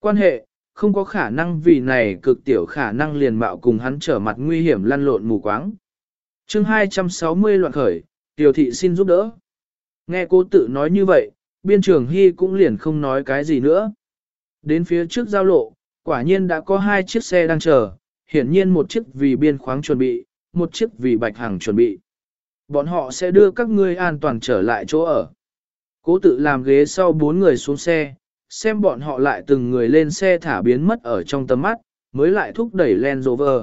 Quan hệ, không có khả năng vì này cực tiểu khả năng liền mạo cùng hắn trở mặt nguy hiểm lăn lộn mù quáng. chương 260 loạn khởi, tiểu thị xin giúp đỡ. Nghe cô tự nói như vậy, biên trường Hy cũng liền không nói cái gì nữa. Đến phía trước giao lộ, quả nhiên đã có hai chiếc xe đang chờ, hiển nhiên một chiếc vì biên khoáng chuẩn bị, một chiếc vì bạch hàng chuẩn bị. Bọn họ sẽ đưa các ngươi an toàn trở lại chỗ ở. Cố tự làm ghế sau bốn người xuống xe, xem bọn họ lại từng người lên xe thả biến mất ở trong tầm mắt, mới lại thúc đẩy Land Rover.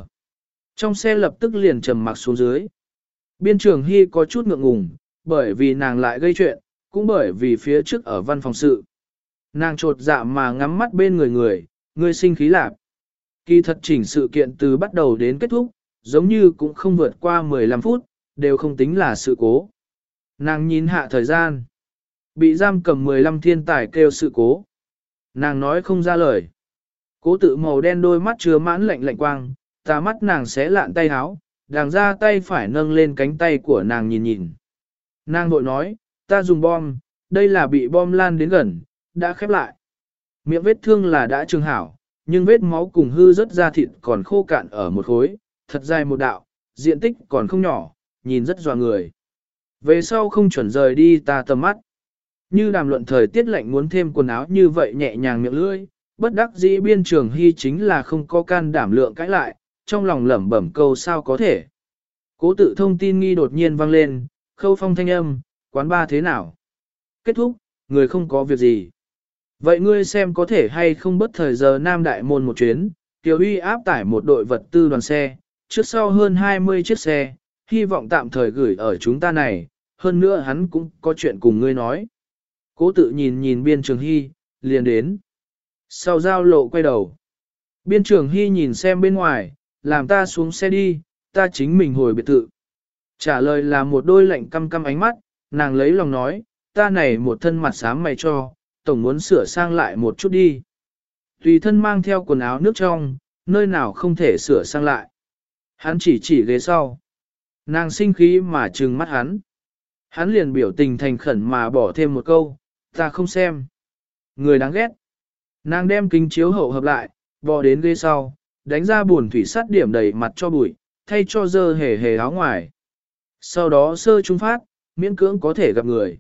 Trong xe lập tức liền trầm mặc xuống dưới. Biên trường Hy có chút ngượng ngùng, bởi vì nàng lại gây chuyện, cũng bởi vì phía trước ở văn phòng sự. Nàng trột dạ mà ngắm mắt bên người người, người sinh khí lạc. Kỳ thật chỉnh sự kiện từ bắt đầu đến kết thúc, giống như cũng không vượt qua 15 phút, đều không tính là sự cố. Nàng nhìn hạ thời gian. Bị giam cầm 15 thiên tài kêu sự cố. Nàng nói không ra lời. Cố tự màu đen đôi mắt chứa mãn lạnh lạnh quang, tà mắt nàng xé lạn tay háo, đàng ra tay phải nâng lên cánh tay của nàng nhìn nhìn. Nàng vội nói, ta dùng bom, đây là bị bom lan đến gần, đã khép lại. Miệng vết thương là đã trường hảo, nhưng vết máu cùng hư rất ra thịt còn khô cạn ở một khối, thật dài một đạo, diện tích còn không nhỏ, nhìn rất dò người. Về sau không chuẩn rời đi ta tầm mắt. Như đàm luận thời tiết lạnh muốn thêm quần áo như vậy nhẹ nhàng miệng lưỡi, bất đắc dĩ biên trường hy chính là không có can đảm lượng cãi lại, trong lòng lẩm bẩm câu sao có thể. Cố tự thông tin nghi đột nhiên vang lên, khâu phong thanh âm, quán ba thế nào? Kết thúc, người không có việc gì. Vậy ngươi xem có thể hay không bất thời giờ Nam Đại Môn một chuyến, Tiểu Uy áp tải một đội vật tư đoàn xe, trước sau hơn 20 chiếc xe, hy vọng tạm thời gửi ở chúng ta này, hơn nữa hắn cũng có chuyện cùng ngươi nói. Cố tự nhìn nhìn biên trường hy, liền đến. Sau giao lộ quay đầu. Biên trường hy nhìn xem bên ngoài, làm ta xuống xe đi, ta chính mình hồi biệt thự. Trả lời là một đôi lạnh căm căm ánh mắt, nàng lấy lòng nói, ta này một thân mặt xám mày cho, tổng muốn sửa sang lại một chút đi. Tùy thân mang theo quần áo nước trong, nơi nào không thể sửa sang lại. Hắn chỉ chỉ ghế sau. Nàng sinh khí mà trừng mắt hắn. Hắn liền biểu tình thành khẩn mà bỏ thêm một câu, ta không xem. Người đáng ghét. Nàng đem kính chiếu hậu hợp lại, bò đến ghế sau, đánh ra buồn thủy sắt điểm đầy mặt cho bụi, thay cho dơ hề hề áo ngoài. Sau đó sơ trung phát, miễn cưỡng có thể gặp người.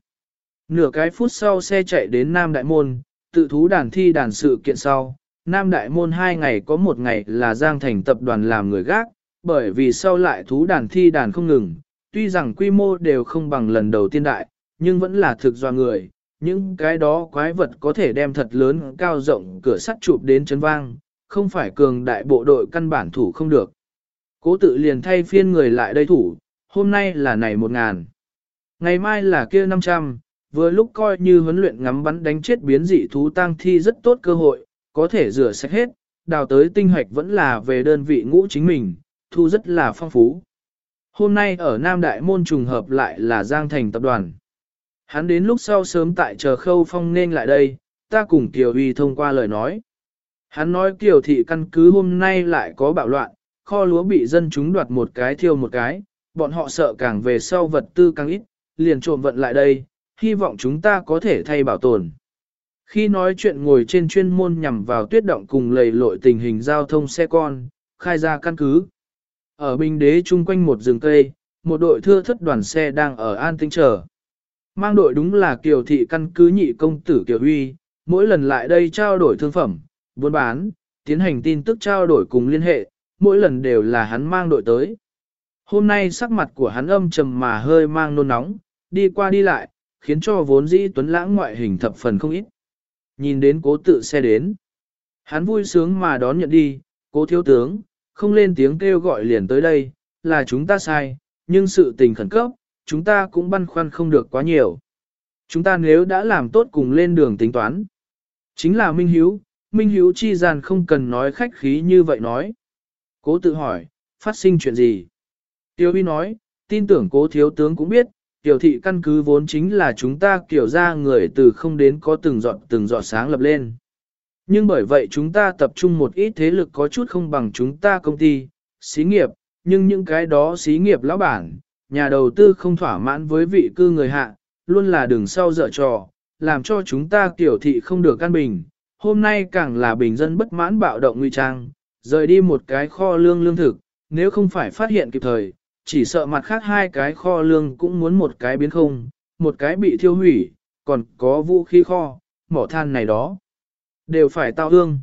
Nửa cái phút sau xe chạy đến Nam Đại Môn, tự thú đàn thi đàn sự kiện sau. Nam Đại Môn hai ngày có một ngày là Giang Thành tập đoàn làm người gác, bởi vì sau lại thú đàn thi đàn không ngừng, tuy rằng quy mô đều không bằng lần đầu tiên đại, nhưng vẫn là thực do người, những cái đó quái vật có thể đem thật lớn cao rộng cửa sắt chụp đến chấn vang, không phải cường đại bộ đội căn bản thủ không được. Cố tự liền thay phiên người lại đây thủ, hôm nay là này một ngàn. Ngày mai là kia 500, vừa lúc coi như huấn luyện ngắm bắn đánh chết biến dị thú tăng thi rất tốt cơ hội, có thể rửa sạch hết, đào tới tinh hoạch vẫn là về đơn vị ngũ chính mình, thu rất là phong phú. Hôm nay ở Nam Đại Môn trùng hợp lại là Giang Thành tập đoàn. Hắn đến lúc sau sớm tại chờ khâu phong nên lại đây, ta cùng Kiều Huy thông qua lời nói. Hắn nói Kiều thị căn cứ hôm nay lại có bạo loạn, kho lúa bị dân chúng đoạt một cái thiêu một cái, bọn họ sợ càng về sau vật tư càng ít, liền trộm vận lại đây, hy vọng chúng ta có thể thay bảo tồn. Khi nói chuyện ngồi trên chuyên môn nhằm vào tuyết động cùng lầy lội tình hình giao thông xe con, khai ra căn cứ. Ở Bình Đế chung quanh một rừng cây, một đội thưa thất đoàn xe đang ở an tinh chờ. Mang đội đúng là Kiều thị căn cứ nhị công tử Kiều Huy, mỗi lần lại đây trao đổi thương phẩm, buôn bán, tiến hành tin tức trao đổi cùng liên hệ, mỗi lần đều là hắn mang đội tới. Hôm nay sắc mặt của hắn âm trầm mà hơi mang nôn nóng, đi qua đi lại, khiến cho vốn dĩ tuấn lãng ngoại hình thập phần không ít. Nhìn đến cố tự xe đến. Hắn vui sướng mà đón nhận đi, cố thiếu tướng, không lên tiếng kêu gọi liền tới đây, là chúng ta sai, nhưng sự tình khẩn cấp, chúng ta cũng băn khoăn không được quá nhiều. Chúng ta nếu đã làm tốt cùng lên đường tính toán, chính là Minh Hiếu, Minh Hiếu chi gian không cần nói khách khí như vậy nói. Cố tự hỏi, phát sinh chuyện gì? Tiêu Huy nói, tin tưởng cố thiếu tướng cũng biết, tiểu thị căn cứ vốn chính là chúng ta kiểu ra người từ không đến có từng dọn từng dọn sáng lập lên. Nhưng bởi vậy chúng ta tập trung một ít thế lực có chút không bằng chúng ta công ty, xí nghiệp, nhưng những cái đó xí nghiệp lão bản, nhà đầu tư không thỏa mãn với vị cư người hạ, luôn là đường sau dở trò, làm cho chúng ta tiểu thị không được căn bình, hôm nay càng là bình dân bất mãn bạo động nguy trang, rời đi một cái kho lương lương thực, nếu không phải phát hiện kịp thời, chỉ sợ mặt khác hai cái kho lương cũng muốn một cái biến không, một cái bị thiêu hủy, còn có vũ khí kho, mỏ than này đó. Đều phải tao hương.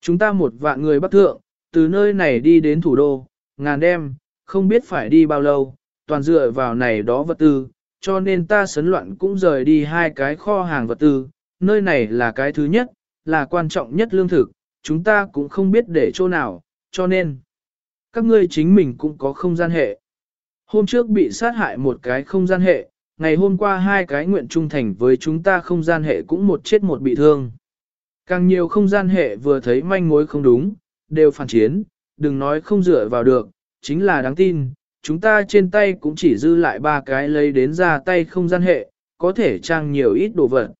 Chúng ta một vạn người bắc thượng, từ nơi này đi đến thủ đô, ngàn đêm, không biết phải đi bao lâu, toàn dựa vào này đó vật tư, cho nên ta sấn loạn cũng rời đi hai cái kho hàng vật tư, nơi này là cái thứ nhất, là quan trọng nhất lương thực, chúng ta cũng không biết để chỗ nào, cho nên, các ngươi chính mình cũng có không gian hệ. Hôm trước bị sát hại một cái không gian hệ, ngày hôm qua hai cái nguyện trung thành với chúng ta không gian hệ cũng một chết một bị thương. Càng nhiều không gian hệ vừa thấy manh mối không đúng, đều phản chiến, đừng nói không dựa vào được, chính là đáng tin, chúng ta trên tay cũng chỉ dư lại ba cái lấy đến ra tay không gian hệ, có thể trang nhiều ít đồ vật.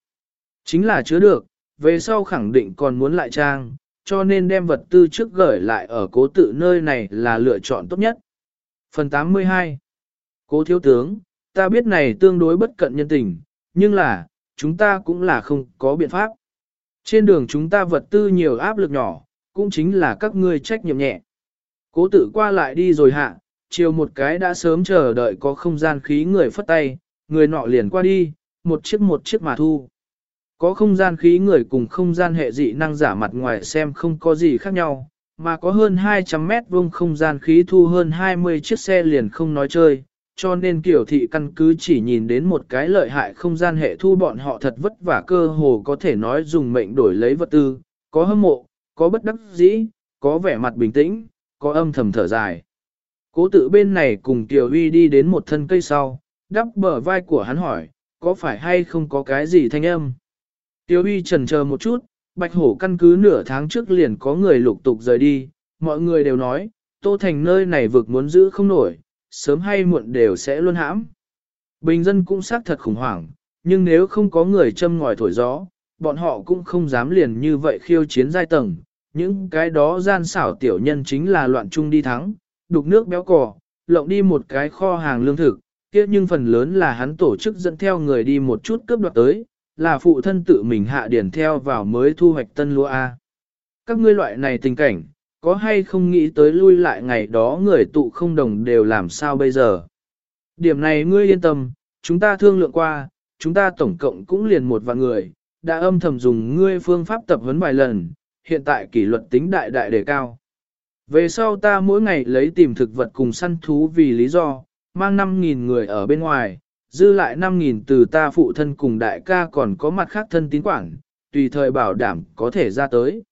Chính là chứa được, về sau khẳng định còn muốn lại trang, cho nên đem vật tư trước gửi lại ở cố tự nơi này là lựa chọn tốt nhất. Phần 82 Cố thiếu tướng, ta biết này tương đối bất cận nhân tình, nhưng là, chúng ta cũng là không có biện pháp. Trên đường chúng ta vật tư nhiều áp lực nhỏ, cũng chính là các ngươi trách nhiệm nhẹ. Cố tự qua lại đi rồi hạ, chiều một cái đã sớm chờ đợi có không gian khí người phất tay, người nọ liền qua đi, một chiếc một chiếc mà thu. Có không gian khí người cùng không gian hệ dị năng giả mặt ngoài xem không có gì khác nhau, mà có hơn 200 mét vuông không gian khí thu hơn 20 chiếc xe liền không nói chơi, cho nên kiểu thị căn cứ chỉ nhìn đến một cái lợi hại không gian hệ thu bọn họ thật vất vả cơ hồ có thể nói dùng mệnh đổi lấy vật tư, có hâm mộ, có bất đắc dĩ, có vẻ mặt bình tĩnh, có âm thầm thở dài. Cố tự bên này cùng Tiểu Huy đi đến một thân cây sau, đắp bờ vai của hắn hỏi, có phải hay không có cái gì thanh âm? Tiểu Huy trần chờ một chút, Bạch Hổ căn cứ nửa tháng trước liền có người lục tục rời đi, mọi người đều nói, Tô Thành nơi này vực muốn giữ không nổi, sớm hay muộn đều sẽ luôn hãm. Bình dân cũng xác thật khủng hoảng, nhưng nếu không có người châm ngòi thổi gió, bọn họ cũng không dám liền như vậy khiêu chiến giai tầng. Những cái đó gian xảo tiểu nhân chính là loạn chung đi thắng, đục nước béo cò, lộng đi một cái kho hàng lương thực, kia nhưng phần lớn là hắn tổ chức dẫn theo người đi một chút cướp đoạt tới, là phụ thân tự mình hạ điển theo vào mới thu hoạch tân lúa A. Các ngươi loại này tình cảnh, có hay không nghĩ tới lui lại ngày đó người tụ không đồng đều làm sao bây giờ. Điểm này ngươi yên tâm, chúng ta thương lượng qua, chúng ta tổng cộng cũng liền một vạn người, đã âm thầm dùng ngươi phương pháp tập huấn vài lần, hiện tại kỷ luật tính đại đại đề cao. Về sau ta mỗi ngày lấy tìm thực vật cùng săn thú vì lý do, mang 5.000 người ở bên ngoài, dư lại 5.000 từ ta phụ thân cùng đại ca còn có mặt khác thân tín quản, tùy thời bảo đảm có thể ra tới.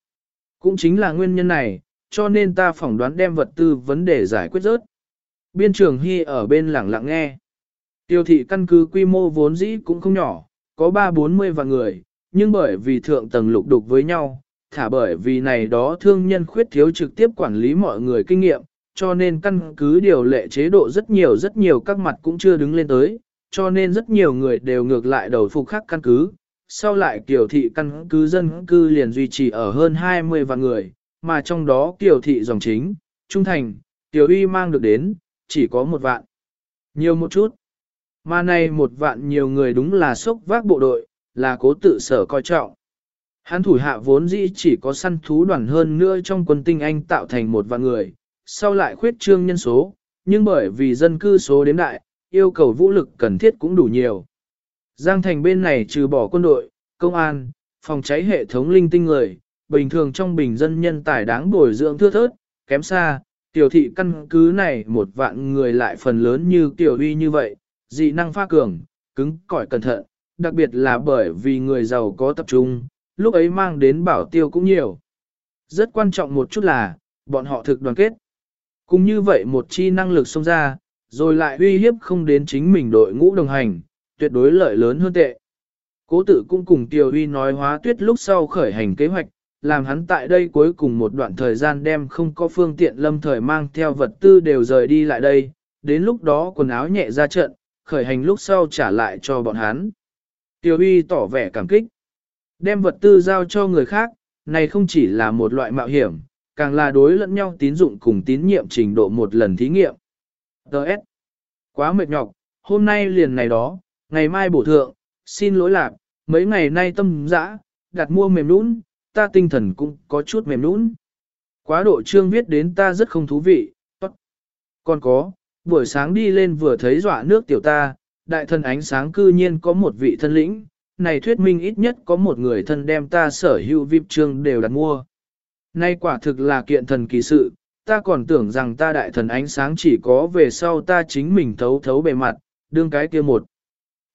Cũng chính là nguyên nhân này, cho nên ta phỏng đoán đem vật tư vấn đề giải quyết rớt. Biên trường Hy ở bên lặng lặng nghe. Tiêu thị căn cứ quy mô vốn dĩ cũng không nhỏ, có 3-40 vạn người, nhưng bởi vì thượng tầng lục đục với nhau, thả bởi vì này đó thương nhân khuyết thiếu trực tiếp quản lý mọi người kinh nghiệm, cho nên căn cứ điều lệ chế độ rất nhiều rất nhiều các mặt cũng chưa đứng lên tới, cho nên rất nhiều người đều ngược lại đầu phục khác căn cứ. Sau lại kiểu thị căn cứ dân cư liền duy trì ở hơn 20 vạn người, mà trong đó kiểu thị dòng chính, trung thành, tiểu uy mang được đến, chỉ có một vạn. Nhiều một chút. Mà này một vạn nhiều người đúng là sốc vác bộ đội, là cố tự sở coi trọng. Hắn thủ hạ vốn dĩ chỉ có săn thú đoàn hơn nữa trong quân tinh Anh tạo thành một vạn người, sau lại khuyết trương nhân số, nhưng bởi vì dân cư số đếm đại, yêu cầu vũ lực cần thiết cũng đủ nhiều. Giang thành bên này trừ bỏ quân đội, công an, phòng cháy hệ thống linh tinh người, bình thường trong bình dân nhân tài đáng bồi dưỡng thưa thớt, kém xa, tiểu thị căn cứ này một vạn người lại phần lớn như tiểu uy như vậy, dị năng pha cường, cứng, cỏi cẩn thận, đặc biệt là bởi vì người giàu có tập trung, lúc ấy mang đến bảo tiêu cũng nhiều. Rất quan trọng một chút là, bọn họ thực đoàn kết. Cũng như vậy một chi năng lực xông ra, rồi lại uy hiếp không đến chính mình đội ngũ đồng hành, tuyệt đối lợi lớn hơn tệ. Cố tử cũng cùng Tiểu Uy nói hóa tuyết lúc sau khởi hành kế hoạch, làm hắn tại đây cuối cùng một đoạn thời gian đem không có phương tiện lâm thời mang theo vật tư đều rời đi lại đây, đến lúc đó quần áo nhẹ ra trận, khởi hành lúc sau trả lại cho bọn hắn. Tiểu Huy tỏ vẻ cảm kích. Đem vật tư giao cho người khác, này không chỉ là một loại mạo hiểm, càng là đối lẫn nhau tín dụng cùng tín nhiệm trình độ một lần thí nghiệm. Đợt. Quá mệt nhọc, hôm nay liền này đó, ngày mai bổ thượng, xin lỗi lạc, mấy ngày nay tâm dã, đặt mua mềm nũng, ta tinh thần cũng có chút mềm nũng. Quá độ chương viết đến ta rất không thú vị, tốt. Còn có, buổi sáng đi lên vừa thấy dọa nước tiểu ta, đại thần ánh sáng cư nhiên có một vị thân lĩnh, này thuyết minh ít nhất có một người thân đem ta sở hữu VIP chương đều đặt mua. Nay quả thực là kiện thần kỳ sự, ta còn tưởng rằng ta đại thần ánh sáng chỉ có về sau ta chính mình thấu thấu bề mặt, đương cái kia một.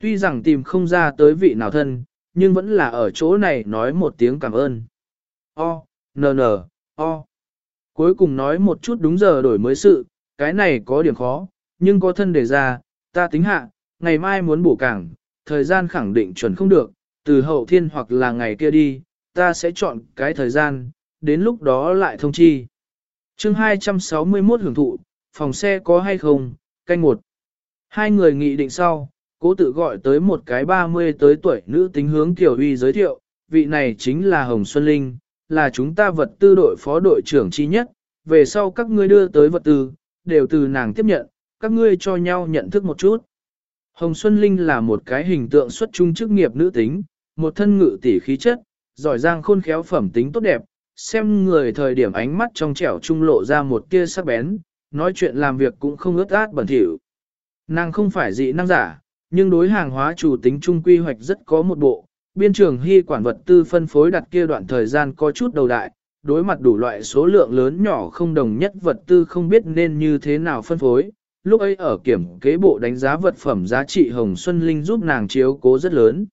Tuy rằng tìm không ra tới vị nào thân, nhưng vẫn là ở chỗ này nói một tiếng cảm ơn. O, n n, o. Cuối cùng nói một chút đúng giờ đổi mới sự, cái này có điểm khó, nhưng có thân đề ra, ta tính hạ, ngày mai muốn bổ cảng, thời gian khẳng định chuẩn không được, từ hậu thiên hoặc là ngày kia đi, ta sẽ chọn cái thời gian, đến lúc đó lại thông chi. chương 261 hưởng thụ, phòng xe có hay không, canh một. Hai người nghị định sau, cố tự gọi tới một cái 30 tới tuổi nữ tính hướng Tiểu Huy giới thiệu, vị này chính là Hồng Xuân Linh, là chúng ta vật tư đội phó đội trưởng chi nhất, về sau các ngươi đưa tới vật tư, đều từ nàng tiếp nhận, các ngươi cho nhau nhận thức một chút. Hồng Xuân Linh là một cái hình tượng xuất trung chức nghiệp nữ tính, một thân ngự tỷ khí chất, giỏi giang khôn khéo phẩm tính tốt đẹp, xem người thời điểm ánh mắt trong trẻo trung lộ ra một tia sắc bén, nói chuyện làm việc cũng không ướt át bẩn thỉu. Nàng không phải dị năng giả, nhưng đối hàng hóa chủ tính trung quy hoạch rất có một bộ, biên trường hy quản vật tư phân phối đặt kia đoạn thời gian có chút đầu đại, đối mặt đủ loại số lượng lớn nhỏ không đồng nhất vật tư không biết nên như thế nào phân phối. Lúc ấy ở kiểm kế bộ đánh giá vật phẩm giá trị Hồng Xuân Linh giúp nàng chiếu cố rất lớn.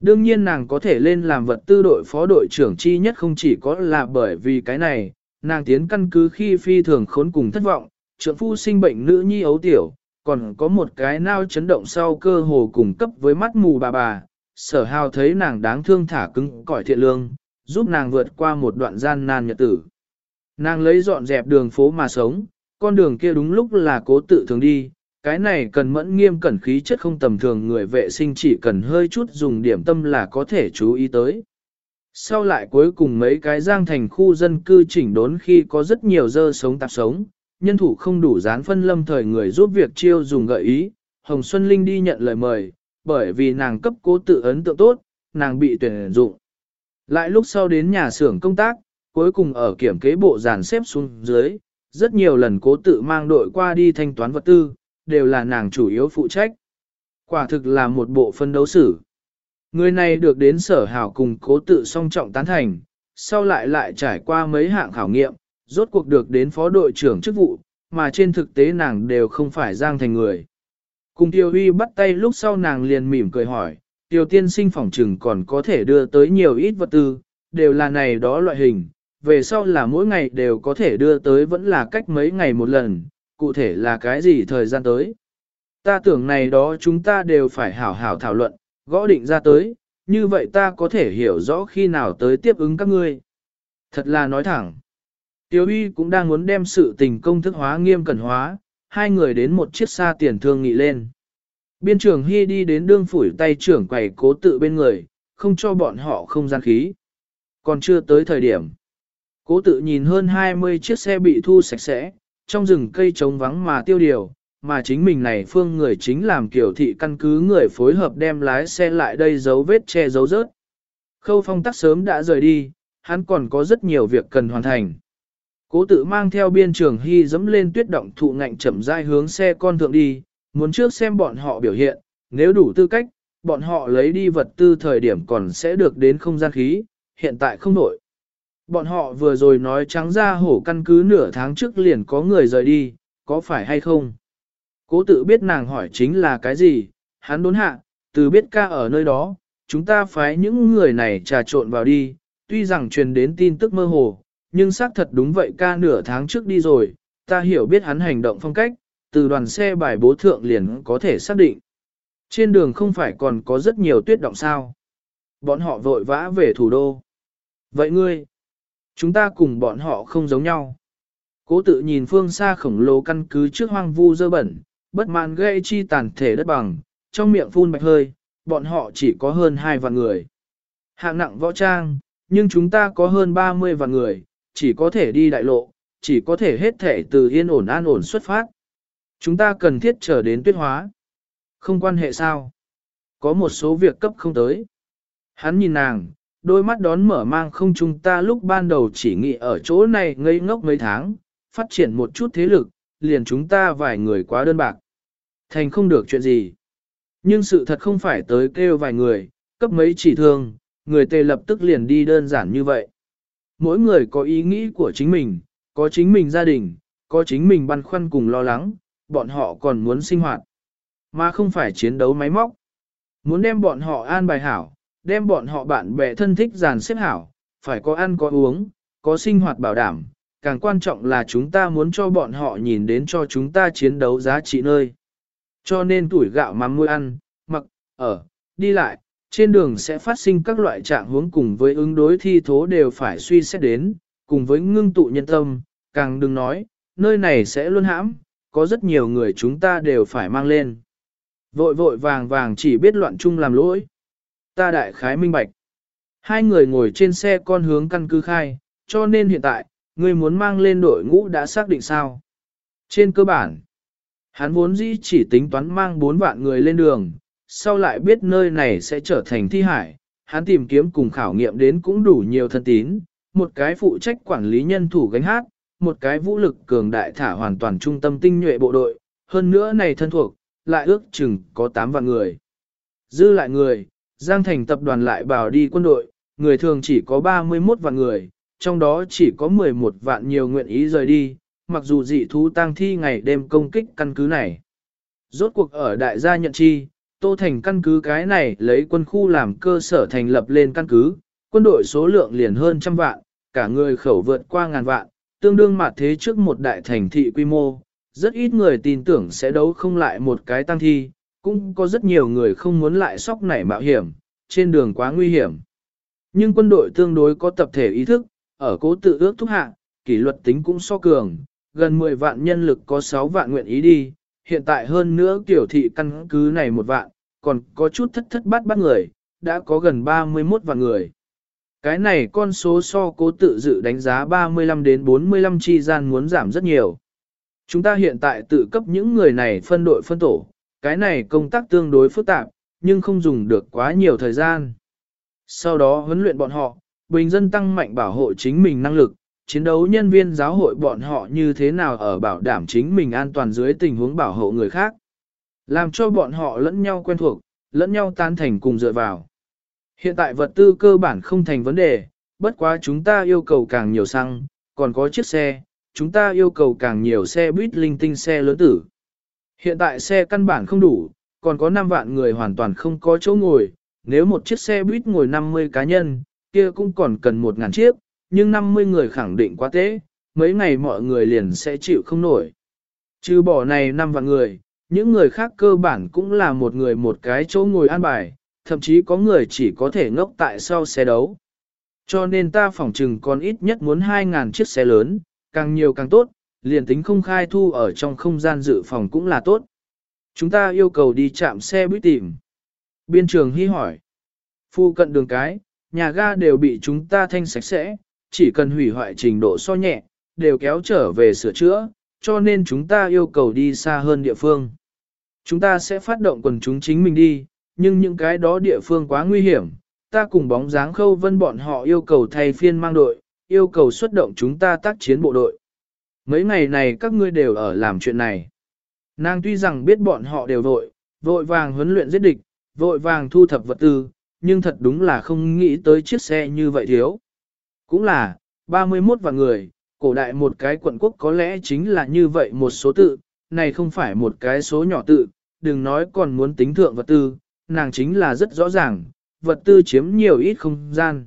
Đương nhiên nàng có thể lên làm vật tư đội phó đội trưởng chi nhất không chỉ có là bởi vì cái này, nàng tiến căn cứ khi phi thường khốn cùng thất vọng, trượng phu sinh bệnh nữ nhi ấu tiểu, còn có một cái nao chấn động sau cơ hồ cùng cấp với mắt mù bà bà, sở hào thấy nàng đáng thương thả cứng cỏi thiện lương, giúp nàng vượt qua một đoạn gian nan nhật tử. Nàng lấy dọn dẹp đường phố mà sống, con đường kia đúng lúc là cố tự thường đi, cái này cần mẫn nghiêm cẩn khí chất không tầm thường người vệ sinh chỉ cần hơi chút dùng điểm tâm là có thể chú ý tới. Sau lại cuối cùng mấy cái giang thành khu dân cư chỉnh đốn khi có rất nhiều dơ sống tạp sống, nhân thủ không đủ dán phân lâm thời người giúp việc chiêu dùng gợi ý, Hồng Xuân Linh đi nhận lời mời, bởi vì nàng cấp cố tự ấn tượng tốt, nàng bị tuyển dụng. Lại lúc sau đến nhà xưởng công tác, cuối cùng ở kiểm kế bộ dàn xếp xuống dưới, rất nhiều lần cố tự mang đội qua đi thanh toán vật tư, đều là nàng chủ yếu phụ trách. Quả thực là một bộ phân đấu sử. Người này được đến sở hào cùng cố tự song trọng tán thành, sau lại lại trải qua mấy hạng khảo nghiệm, rốt cuộc được đến phó đội trưởng chức vụ, mà trên thực tế nàng đều không phải giang thành người. Cùng Tiêu Huy bắt tay lúc sau nàng liền mỉm cười hỏi, Tiêu tiên sinh phỏng trừng còn có thể đưa tới nhiều ít vật tư, đều là này đó loại hình, về sau là mỗi ngày đều có thể đưa tới vẫn là cách mấy ngày một lần, cụ thể là cái gì thời gian tới. Ta tưởng này đó chúng ta đều phải hảo hảo thảo luận, gõ định ra tới, như vậy ta có thể hiểu rõ khi nào tới tiếp ứng các ngươi. Thật là nói thẳng. Tiêu uy cũng đang muốn đem sự tình công thức hóa nghiêm cẩn hóa, hai người đến một chiếc xa tiền thương nghị lên. Biên trưởng Hy đi đến đương phủi tay trưởng quầy cố tự bên người, không cho bọn họ không gian khí. Còn chưa tới thời điểm. Cố tự nhìn hơn 20 chiếc xe bị thu sạch sẽ, trong rừng cây trống vắng mà tiêu điều, mà chính mình này phương người chính làm kiểu thị căn cứ người phối hợp đem lái xe lại đây giấu vết che giấu rớt. Khâu phong tắc sớm đã rời đi, hắn còn có rất nhiều việc cần hoàn thành. Cố tự mang theo biên trường hy dẫm lên tuyết động thụ ngạnh chậm rãi hướng xe con thượng đi, muốn trước xem bọn họ biểu hiện, nếu đủ tư cách, bọn họ lấy đi vật tư thời điểm còn sẽ được đến không gian khí, hiện tại không nổi. Bọn họ vừa rồi nói trắng ra hổ căn cứ nửa tháng trước liền có người rời đi, có phải hay không? Cố tự biết nàng hỏi chính là cái gì, hắn đốn hạ, từ biết ca ở nơi đó, chúng ta phái những người này trà trộn vào đi, tuy rằng truyền đến tin tức mơ hồ, nhưng xác thật đúng vậy ca nửa tháng trước đi rồi, ta hiểu biết hắn hành động phong cách, từ đoàn xe bài bố thượng liền có thể xác định. Trên đường không phải còn có rất nhiều tuyết động sao. Bọn họ vội vã về thủ đô. Vậy ngươi, chúng ta cùng bọn họ không giống nhau. Cố tự nhìn phương xa khổng lồ căn cứ trước hoang vu dơ bẩn, bất mãn gây chi tàn thể đất bằng, trong miệng phun bạch hơi, bọn họ chỉ có hơn hai vạn người. Hạng nặng võ trang, nhưng chúng ta có hơn 30 vạn người, chỉ có thể đi đại lộ, chỉ có thể hết thể từ yên ổn an ổn xuất phát. Chúng ta cần thiết trở đến tuyết hóa. Không quan hệ sao? Có một số việc cấp không tới. Hắn nhìn nàng, đôi mắt đón mở mang không chúng ta lúc ban đầu chỉ nghĩ ở chỗ này ngây ngốc mấy tháng, phát triển một chút thế lực, liền chúng ta vài người quá đơn bạc. Thành không được chuyện gì. Nhưng sự thật không phải tới kêu vài người, cấp mấy chỉ thương, người tề lập tức liền đi đơn giản như vậy. Mỗi người có ý nghĩ của chính mình, có chính mình gia đình, có chính mình băn khoăn cùng lo lắng, bọn họ còn muốn sinh hoạt, mà không phải chiến đấu máy móc. Muốn đem bọn họ an bài hảo, đem bọn họ bạn bè thân thích dàn xếp hảo, phải có ăn có uống, có sinh hoạt bảo đảm, càng quan trọng là chúng ta muốn cho bọn họ nhìn đến cho chúng ta chiến đấu giá trị nơi. Cho nên tuổi gạo mắm muối ăn, mặc, ở, đi lại, trên đường sẽ phát sinh các loại trạng hướng cùng với ứng đối thi thố đều phải suy xét đến, cùng với ngưng tụ nhân tâm, càng đừng nói, nơi này sẽ luôn hãm, có rất nhiều người chúng ta đều phải mang lên. Vội vội vàng vàng chỉ biết loạn chung làm lỗi. Ta đại khái minh bạch. Hai người ngồi trên xe con hướng căn cứ khai, cho nên hiện tại, người muốn mang lên đội ngũ đã xác định sao. Trên cơ bản, hắn vốn dĩ chỉ tính toán mang 4 vạn người lên đường, sau lại biết nơi này sẽ trở thành thi hải, hắn tìm kiếm cùng khảo nghiệm đến cũng đủ nhiều thân tín, một cái phụ trách quản lý nhân thủ gánh hát, một cái vũ lực cường đại thả hoàn toàn trung tâm tinh nhuệ bộ đội, hơn nữa này thân thuộc, lại ước chừng có 8 vạn người. Dư lại người, Giang Thành tập đoàn lại bảo đi quân đội, người thường chỉ có 31 vạn người, trong đó chỉ có 11 vạn nhiều nguyện ý rời đi, mặc dù dị thú tang thi ngày đêm công kích căn cứ này. Rốt cuộc ở đại gia nhận chi, Tô Thành căn cứ cái này lấy quân khu làm cơ sở thành lập lên căn cứ, quân đội số lượng liền hơn trăm vạn, cả người khẩu vượt qua ngàn vạn, tương đương mặt thế trước một đại thành thị quy mô. Rất ít người tin tưởng sẽ đấu không lại một cái tăng thi, cũng có rất nhiều người không muốn lại sóc nảy mạo hiểm, trên đường quá nguy hiểm. Nhưng quân đội tương đối có tập thể ý thức, ở cố tự ước thúc hạ, kỷ luật tính cũng so cường, gần 10 vạn nhân lực có 6 vạn nguyện ý đi, hiện tại hơn nữa tiểu thị căn cứ này một vạn, còn có chút thất thất bát bát người, đã có gần 31 vạn người. Cái này con số so cố tự dự đánh giá 35 đến 45 chi gian muốn giảm rất nhiều. Chúng ta hiện tại tự cấp những người này phân đội phân tổ, cái này công tác tương đối phức tạp, nhưng không dùng được quá nhiều thời gian. Sau đó huấn luyện bọn họ, bình dân tăng mạnh bảo hộ chính mình năng lực, chiến đấu nhân viên giáo hội bọn họ như thế nào ở bảo đảm chính mình an toàn dưới tình huống bảo hộ người khác. Làm cho bọn họ lẫn nhau quen thuộc, lẫn nhau tan thành cùng dựa vào. Hiện tại vật tư cơ bản không thành vấn đề, bất quá chúng ta yêu cầu càng nhiều xăng, còn có chiếc xe, chúng ta yêu cầu càng nhiều xe buýt linh tinh xe lớn tử. Hiện tại xe căn bản không đủ, còn có 5 vạn người hoàn toàn không có chỗ ngồi, nếu một chiếc xe buýt ngồi 50 cá nhân, kia cũng còn cần 1.000 chiếc, nhưng 50 người khẳng định quá tế, mấy ngày mọi người liền sẽ chịu không nổi. Trừ bỏ này 5 vạn người, những người khác cơ bản cũng là một người một cái chỗ ngồi an bài, thậm chí có người chỉ có thể ngốc tại sau xe đấu. Cho nên ta phỏng chừng còn ít nhất muốn 2.000 chiếc xe lớn, càng nhiều càng tốt, liền tính không khai thu ở trong không gian dự phòng cũng là tốt. Chúng ta yêu cầu đi chạm xe buýt tìm. Biên trường hy hỏi. Phu cận đường cái, nhà ga đều bị chúng ta thanh sạch sẽ, chỉ cần hủy hoại trình độ so nhẹ, đều kéo trở về sửa chữa, cho nên chúng ta yêu cầu đi xa hơn địa phương. Chúng ta sẽ phát động quần chúng chính mình đi, nhưng những cái đó địa phương quá nguy hiểm, ta cùng bóng dáng khâu vân bọn họ yêu cầu thay phiên mang đội, yêu cầu xuất động chúng ta tác chiến bộ đội. Mấy ngày này các ngươi đều ở làm chuyện này. Nàng tuy rằng biết bọn họ đều vội, vội vàng huấn luyện giết địch, vội vàng thu thập vật tư, nhưng thật đúng là không nghĩ tới chiếc xe như vậy thiếu. Cũng là, 31 vạn người, cổ đại một cái quận quốc có lẽ chính là như vậy một số tự, này không phải một cái số nhỏ tự, đừng nói còn muốn tính thượng vật tư, nàng chính là rất rõ ràng, vật tư chiếm nhiều ít không gian.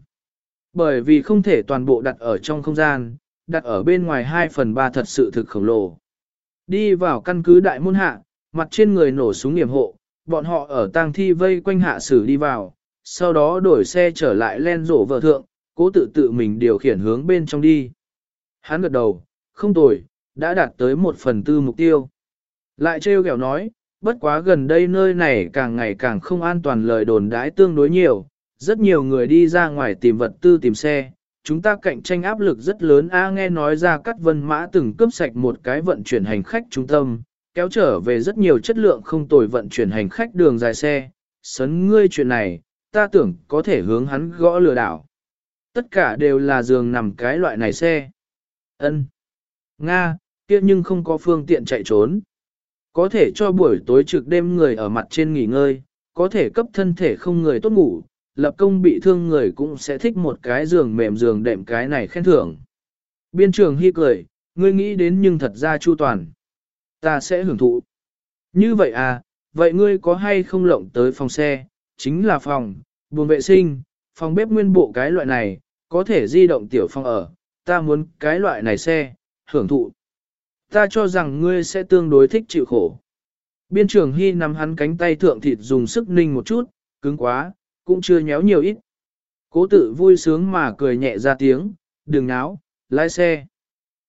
Bởi vì không thể toàn bộ đặt ở trong không gian, đặt ở bên ngoài 2 phần 3 thật sự thực khổng lồ. Đi vào căn cứ đại môn hạ, mặt trên người nổ súng nghiệm hộ, bọn họ ở tang thi vây quanh hạ sử đi vào, sau đó đổi xe trở lại len rổ vợ thượng, cố tự tự mình điều khiển hướng bên trong đi. Hắn gật đầu, không tồi, đã đạt tới một phần tư mục tiêu. Lại trêu ghẹo nói, bất quá gần đây nơi này càng ngày càng không an toàn lời đồn đãi tương đối nhiều, rất nhiều người đi ra ngoài tìm vật tư tìm xe, chúng ta cạnh tranh áp lực rất lớn a nghe nói ra cắt vân mã từng cướp sạch một cái vận chuyển hành khách trung tâm, kéo trở về rất nhiều chất lượng không tồi vận chuyển hành khách đường dài xe, sấn ngươi chuyện này, ta tưởng có thể hướng hắn gõ lừa đảo. Tất cả đều là giường nằm cái loại này xe. Ân, Nga, kia nhưng không có phương tiện chạy trốn. Có thể cho buổi tối trực đêm người ở mặt trên nghỉ ngơi, có thể cấp thân thể không người tốt ngủ, lập công bị thương người cũng sẽ thích một cái giường mềm giường đệm cái này khen thưởng. Biên trường hy cười, ngươi nghĩ đến nhưng thật ra chu toàn. Ta sẽ hưởng thụ. Như vậy à, vậy ngươi có hay không lộng tới phòng xe, chính là phòng, buồng vệ sinh, phòng bếp nguyên bộ cái loại này, có thể di động tiểu phòng ở, ta muốn cái loại này xe, hưởng thụ. Ta cho rằng ngươi sẽ tương đối thích chịu khổ. Biên trường Hy nắm hắn cánh tay thượng thịt dùng sức ninh một chút, cứng quá, cũng chưa nhéo nhiều ít. Cố tự vui sướng mà cười nhẹ ra tiếng, đừng náo, lái xe.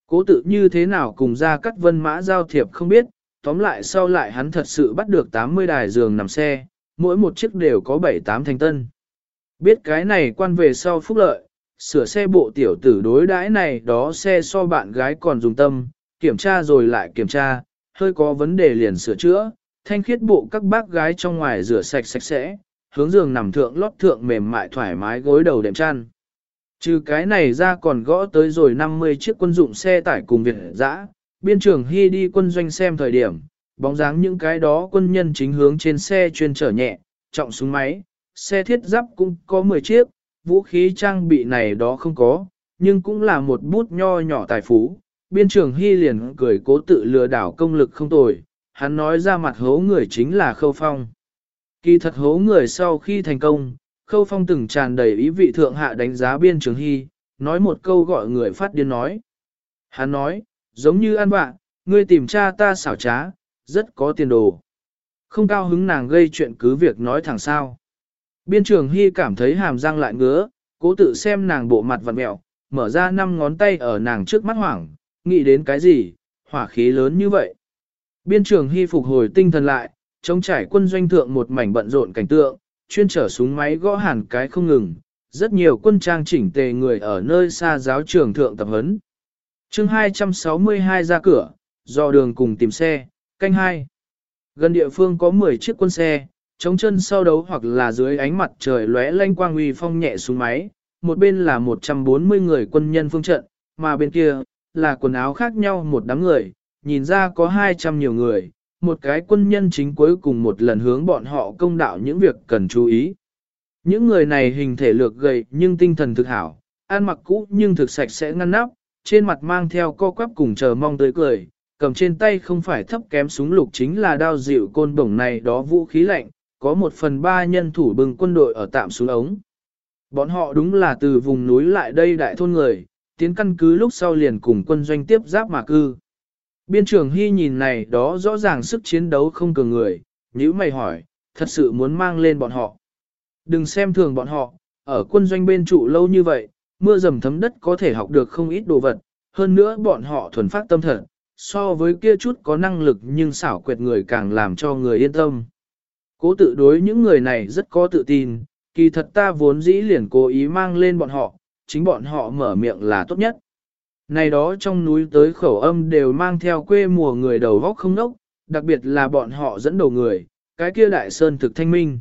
Cố tự như thế nào cùng ra cắt vân mã giao thiệp không biết, tóm lại sau lại hắn thật sự bắt được 80 đài giường nằm xe, mỗi một chiếc đều có 7-8 thành tân. Biết cái này quan về sau phúc lợi, sửa xe bộ tiểu tử đối đãi này đó xe so bạn gái còn dùng tâm, kiểm tra rồi lại kiểm tra, hơi có vấn đề liền sửa chữa, thanh khiết bộ các bác gái trong ngoài rửa sạch sạch sẽ, hướng giường nằm thượng lót thượng mềm mại thoải mái gối đầu đệm chăn. Trừ cái này ra còn gõ tới rồi 50 chiếc quân dụng xe tải cùng Việt dã, biên trưởng Hy đi quân doanh xem thời điểm, bóng dáng những cái đó quân nhân chính hướng trên xe chuyên trở nhẹ, trọng súng máy, xe thiết giáp cũng có 10 chiếc, vũ khí trang bị này đó không có, nhưng cũng là một bút nho nhỏ tài phú. Biên trưởng Hy liền cười cố tự lừa đảo công lực không tồi, hắn nói ra mặt hố người chính là Khâu Phong. Kỳ thật hố người sau khi thành công, Khâu Phong từng tràn đầy ý vị thượng hạ đánh giá biên Trường Hy, nói một câu gọi người phát điên nói. Hắn nói, giống như ăn bạn, ngươi tìm cha ta xảo trá, rất có tiền đồ. Không cao hứng nàng gây chuyện cứ việc nói thẳng sao. Biên trường Hy cảm thấy hàm răng lại ngứa, cố tự xem nàng bộ mặt vặn mẹo, mở ra năm ngón tay ở nàng trước mắt hoảng, nghĩ đến cái gì, hỏa khí lớn như vậy. Biên trường Hy phục hồi tinh thần lại, trông trải quân doanh thượng một mảnh bận rộn cảnh tượng, chuyên trở súng máy gõ hàn cái không ngừng, rất nhiều quân trang chỉnh tề người ở nơi xa giáo trường thượng tập huấn. chương 262 ra cửa, dò đường cùng tìm xe, canh hai. Gần địa phương có 10 chiếc quân xe, chống chân sau đấu hoặc là dưới ánh mặt trời lóe lanh quang uy phong nhẹ xuống máy, một bên là 140 người quân nhân phương trận, mà bên kia là quần áo khác nhau một đám người, nhìn ra có 200 nhiều người, một cái quân nhân chính cuối cùng một lần hướng bọn họ công đạo những việc cần chú ý. Những người này hình thể lược gầy nhưng tinh thần thực hảo, ăn mặc cũ nhưng thực sạch sẽ ngăn nắp, trên mặt mang theo co quắp cùng chờ mong tới cười, cầm trên tay không phải thấp kém súng lục chính là đao dịu côn bổng này đó vũ khí lạnh, có một phần ba nhân thủ bừng quân đội ở tạm xuống ống. Bọn họ đúng là từ vùng núi lại đây đại thôn người, tiến căn cứ lúc sau liền cùng quân doanh tiếp giáp mà cư. Biên trưởng Hy nhìn này đó rõ ràng sức chiến đấu không cường người, nếu mày hỏi, thật sự muốn mang lên bọn họ. Đừng xem thường bọn họ, ở quân doanh bên trụ lâu như vậy, mưa dầm thấm đất có thể học được không ít đồ vật, hơn nữa bọn họ thuần phát tâm thật, so với kia chút có năng lực nhưng xảo quyệt người càng làm cho người yên tâm. Cố tự đối những người này rất có tự tin, kỳ thật ta vốn dĩ liền cố ý mang lên bọn họ, chính bọn họ mở miệng là tốt nhất. Này đó trong núi tới khẩu âm đều mang theo quê mùa người đầu góc không nốc, đặc biệt là bọn họ dẫn đầu người, cái kia đại sơn thực thanh minh.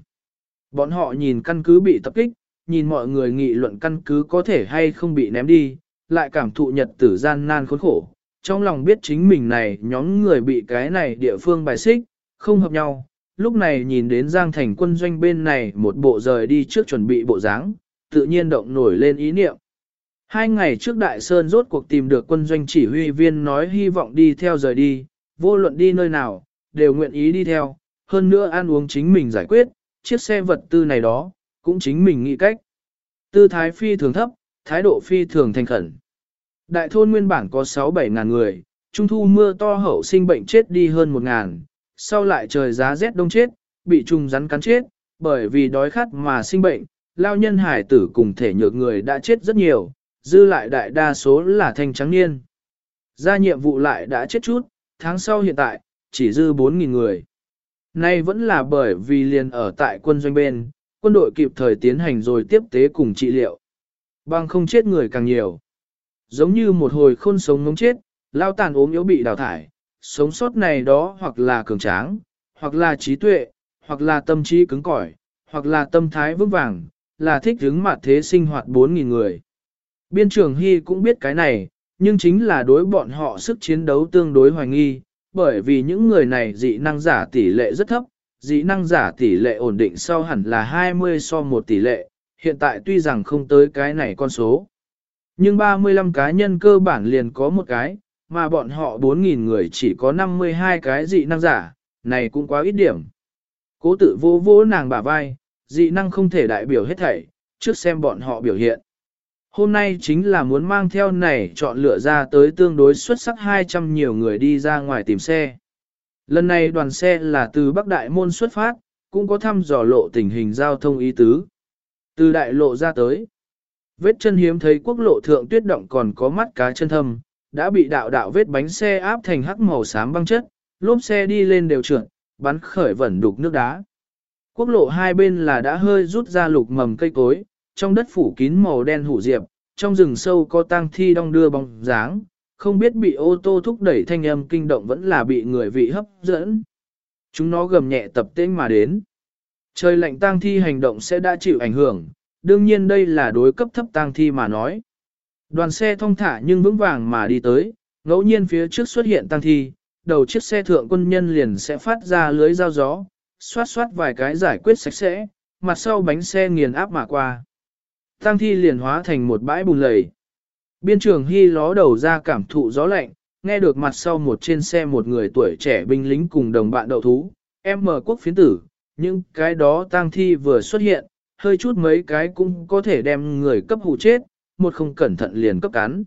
Bọn họ nhìn căn cứ bị tập kích, nhìn mọi người nghị luận căn cứ có thể hay không bị ném đi, lại cảm thụ nhật tử gian nan khốn khổ. Trong lòng biết chính mình này nhóm người bị cái này địa phương bài xích, không hợp nhau. Lúc này nhìn đến Giang Thành quân doanh bên này một bộ rời đi trước chuẩn bị bộ dáng, tự nhiên động nổi lên ý niệm. Hai ngày trước Đại Sơn rốt cuộc tìm được quân doanh chỉ huy viên nói hy vọng đi theo rời đi, vô luận đi nơi nào, đều nguyện ý đi theo, hơn nữa ăn uống chính mình giải quyết, chiếc xe vật tư này đó, cũng chính mình nghĩ cách. Tư thái phi thường thấp, thái độ phi thường thành khẩn. Đại thôn nguyên bản có 6-7 ngàn người, trung thu mưa to hậu sinh bệnh chết đi hơn 1 ngàn, sau lại trời giá rét đông chết, bị trùng rắn cắn chết, bởi vì đói khát mà sinh bệnh, lao nhân hải tử cùng thể nhược người đã chết rất nhiều, dư lại đại đa số là thanh trắng niên. Ra nhiệm vụ lại đã chết chút, tháng sau hiện tại, chỉ dư 4.000 người. Nay vẫn là bởi vì liền ở tại quân doanh bên, quân đội kịp thời tiến hành rồi tiếp tế cùng trị liệu. Bằng không chết người càng nhiều. Giống như một hồi khôn sống ngống chết, lao tàn ốm yếu bị đào thải, sống sót này đó hoặc là cường tráng, hoặc là trí tuệ, hoặc là tâm trí cứng cỏi, hoặc là tâm thái vững vàng, là thích hướng mặt thế sinh hoạt 4.000 người. Biên trường Hy cũng biết cái này, nhưng chính là đối bọn họ sức chiến đấu tương đối hoài nghi, bởi vì những người này dị năng giả tỷ lệ rất thấp, dị năng giả tỷ lệ ổn định sau hẳn là 20 so 1 tỷ lệ, hiện tại tuy rằng không tới cái này con số. Nhưng 35 cá nhân cơ bản liền có một cái, mà bọn họ 4.000 người chỉ có 52 cái dị năng giả, này cũng quá ít điểm. Cố tự vô vô nàng bả vai, dị năng không thể đại biểu hết thảy, trước xem bọn họ biểu hiện. Hôm nay chính là muốn mang theo này chọn lựa ra tới tương đối xuất sắc 200 nhiều người đi ra ngoài tìm xe. Lần này đoàn xe là từ Bắc Đại Môn xuất phát, cũng có thăm dò lộ tình hình giao thông ý tứ. Từ đại lộ ra tới, vết chân hiếm thấy quốc lộ thượng tuyết động còn có mắt cá chân thâm, đã bị đạo đạo vết bánh xe áp thành hắc màu xám băng chất, lốp xe đi lên đều trượt, bắn khởi vẩn đục nước đá. Quốc lộ hai bên là đã hơi rút ra lục mầm cây cối, trong đất phủ kín màu đen hủ diệp, trong rừng sâu có tang thi đong đưa bóng dáng, không biết bị ô tô thúc đẩy thanh âm kinh động vẫn là bị người vị hấp dẫn. Chúng nó gầm nhẹ tập tên mà đến. Trời lạnh tang thi hành động sẽ đã chịu ảnh hưởng, đương nhiên đây là đối cấp thấp tang thi mà nói. Đoàn xe thông thả nhưng vững vàng mà đi tới, ngẫu nhiên phía trước xuất hiện tang thi, đầu chiếc xe thượng quân nhân liền sẽ phát ra lưới dao gió, xoát xoát vài cái giải quyết sạch sẽ, mặt sau bánh xe nghiền áp mà qua. Tang thi liền hóa thành một bãi bùn lầy. Biên trường Hy ló đầu ra cảm thụ gió lạnh, nghe được mặt sau một trên xe một người tuổi trẻ binh lính cùng đồng bạn đậu thú, em mở quốc phiến tử, nhưng cái đó tang thi vừa xuất hiện, hơi chút mấy cái cũng có thể đem người cấp hụ chết, một không cẩn thận liền cấp cắn.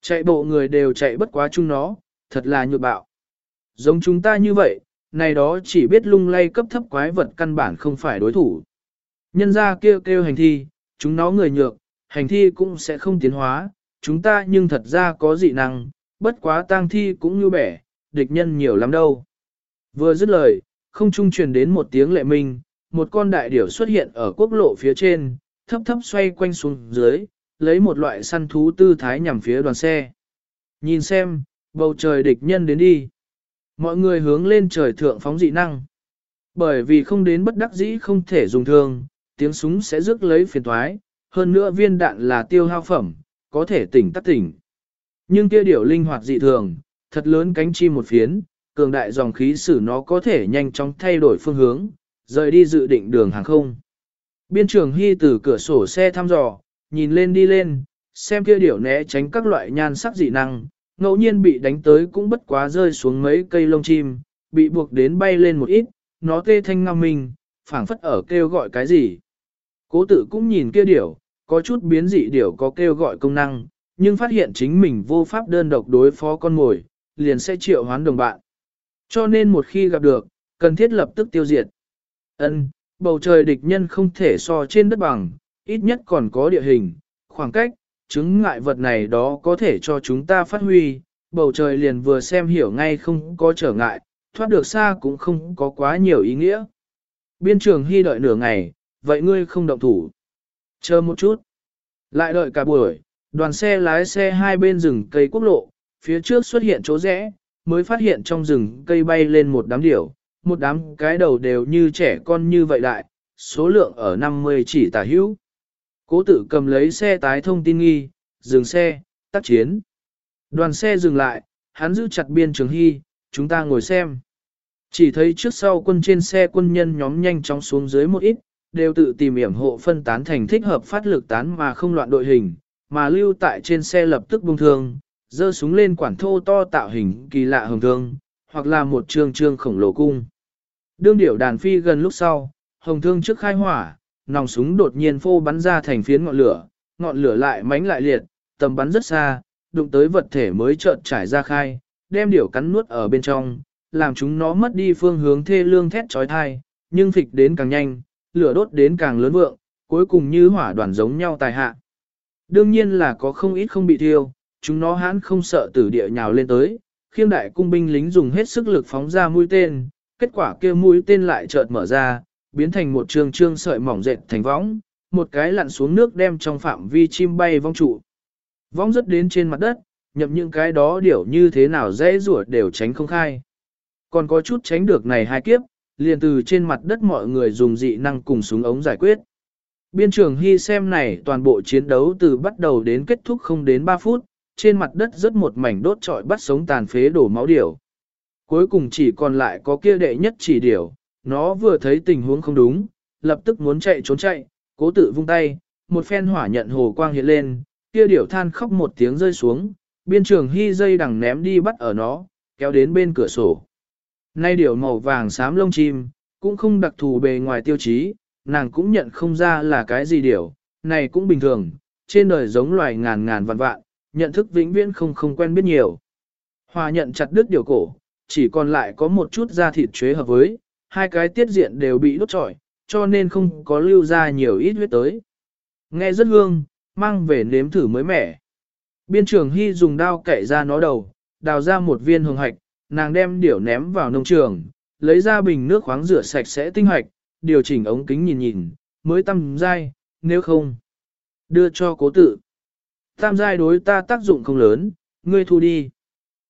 Chạy bộ người đều chạy bất quá chung nó, thật là nhược bạo. Giống chúng ta như vậy, này đó chỉ biết lung lay cấp thấp quái vật căn bản không phải đối thủ. Nhân ra kêu kêu hành thi, chúng nó người nhược, hành thi cũng sẽ không tiến hóa, chúng ta nhưng thật ra có dị năng, bất quá tang thi cũng như bẻ, địch nhân nhiều lắm đâu. Vừa dứt lời, không trung truyền đến một tiếng lệ minh, một con đại điểu xuất hiện ở quốc lộ phía trên, thấp thấp xoay quanh xuống dưới, lấy một loại săn thú tư thái nhằm phía đoàn xe. Nhìn xem, bầu trời địch nhân đến đi. Mọi người hướng lên trời thượng phóng dị năng. Bởi vì không đến bất đắc dĩ không thể dùng thương, tiếng súng sẽ rước lấy phiền thoái, hơn nữa viên đạn là tiêu hao phẩm, có thể tỉnh tắt tỉnh. Nhưng kia điểu linh hoạt dị thường, thật lớn cánh chim một phiến, cường đại dòng khí sử nó có thể nhanh chóng thay đổi phương hướng, rời đi dự định đường hàng không. Biên trường Hy từ cửa sổ xe thăm dò, nhìn lên đi lên, xem kia điểu né tránh các loại nhan sắc dị năng, ngẫu nhiên bị đánh tới cũng bất quá rơi xuống mấy cây lông chim, bị buộc đến bay lên một ít, nó tê thanh ngang mình, phảng phất ở kêu gọi cái gì. Cố tử cũng nhìn kia điểu, có chút biến dị điểu có kêu gọi công năng, nhưng phát hiện chính mình vô pháp đơn độc đối phó con mồi, liền sẽ triệu hoán đồng bạn. Cho nên một khi gặp được, cần thiết lập tức tiêu diệt. Ân, bầu trời địch nhân không thể so trên đất bằng, ít nhất còn có địa hình, khoảng cách, chứng ngại vật này đó có thể cho chúng ta phát huy, bầu trời liền vừa xem hiểu ngay không có trở ngại, thoát được xa cũng không có quá nhiều ý nghĩa. Biên trường hy đợi nửa ngày, vậy ngươi không động thủ. Chờ một chút. Lại đợi cả buổi, đoàn xe lái xe hai bên rừng cây quốc lộ, phía trước xuất hiện chỗ rẽ, mới phát hiện trong rừng cây bay lên một đám điểu, một đám cái đầu đều như trẻ con như vậy đại, số lượng ở 50 chỉ tả hữu. Cố tử cầm lấy xe tái thông tin nghi, dừng xe, tác chiến. Đoàn xe dừng lại, hắn giữ chặt biên trường hy, chúng ta ngồi xem. Chỉ thấy trước sau quân trên xe quân nhân nhóm nhanh chóng xuống dưới một ít, đều tự tìm hiểm hộ phân tán thành thích hợp phát lực tán mà không loạn đội hình, mà lưu tại trên xe lập tức bung thương, dơ súng lên quản thô to tạo hình kỳ lạ hồng thương, hoặc là một trường trương khổng lồ cung. Đương điểu đàn phi gần lúc sau, hồng thương trước khai hỏa, nòng súng đột nhiên phô bắn ra thành phiến ngọn lửa, ngọn lửa lại mánh lại liệt, tầm bắn rất xa, đụng tới vật thể mới chợt trải ra khai, đem điểu cắn nuốt ở bên trong, làm chúng nó mất đi phương hướng thê lương thét trói thai, nhưng phịch đến càng nhanh, lửa đốt đến càng lớn vượng, cuối cùng như hỏa đoàn giống nhau tài hạ. Đương nhiên là có không ít không bị thiêu, chúng nó hãn không sợ tử địa nhào lên tới, khiêng đại cung binh lính dùng hết sức lực phóng ra mũi tên, kết quả kia mũi tên lại chợt mở ra, biến thành một trường trương sợi mỏng dệt thành võng, một cái lặn xuống nước đem trong phạm vi chim bay vong trụ. Vong rất đến trên mặt đất, nhậm những cái đó điểu như thế nào dễ rủa đều tránh không khai. Còn có chút tránh được này hai kiếp, liền từ trên mặt đất mọi người dùng dị năng cùng súng ống giải quyết. Biên trường Hy xem này toàn bộ chiến đấu từ bắt đầu đến kết thúc không đến 3 phút, trên mặt đất rất một mảnh đốt trọi bắt sống tàn phế đổ máu điểu. Cuối cùng chỉ còn lại có kia đệ nhất chỉ điểu, nó vừa thấy tình huống không đúng, lập tức muốn chạy trốn chạy, cố tự vung tay, một phen hỏa nhận hồ quang hiện lên, kia điểu than khóc một tiếng rơi xuống, biên trường hy dây đằng ném đi bắt ở nó, kéo đến bên cửa sổ. Nay điểu màu vàng xám lông chim, cũng không đặc thù bề ngoài tiêu chí, nàng cũng nhận không ra là cái gì điểu, này cũng bình thường, trên đời giống loài ngàn ngàn vạn vạn, nhận thức vĩnh viễn không không quen biết nhiều. Hòa nhận chặt đứt điều cổ, chỉ còn lại có một chút da thịt chế hợp với, hai cái tiết diện đều bị đốt trọi, cho nên không có lưu ra nhiều ít huyết tới. Nghe rất hương, mang về nếm thử mới mẻ. Biên trường Hy dùng đao cậy ra nó đầu, đào ra một viên hồng hạch, nàng đem điểu ném vào nông trường, lấy ra bình nước khoáng rửa sạch sẽ tinh hoạch, điều chỉnh ống kính nhìn nhìn, mới tăm dai, nếu không, đưa cho cố tự. Tam giai đối ta tác dụng không lớn, ngươi thu đi.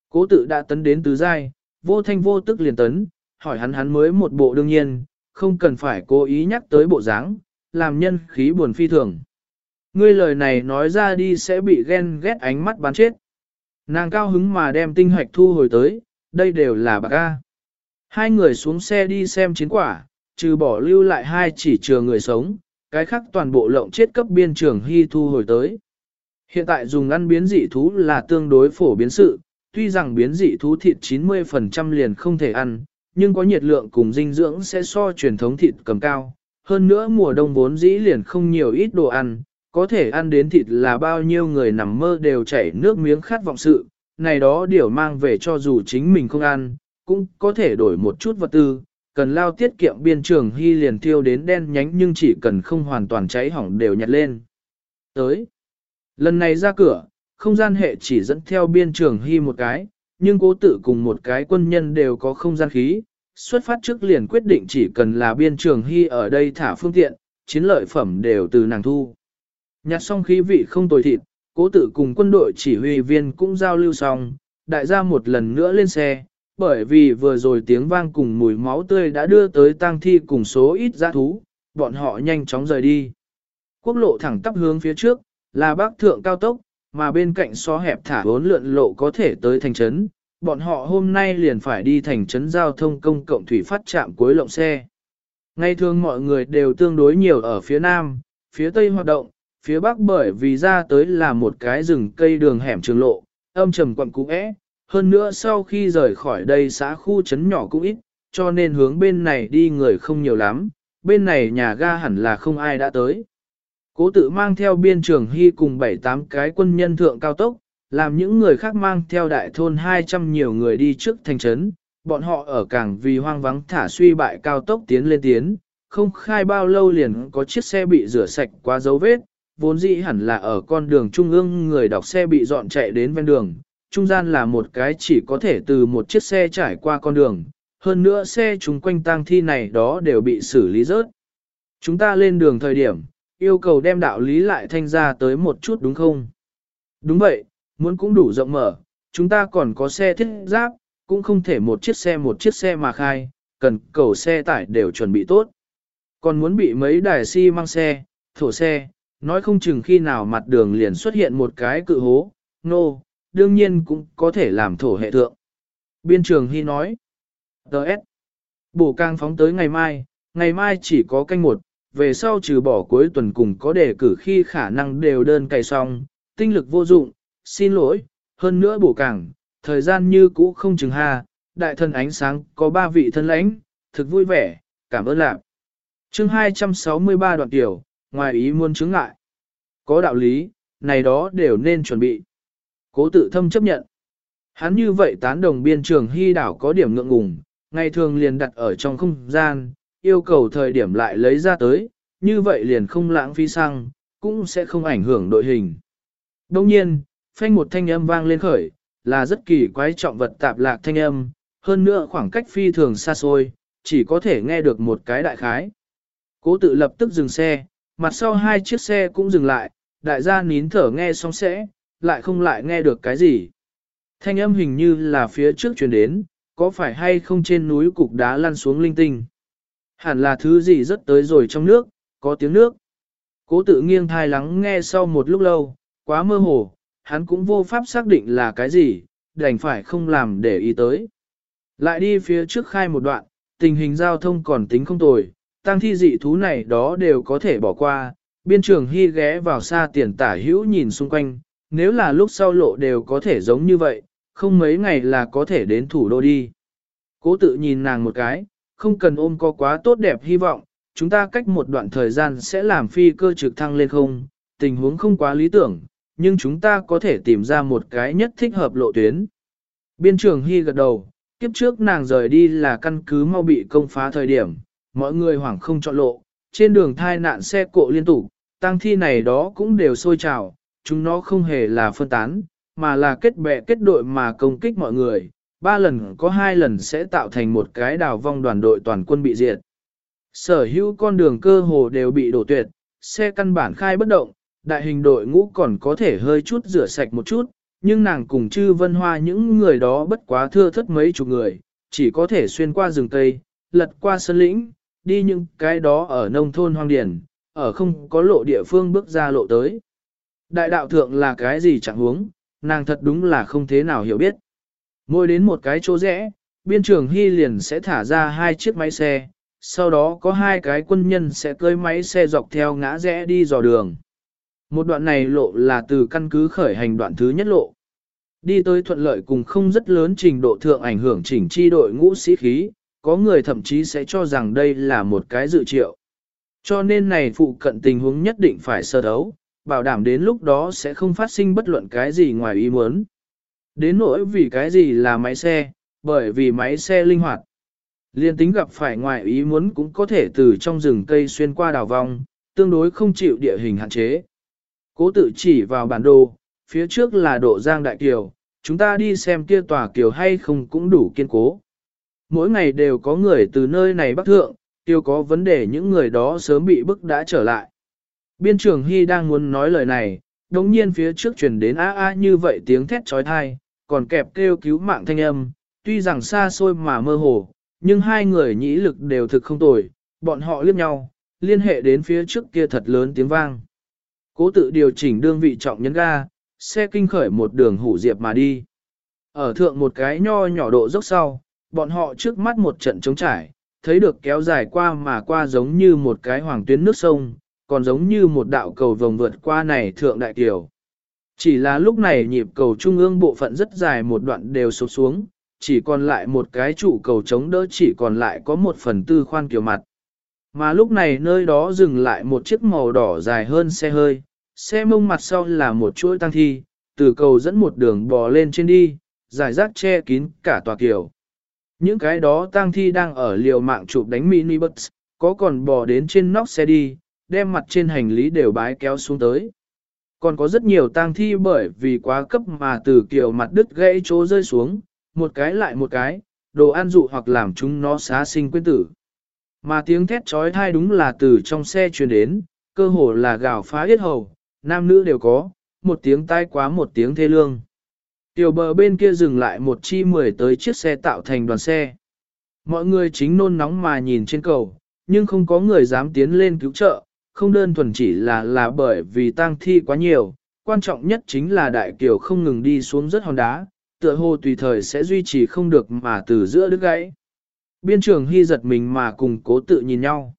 Cố tự đã tấn đến tứ giai, vô thanh vô tức liền tấn, hỏi hắn hắn mới một bộ đương nhiên, không cần phải cố ý nhắc tới bộ dáng, làm nhân khí buồn phi thường. Ngươi lời này nói ra đi sẽ bị ghen ghét ánh mắt bán chết. Nàng cao hứng mà đem tinh hoạch thu hồi tới, đây đều là bạc A. Hai người xuống xe đi xem chiến quả, trừ bỏ lưu lại hai chỉ chừa người sống, cái khác toàn bộ lộng chết cấp biên trường hy thu hồi tới. Hiện tại dùng ăn biến dị thú là tương đối phổ biến sự, tuy rằng biến dị thú thịt 90% liền không thể ăn, nhưng có nhiệt lượng cùng dinh dưỡng sẽ so truyền thống thịt cầm cao. Hơn nữa mùa đông vốn dĩ liền không nhiều ít đồ ăn, có thể ăn đến thịt là bao nhiêu người nằm mơ đều chảy nước miếng khát vọng sự, này đó điều mang về cho dù chính mình không ăn, cũng có thể đổi một chút vật tư, cần lao tiết kiệm biên trường hy liền thiêu đến đen nhánh nhưng chỉ cần không hoàn toàn cháy hỏng đều nhặt lên. Tới, lần này ra cửa, không gian hệ chỉ dẫn theo biên trường hy một cái, nhưng cố tự cùng một cái quân nhân đều có không gian khí, xuất phát trước liền quyết định chỉ cần là biên trường hy ở đây thả phương tiện, chiến lợi phẩm đều từ nàng thu. Nhặt xong khí vị không tồi thịt, cố tự cùng quân đội chỉ huy viên cũng giao lưu xong, đại gia một lần nữa lên xe, bởi vì vừa rồi tiếng vang cùng mùi máu tươi đã đưa tới tang thi cùng số ít giã thú, bọn họ nhanh chóng rời đi. Quốc lộ thẳng tắp hướng phía trước, là bắc thượng cao tốc, mà bên cạnh xó hẹp thả bốn lượn lộ có thể tới thành trấn. Bọn họ hôm nay liền phải đi thành trấn giao thông công cộng thủy phát trạm cuối lộng xe. Ngay thường mọi người đều tương đối nhiều ở phía nam, phía tây hoạt động, phía bắc bởi vì ra tới là một cái rừng cây đường hẻm trường lộ, âm trầm quặng cũ é, hơn nữa sau khi rời khỏi đây xã khu trấn nhỏ cũng ít, cho nên hướng bên này đi người không nhiều lắm, bên này nhà ga hẳn là không ai đã tới. Cố tự mang theo biên trường hy cùng 7-8 cái quân nhân thượng cao tốc, làm những người khác mang theo đại thôn 200 nhiều người đi trước thành trấn, bọn họ ở cảng vì hoang vắng thả suy bại cao tốc tiến lên tiến, không khai bao lâu liền có chiếc xe bị rửa sạch qua dấu vết, vốn dĩ hẳn là ở con đường trung ương người đọc xe bị dọn chạy đến ven đường, trung gian là một cái chỉ có thể từ một chiếc xe trải qua con đường, hơn nữa xe chúng quanh tang thi này đó đều bị xử lý rớt. Chúng ta lên đường thời điểm, yêu cầu đem đạo lý lại thanh ra tới một chút đúng không? Đúng vậy, muốn cũng đủ rộng mở, chúng ta còn có xe thiết giáp, cũng không thể một chiếc xe một chiếc xe mà khai, cần cầu xe tải đều chuẩn bị tốt. Còn muốn bị mấy đài xi si mang xe, thổ xe, nói không chừng khi nào mặt đường liền xuất hiện một cái cự hố, nô, no, đương nhiên cũng có thể làm thổ hệ thượng. Biên trường Hy nói, Đợt, bổ càng phóng tới ngày mai, ngày mai chỉ có canh một, về sau trừ bỏ cuối tuần cùng có đề cử khi khả năng đều đơn cày xong, tinh lực vô dụng, xin lỗi, hơn nữa bổ càng, thời gian như cũ không chừng ha, đại thân ánh sáng có ba vị thân lãnh, thực vui vẻ, cảm ơn lạc. chương 263 đoạn tiểu, ngoài ý muốn chứng ngại. Có đạo lý, này đó đều nên chuẩn bị. Cố tự thâm chấp nhận. Hắn như vậy tán đồng biên trường hy đảo có điểm ngượng ngùng, ngày thường liền đặt ở trong không gian, yêu cầu thời điểm lại lấy ra tới, như vậy liền không lãng phí xăng, cũng sẽ không ảnh hưởng đội hình. Đồng nhiên, phanh một thanh âm vang lên khởi, là rất kỳ quái trọng vật tạp lạc thanh âm, hơn nữa khoảng cách phi thường xa xôi, chỉ có thể nghe được một cái đại khái. Cố tự lập tức dừng xe, mặt sau hai chiếc xe cũng dừng lại, đại gia nín thở nghe xong sẽ, lại không lại nghe được cái gì. Thanh âm hình như là phía trước chuyển đến, có phải hay không trên núi cục đá lăn xuống linh tinh. Hẳn là thứ gì rất tới rồi trong nước, có tiếng nước. Cố tự nghiêng thai lắng nghe sau một lúc lâu, quá mơ hồ, hắn cũng vô pháp xác định là cái gì, đành phải không làm để ý tới. Lại đi phía trước khai một đoạn, tình hình giao thông còn tính không tồi, tăng thi dị thú này đó đều có thể bỏ qua, biên trường hy ghé vào xa tiền tả hữu nhìn xung quanh, nếu là lúc sau lộ đều có thể giống như vậy, không mấy ngày là có thể đến thủ đô đi. Cố tự nhìn nàng một cái, không cần ôm có quá tốt đẹp hy vọng, chúng ta cách một đoạn thời gian sẽ làm phi cơ trực thăng lên không, tình huống không quá lý tưởng, nhưng chúng ta có thể tìm ra một cái nhất thích hợp lộ tuyến. Biên trường Hy gật đầu, kiếp trước nàng rời đi là căn cứ mau bị công phá thời điểm, mọi người hoảng không chọn lộ, trên đường thai nạn xe cộ liên tục, tăng thi này đó cũng đều sôi trào, chúng nó không hề là phân tán, mà là kết bè kết đội mà công kích mọi người, ba lần có hai lần sẽ tạo thành một cái đào vong đoàn đội toàn quân bị diệt. Sở hữu con đường cơ hồ đều bị đổ tuyệt, xe căn bản khai bất động, đại hình đội ngũ còn có thể hơi chút rửa sạch một chút, nhưng nàng cùng chư vân hoa những người đó bất quá thưa thất mấy chục người, chỉ có thể xuyên qua rừng cây, lật qua sân lĩnh, đi những cái đó ở nông thôn hoang điển, ở không có lộ địa phương bước ra lộ tới. Đại đạo thượng là cái gì chẳng huống, nàng thật đúng là không thế nào hiểu biết. ngồi đến một cái chỗ rẽ, biên trường Hy liền sẽ thả ra hai chiếc máy xe, sau đó có hai cái quân nhân sẽ cưới máy xe dọc theo ngã rẽ đi dò đường. Một đoạn này lộ là từ căn cứ khởi hành đoạn thứ nhất lộ. Đi tới thuận lợi cùng không rất lớn trình độ thượng ảnh hưởng chỉnh chi đội ngũ sĩ khí, có người thậm chí sẽ cho rằng đây là một cái dự triệu. Cho nên này phụ cận tình huống nhất định phải sơ đấu, bảo đảm đến lúc đó sẽ không phát sinh bất luận cái gì ngoài ý muốn. Đến nỗi vì cái gì là máy xe, bởi vì máy xe linh hoạt. Liên tính gặp phải ngoài ý muốn cũng có thể từ trong rừng cây xuyên qua đảo vòng, tương đối không chịu địa hình hạn chế. Cố tự chỉ vào bản đồ, phía trước là độ giang đại kiều, chúng ta đi xem kia tòa kiều hay không cũng đủ kiên cố. Mỗi ngày đều có người từ nơi này bắc thượng, tiêu có vấn đề những người đó sớm bị bức đã trở lại. Biên trưởng Hy đang muốn nói lời này, đồng nhiên phía trước truyền đến a a như vậy tiếng thét trói thai, còn kẹp kêu cứu mạng thanh âm, tuy rằng xa xôi mà mơ hồ, nhưng hai người nhĩ lực đều thực không tồi, bọn họ liếc nhau, liên hệ đến phía trước kia thật lớn tiếng vang. Cố tự điều chỉnh đương vị trọng nhấn ga, xe kinh khởi một đường hủ diệp mà đi. Ở thượng một cái nho nhỏ độ dốc sau, bọn họ trước mắt một trận trống trải, thấy được kéo dài qua mà qua giống như một cái hoàng tuyến nước sông, còn giống như một đạo cầu vồng vượt qua này thượng đại tiểu. Chỉ là lúc này nhịp cầu trung ương bộ phận rất dài một đoạn đều sụp xuống, chỉ còn lại một cái trụ cầu chống đỡ chỉ còn lại có một phần tư khoan kiểu mặt. Mà lúc này nơi đó dừng lại một chiếc màu đỏ dài hơn xe hơi, xe mông mặt sau là một chuỗi tăng thi, từ cầu dẫn một đường bò lên trên đi, giải rác che kín cả tòa kiểu. Những cái đó tang thi đang ở liều mạng chụp đánh mini bus, có còn bò đến trên nóc xe đi, đem mặt trên hành lý đều bái kéo xuống tới. Còn có rất nhiều tang thi bởi vì quá cấp mà từ kiểu mặt đứt gãy chỗ rơi xuống, một cái lại một cái, đồ ăn dụ hoặc làm chúng nó xá sinh quên tử. Mà tiếng thét trói thai đúng là từ trong xe truyền đến, cơ hồ là gào phá yết hầu, nam nữ đều có, một tiếng tai quá một tiếng thê lương. Tiểu bờ bên kia dừng lại một chi mười tới chiếc xe tạo thành đoàn xe. Mọi người chính nôn nóng mà nhìn trên cầu, nhưng không có người dám tiến lên cứu trợ, không đơn thuần chỉ là là bởi vì tang thi quá nhiều, quan trọng nhất chính là đại kiều không ngừng đi xuống rất hòn đá, tựa hồ tùy thời sẽ duy trì không được mà từ giữa đứt gãy. Biên trường hy giật mình mà cùng cố tự nhìn nhau.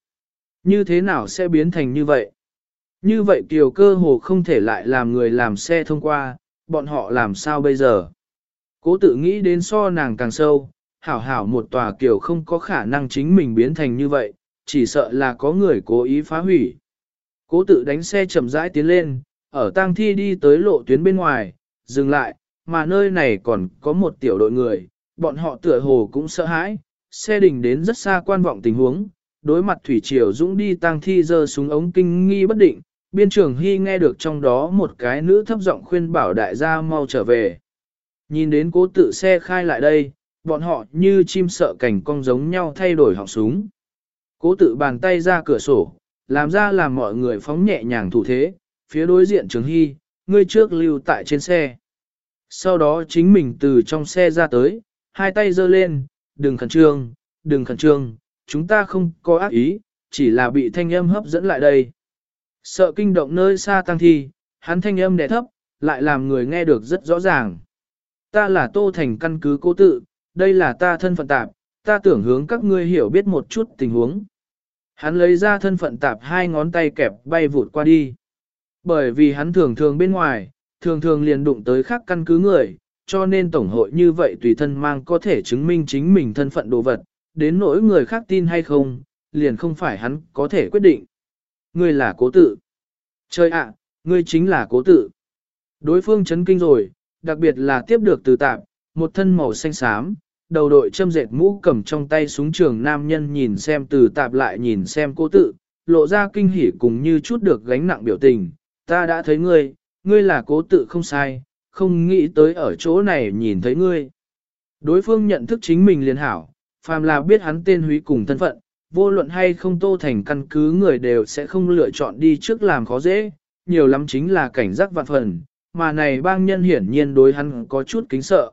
Như thế nào sẽ biến thành như vậy? Như vậy kiều cơ hồ không thể lại làm người làm xe thông qua, bọn họ làm sao bây giờ? Cố tự nghĩ đến so nàng càng sâu, hảo hảo một tòa kiều không có khả năng chính mình biến thành như vậy, chỉ sợ là có người cố ý phá hủy. Cố tự đánh xe chậm rãi tiến lên, ở tang thi đi tới lộ tuyến bên ngoài, dừng lại, mà nơi này còn có một tiểu đội người, bọn họ tựa hồ cũng sợ hãi, xe đình đến rất xa quan vọng tình huống, đối mặt thủy triều dũng đi tang thi giơ súng ống kinh nghi bất định, biên trưởng hy nghe được trong đó một cái nữ thấp giọng khuyên bảo đại gia mau trở về. Nhìn đến cố tự xe khai lại đây, bọn họ như chim sợ cảnh cong giống nhau thay đổi họng súng. Cố tự bàn tay ra cửa sổ, làm ra làm mọi người phóng nhẹ nhàng thủ thế, phía đối diện trường hy, ngươi trước lưu tại trên xe. Sau đó chính mình từ trong xe ra tới, hai tay giơ lên, đừng khẩn trương, đừng khẩn trương, chúng ta không có ác ý, chỉ là bị thanh âm hấp dẫn lại đây. Sợ kinh động nơi xa tăng thi, hắn thanh âm đẻ thấp, lại làm người nghe được rất rõ ràng. Ta là Tô Thành căn cứ cố tự, đây là ta thân phận tạp, ta tưởng hướng các ngươi hiểu biết một chút tình huống. Hắn lấy ra thân phận tạp hai ngón tay kẹp bay vụt qua đi. Bởi vì hắn thường thường bên ngoài, thường thường liền đụng tới khác căn cứ người, cho nên tổng hội như vậy tùy thân mang có thể chứng minh chính mình thân phận đồ vật, đến nỗi người khác tin hay không, liền không phải hắn có thể quyết định. Ngươi là cố tự. trời ạ, ngươi chính là cố tự. Đối phương chấn kinh rồi, đặc biệt là tiếp được từ tạp, một thân màu xanh xám, đầu đội châm dệt mũ cầm trong tay súng trường nam nhân nhìn xem từ tạp lại nhìn xem cố tự, lộ ra kinh hỉ cùng như chút được gánh nặng biểu tình. Ta đã thấy ngươi, ngươi là cố tự không sai, không nghĩ tới ở chỗ này nhìn thấy ngươi. Đối phương nhận thức chính mình liền hảo, phàm là biết hắn tên húy cùng thân phận, vô luận hay không tô thành căn cứ người đều sẽ không lựa chọn đi trước làm khó dễ, nhiều lắm chính là cảnh giác vạn phần, mà này bang nhân hiển nhiên đối hắn có chút kính sợ.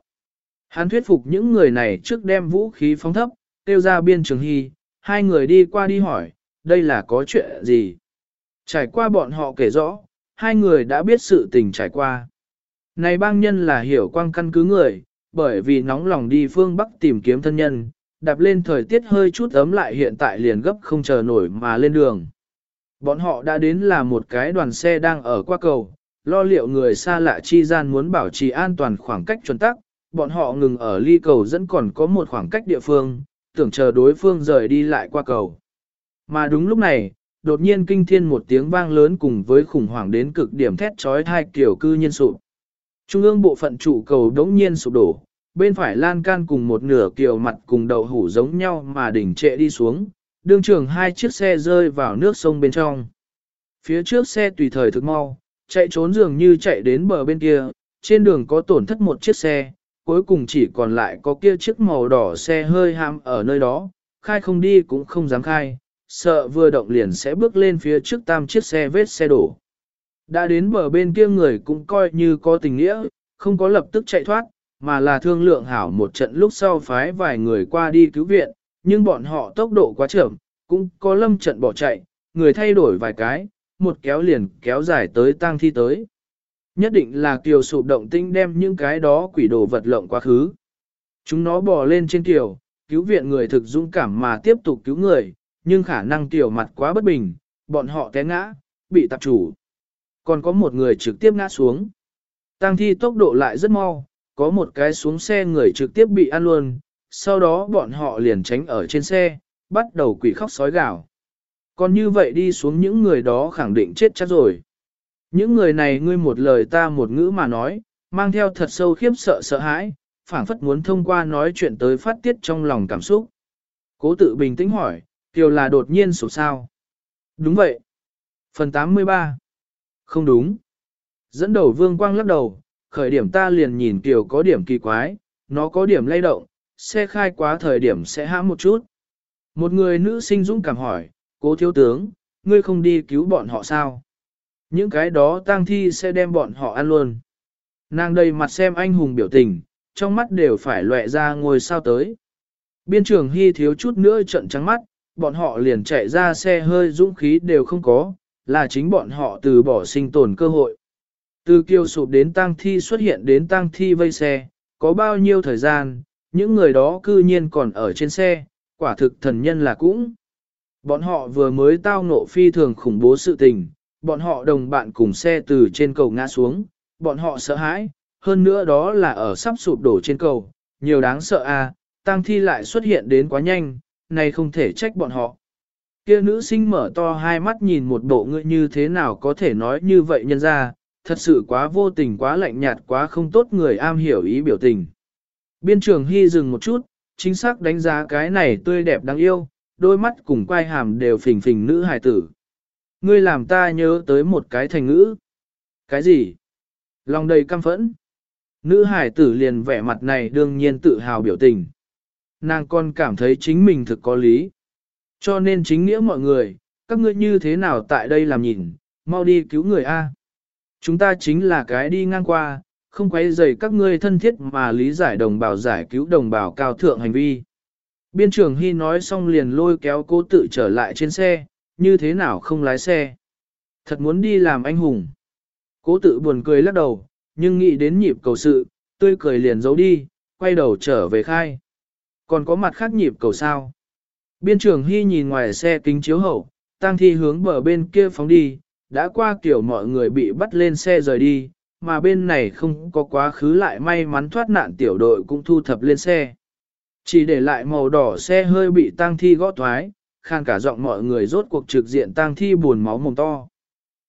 Hắn thuyết phục những người này trước đem vũ khí phóng thấp, tiêu ra biên trường hy, hai người đi qua đi hỏi, đây là có chuyện gì? Trải qua bọn họ kể rõ, hai người đã biết sự tình trải qua. Này bang nhân là hiểu quang căn cứ người, bởi vì nóng lòng đi phương Bắc tìm kiếm thân nhân, đạp lên thời tiết hơi chút ấm lại hiện tại liền gấp không chờ nổi mà lên đường. Bọn họ đã đến là một cái đoàn xe đang ở qua cầu, lo liệu người xa lạ chi gian muốn bảo trì an toàn khoảng cách chuẩn tắc, bọn họ ngừng ở ly cầu dẫn còn có một khoảng cách địa phương, tưởng chờ đối phương rời đi lại qua cầu. Mà đúng lúc này, đột nhiên kinh thiên một tiếng vang lớn cùng với khủng hoảng đến cực điểm thét trói thai kiểu cư nhân sụp. Trung ương bộ phận trụ cầu đống nhiên sụp đổ, bên phải lan can cùng một nửa kiều mặt cùng đậu hủ giống nhau mà đỉnh trệ đi xuống, đương trường hai chiếc xe rơi vào nước sông bên trong. Phía trước xe tùy thời thực mau, chạy trốn dường như chạy đến bờ bên kia, trên đường có tổn thất một chiếc xe, cuối cùng chỉ còn lại có kia chiếc màu đỏ xe hơi ham ở nơi đó, khai không đi cũng không dám khai, sợ vừa động liền sẽ bước lên phía trước tam chiếc xe vết xe đổ. Đã đến bờ bên kia người cũng coi như có tình nghĩa, không có lập tức chạy thoát, mà là thương lượng hảo một trận lúc sau phái vài người qua đi cứu viện, nhưng bọn họ tốc độ quá chậm, cũng có lâm trận bỏ chạy, người thay đổi vài cái, một kéo liền kéo dài tới tang thi tới. Nhất định là kiều sụp động tinh đem những cái đó quỷ đồ vật lộng quá khứ. Chúng nó bò lên trên kiều, cứu viện người thực dũng cảm mà tiếp tục cứu người, nhưng khả năng tiểu mặt quá bất bình, bọn họ té ngã, bị tạp chủ. Còn có một người trực tiếp ngã xuống. Tăng thi tốc độ lại rất mau, có một cái xuống xe người trực tiếp bị ăn luôn, sau đó bọn họ liền tránh ở trên xe, bắt đầu quỷ khóc sói gào. Còn như vậy đi xuống những người đó khẳng định chết chắc rồi. Những người này ngươi một lời ta một ngữ mà nói, mang theo thật sâu khiếp sợ sợ hãi, phảng phất muốn thông qua nói chuyện tới phát tiết trong lòng cảm xúc. Cố tự bình tĩnh hỏi, Kiều là đột nhiên sụp sao? Đúng vậy. Phần 83 Không đúng. Dẫn đầu vương quang lắc đầu, khởi điểm ta liền nhìn Kiều có điểm kỳ quái, nó có điểm lay động, xe khai quá thời điểm sẽ hãm một chút. Một người nữ sinh dũng cảm hỏi, cố thiếu tướng, ngươi không đi cứu bọn họ sao? Những cái đó tang thi sẽ đem bọn họ ăn luôn. Nàng đầy mặt xem anh hùng biểu tình, trong mắt đều phải lệ ra ngồi sao tới. Biên trường hy thiếu chút nữa trận trắng mắt, bọn họ liền chạy ra xe hơi dũng khí đều không có, là chính bọn họ từ bỏ sinh tồn cơ hội. Từ kiêu sụp đến tang thi xuất hiện đến tang thi vây xe, có bao nhiêu thời gian, những người đó cư nhiên còn ở trên xe, quả thực thần nhân là cũng. Bọn họ vừa mới tao ngộ phi thường khủng bố sự tình, bọn họ đồng bạn cùng xe từ trên cầu ngã xuống, bọn họ sợ hãi, hơn nữa đó là ở sắp sụp đổ trên cầu, nhiều đáng sợ à, tang thi lại xuất hiện đến quá nhanh, này không thể trách bọn họ. Kia nữ sinh mở to hai mắt nhìn một bộ ngươi như thế nào có thể nói như vậy nhân ra, thật sự quá vô tình quá lạnh nhạt quá không tốt người am hiểu ý biểu tình. Biên trường Hy dừng một chút, chính xác đánh giá cái này tươi đẹp đáng yêu, đôi mắt cùng quai hàm đều phình phình nữ hài tử. Ngươi làm ta nhớ tới một cái thành ngữ. Cái gì? Lòng đầy căm phẫn. Nữ hải tử liền vẻ mặt này đương nhiên tự hào biểu tình. Nàng còn cảm thấy chính mình thực có lý. Cho nên chính nghĩa mọi người, các ngươi như thế nào tại đây làm nhìn, mau đi cứu người A. Chúng ta chính là cái đi ngang qua, không quấy rầy các ngươi thân thiết mà lý giải đồng bào giải cứu đồng bào cao thượng hành vi. Biên trưởng Hy nói xong liền lôi kéo cố tự trở lại trên xe, như thế nào không lái xe. Thật muốn đi làm anh hùng. Cố tự buồn cười lắc đầu, nhưng nghĩ đến nhịp cầu sự, tươi cười liền giấu đi, quay đầu trở về khai. Còn có mặt khác nhịp cầu sao. Biên trưởng Hy nhìn ngoài xe kính chiếu hậu, tăng thi hướng bờ bên kia phóng đi, đã qua kiểu mọi người bị bắt lên xe rời đi, mà bên này không có quá khứ lại may mắn thoát nạn tiểu đội cũng thu thập lên xe. Chỉ để lại màu đỏ xe hơi bị tang thi gõ thoái, khang cả giọng mọi người rốt cuộc trực diện tang thi buồn máu mồm to.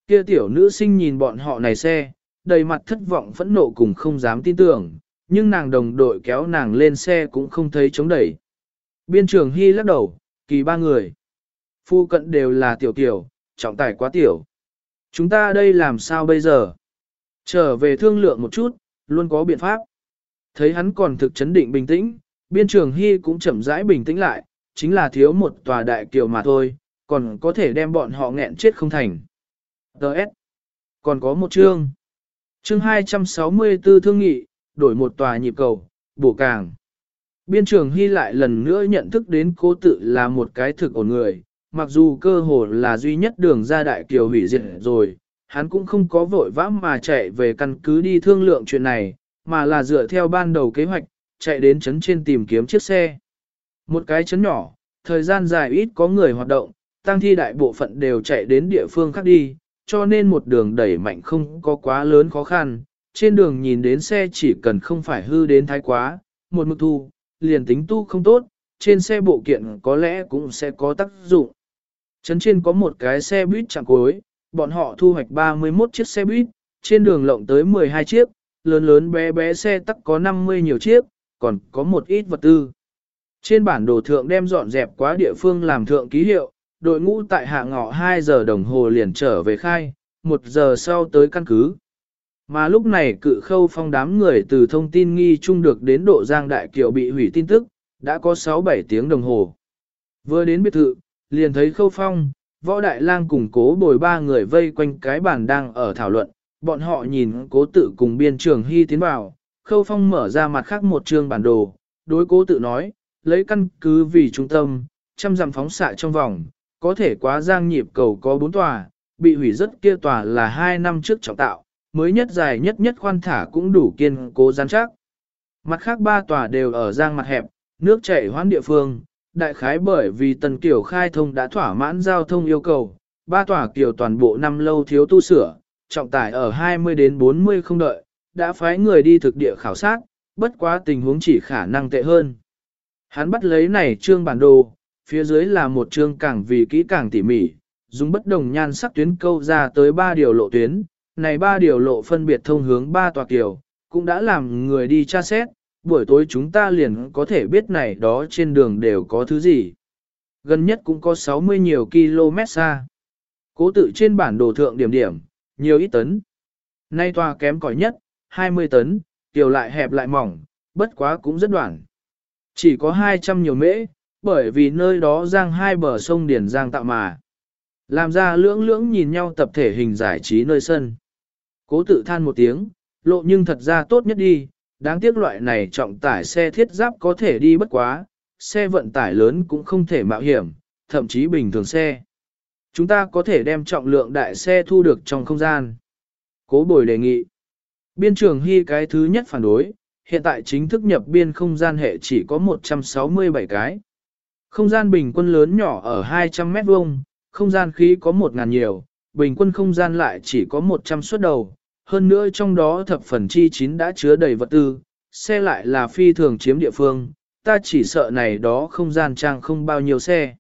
Kia tiểu nữ sinh nhìn bọn họ này xe, đầy mặt thất vọng phẫn nộ cùng không dám tin tưởng, nhưng nàng đồng đội kéo nàng lên xe cũng không thấy chống đẩy. Biên trường Hy lắc đầu, kỳ ba người. Phu cận đều là tiểu tiểu, trọng tài quá tiểu. Chúng ta đây làm sao bây giờ? Trở về thương lượng một chút, luôn có biện pháp. Thấy hắn còn thực chấn định bình tĩnh, biên trường Hy cũng chậm rãi bình tĩnh lại, chính là thiếu một tòa đại kiều mà thôi, còn có thể đem bọn họ nghẹn chết không thành. Đợt. Còn có một chương. Chương 264 thương nghị, đổi một tòa nhịp cầu, bổ càng. Biên trường Hy lại lần nữa nhận thức đến cố tự là một cái thực ổn người, mặc dù cơ hồ là duy nhất đường ra đại kiều hủy diệt rồi, hắn cũng không có vội vã mà chạy về căn cứ đi thương lượng chuyện này, mà là dựa theo ban đầu kế hoạch, chạy đến chấn trên tìm kiếm chiếc xe. Một cái chấn nhỏ, thời gian dài ít có người hoạt động, tăng thi đại bộ phận đều chạy đến địa phương khác đi, cho nên một đường đẩy mạnh không có quá lớn khó khăn. Trên đường nhìn đến xe chỉ cần không phải hư đến thái quá, một mực thu, liền tính tu không tốt, trên xe bộ kiện có lẽ cũng sẽ có tác dụng. Trấn trên có một cái xe buýt chạm cuối, bọn họ thu hoạch 31 chiếc xe buýt, trên đường lộng tới 12 chiếc, lớn lớn bé bé xe tắc có 50 nhiều chiếc, còn có một ít vật tư. Trên bản đồ thượng đem dọn dẹp quá địa phương làm thượng ký hiệu, đội ngũ tại hạ ngọ 2 giờ đồng hồ liền trở về khai, 1 giờ sau tới căn cứ. Mà lúc này cự khâu phong đám người từ thông tin nghi chung được đến độ giang đại Kiều bị hủy tin tức, đã có 6-7 tiếng đồng hồ. Vừa đến biệt thự, liền thấy khâu phong, võ đại lang cùng cố bồi ba người vây quanh cái bàn đang ở thảo luận, bọn họ nhìn cố tự cùng biên trường hy tiến vào, khâu phong mở ra mặt khác một chương bản đồ, đối cố tự nói, lấy căn cứ vì trung tâm, trăm dặm phóng xạ trong vòng, có thể quá giang nhịp cầu có bốn tòa, bị hủy rất kia tòa là hai năm trước trọng tạo, mới nhất dài nhất nhất khoan thả cũng đủ kiên cố gian chắc. Mặt khác ba tòa đều ở giang mặt hẹp, nước chảy hoán địa phương, đại khái bởi vì tần kiểu khai thông đã thỏa mãn giao thông yêu cầu, ba tòa kiểu toàn bộ năm lâu thiếu tu sửa, trọng tải ở 20 đến 40 không đợi, đã phái người đi thực địa khảo sát, bất quá tình huống chỉ khả năng tệ hơn. Hắn bắt lấy này trương bản đồ, phía dưới là một trương càng vì kỹ càng tỉ mỉ, dùng bất đồng nhan sắc tuyến câu ra tới ba điều lộ tuyến, này ba điều lộ phân biệt thông hướng ba tòa kiểu, cũng đã làm người đi tra xét, buổi tối chúng ta liền có thể biết này đó trên đường đều có thứ gì. Gần nhất cũng có 60 nhiều km xa. Cố tự trên bản đồ thượng điểm điểm, nhiều ít tấn. Nay tòa kém cỏi nhất, 20 tấn, tiểu lại hẹp lại mỏng, bất quá cũng rất đoạn. Chỉ có 200 nhiều mễ, bởi vì nơi đó giang hai bờ sông Điền Giang tạo mà. Làm ra lưỡng lưỡng nhìn nhau tập thể hình giải trí nơi sân. Cố tự than một tiếng, lộ nhưng thật ra tốt nhất đi, đáng tiếc loại này trọng tải xe thiết giáp có thể đi bất quá, xe vận tải lớn cũng không thể mạo hiểm, thậm chí bình thường xe. Chúng ta có thể đem trọng lượng đại xe thu được trong không gian. Cố bồi đề nghị. Biên trường Hy cái thứ nhất phản đối, hiện tại chính thức nhập biên không gian hệ chỉ có 167 cái. Không gian bình quân lớn nhỏ ở 200 mét vuông, không gian khí có 1.000 nhiều, bình quân không gian lại chỉ có 100 suất đầu, hơn nữa trong đó thập phần chi chín đã chứa đầy vật tư, xe lại là phi thường chiếm địa phương, ta chỉ sợ này đó không gian trang không bao nhiêu xe.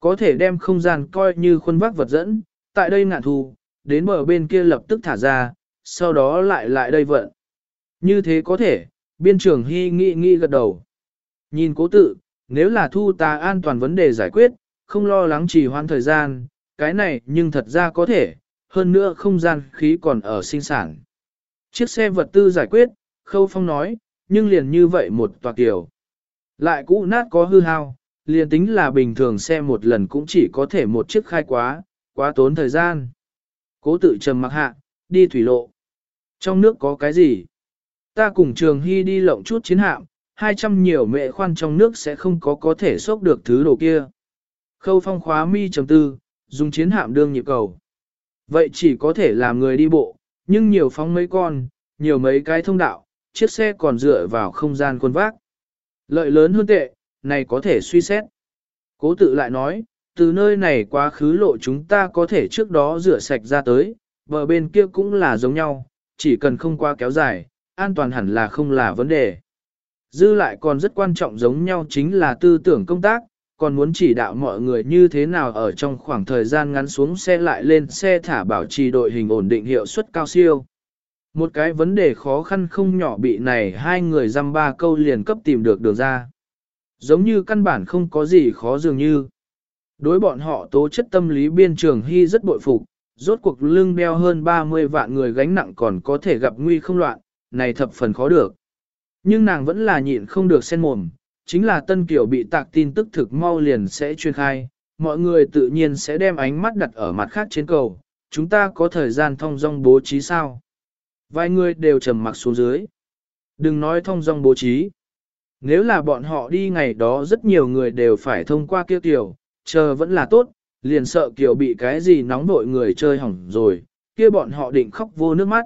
Có thể đem không gian coi như khuôn vác vật dẫn, tại đây ngạn thu, đến bờ bên kia lập tức thả ra, sau đó lại lại đây vận. Như thế có thể, biên trưởng hy nghị nghị gật đầu. Nhìn cố tự, nếu là thu ta an toàn vấn đề giải quyết, không lo lắng trì hoãn thời gian, cái này nhưng thật ra có thể, hơn nữa không gian khí còn ở sinh sản. Chiếc xe vật tư giải quyết, Khâu Phong nói, nhưng liền như vậy một tòa kiểu. Lại cũ nát có hư hao, liền tính là bình thường xe một lần cũng chỉ có thể một chiếc khai quá, quá tốn thời gian. Cố tự trầm mặc hạ, đi thủy lộ. Trong nước có cái gì? Ta cùng Trường Hy đi lộng chút chiến hạm, 200 nhiều mẹ khoan trong nước sẽ không có có thể xốc được thứ đồ kia. Khâu phong khóa mi chấm tư, dùng chiến hạm đương nhịp cầu. Vậy chỉ có thể làm người đi bộ, nhưng nhiều phóng mấy con, nhiều mấy cái thông đạo, chiếc xe còn dựa vào không gian quân vác. Lợi lớn hơn tệ, này có thể suy xét. Cố tự lại nói, từ nơi này quá khứ lộ chúng ta có thể trước đó rửa sạch ra tới, bờ bên kia cũng là giống nhau, chỉ cần không qua kéo dài, an toàn hẳn là không là vấn đề. Dư lại còn rất quan trọng giống nhau chính là tư tưởng công tác, còn muốn chỉ đạo mọi người như thế nào ở trong khoảng thời gian ngắn xuống xe lại lên xe thả bảo trì đội hình ổn định hiệu suất cao siêu. Một cái vấn đề khó khăn không nhỏ bị này hai người dăm ba câu liền cấp tìm được đường ra. Giống như căn bản không có gì khó dường như. Đối bọn họ tố chất tâm lý biên trường hy rất bội phục, rốt cuộc lưng đeo hơn 30 vạn người gánh nặng còn có thể gặp nguy không loạn, này thập phần khó được. Nhưng nàng vẫn là nhịn không được sen mồm, chính là Tân Kiều bị tạc tin tức thực mau liền sẽ truyền khai, mọi người tự nhiên sẽ đem ánh mắt đặt ở mặt khác trên cầu, chúng ta có thời gian thông dong bố trí sao? Vài người đều trầm mặc xuống dưới. Đừng nói thông dong bố trí. Nếu là bọn họ đi ngày đó rất nhiều người đều phải thông qua kia kiểu, chờ vẫn là tốt, liền sợ kiểu bị cái gì nóng nội người chơi hỏng rồi, kia bọn họ định khóc vô nước mắt.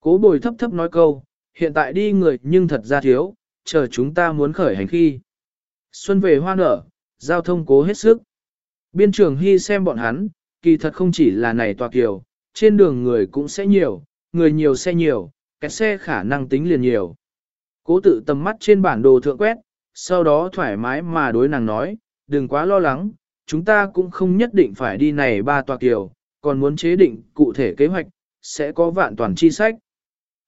Cố bồi thấp thấp nói câu, hiện tại đi người nhưng thật ra thiếu, chờ chúng ta muốn khởi hành khi. Xuân về hoa nở, giao thông cố hết sức. Biên trường hy xem bọn hắn, kỳ thật không chỉ là này tòa kiều, trên đường người cũng sẽ nhiều, người nhiều xe nhiều, cái xe khả năng tính liền nhiều. Cố tự tầm mắt trên bản đồ thượng quét, sau đó thoải mái mà đối nàng nói, đừng quá lo lắng, chúng ta cũng không nhất định phải đi này ba tòa kiều, còn muốn chế định cụ thể kế hoạch, sẽ có vạn toàn chi sách.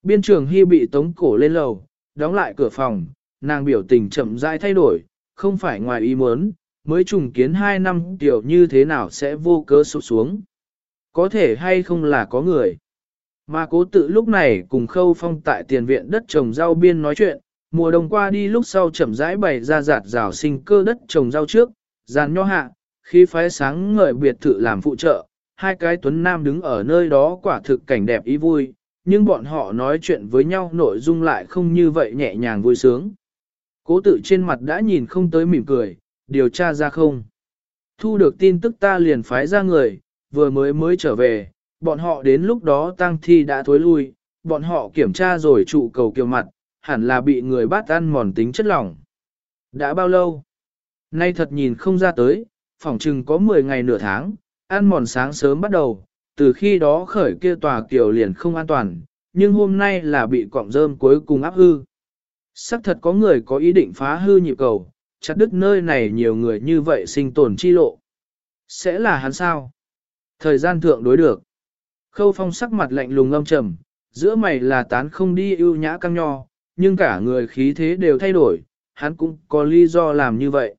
Biên trường Hy bị tống cổ lên lầu, đóng lại cửa phòng, nàng biểu tình chậm rãi thay đổi, không phải ngoài ý muốn, mới trùng kiến 2 năm tiểu như thế nào sẽ vô cớ sụp xuống. Có thể hay không là có người. Mà cố tự lúc này cùng khâu phong tại tiền viện đất trồng rau biên nói chuyện, mùa đông qua đi lúc sau chậm rãi bày ra giạt rào sinh cơ đất trồng rau trước, giàn nho hạ, khi phái sáng ngời biệt thự làm phụ trợ, hai cái tuấn nam đứng ở nơi đó quả thực cảnh đẹp ý vui, nhưng bọn họ nói chuyện với nhau nội dung lại không như vậy nhẹ nhàng vui sướng. Cố tự trên mặt đã nhìn không tới mỉm cười, điều tra ra không. Thu được tin tức ta liền phái ra người, vừa mới mới trở về, bọn họ đến lúc đó tăng thi đã thối lui, bọn họ kiểm tra rồi trụ cầu kiều mặt, hẳn là bị người bắt ăn mòn tính chất lỏng. Đã bao lâu? Nay thật nhìn không ra tới, phỏng chừng có 10 ngày nửa tháng, ăn mòn sáng sớm bắt đầu, từ khi đó khởi kia tòa kiều liền không an toàn, nhưng hôm nay là bị cọng rơm cuối cùng áp hư. Sắc thật có người có ý định phá hư nhịp cầu, chặt đứt nơi này nhiều người như vậy sinh tồn chi lộ. Sẽ là hắn sao? Thời gian thượng đối được. Khâu phong sắc mặt lạnh lùng âm trầm, giữa mày là tán không đi ưu nhã căng nho, nhưng cả người khí thế đều thay đổi, hắn cũng có lý do làm như vậy.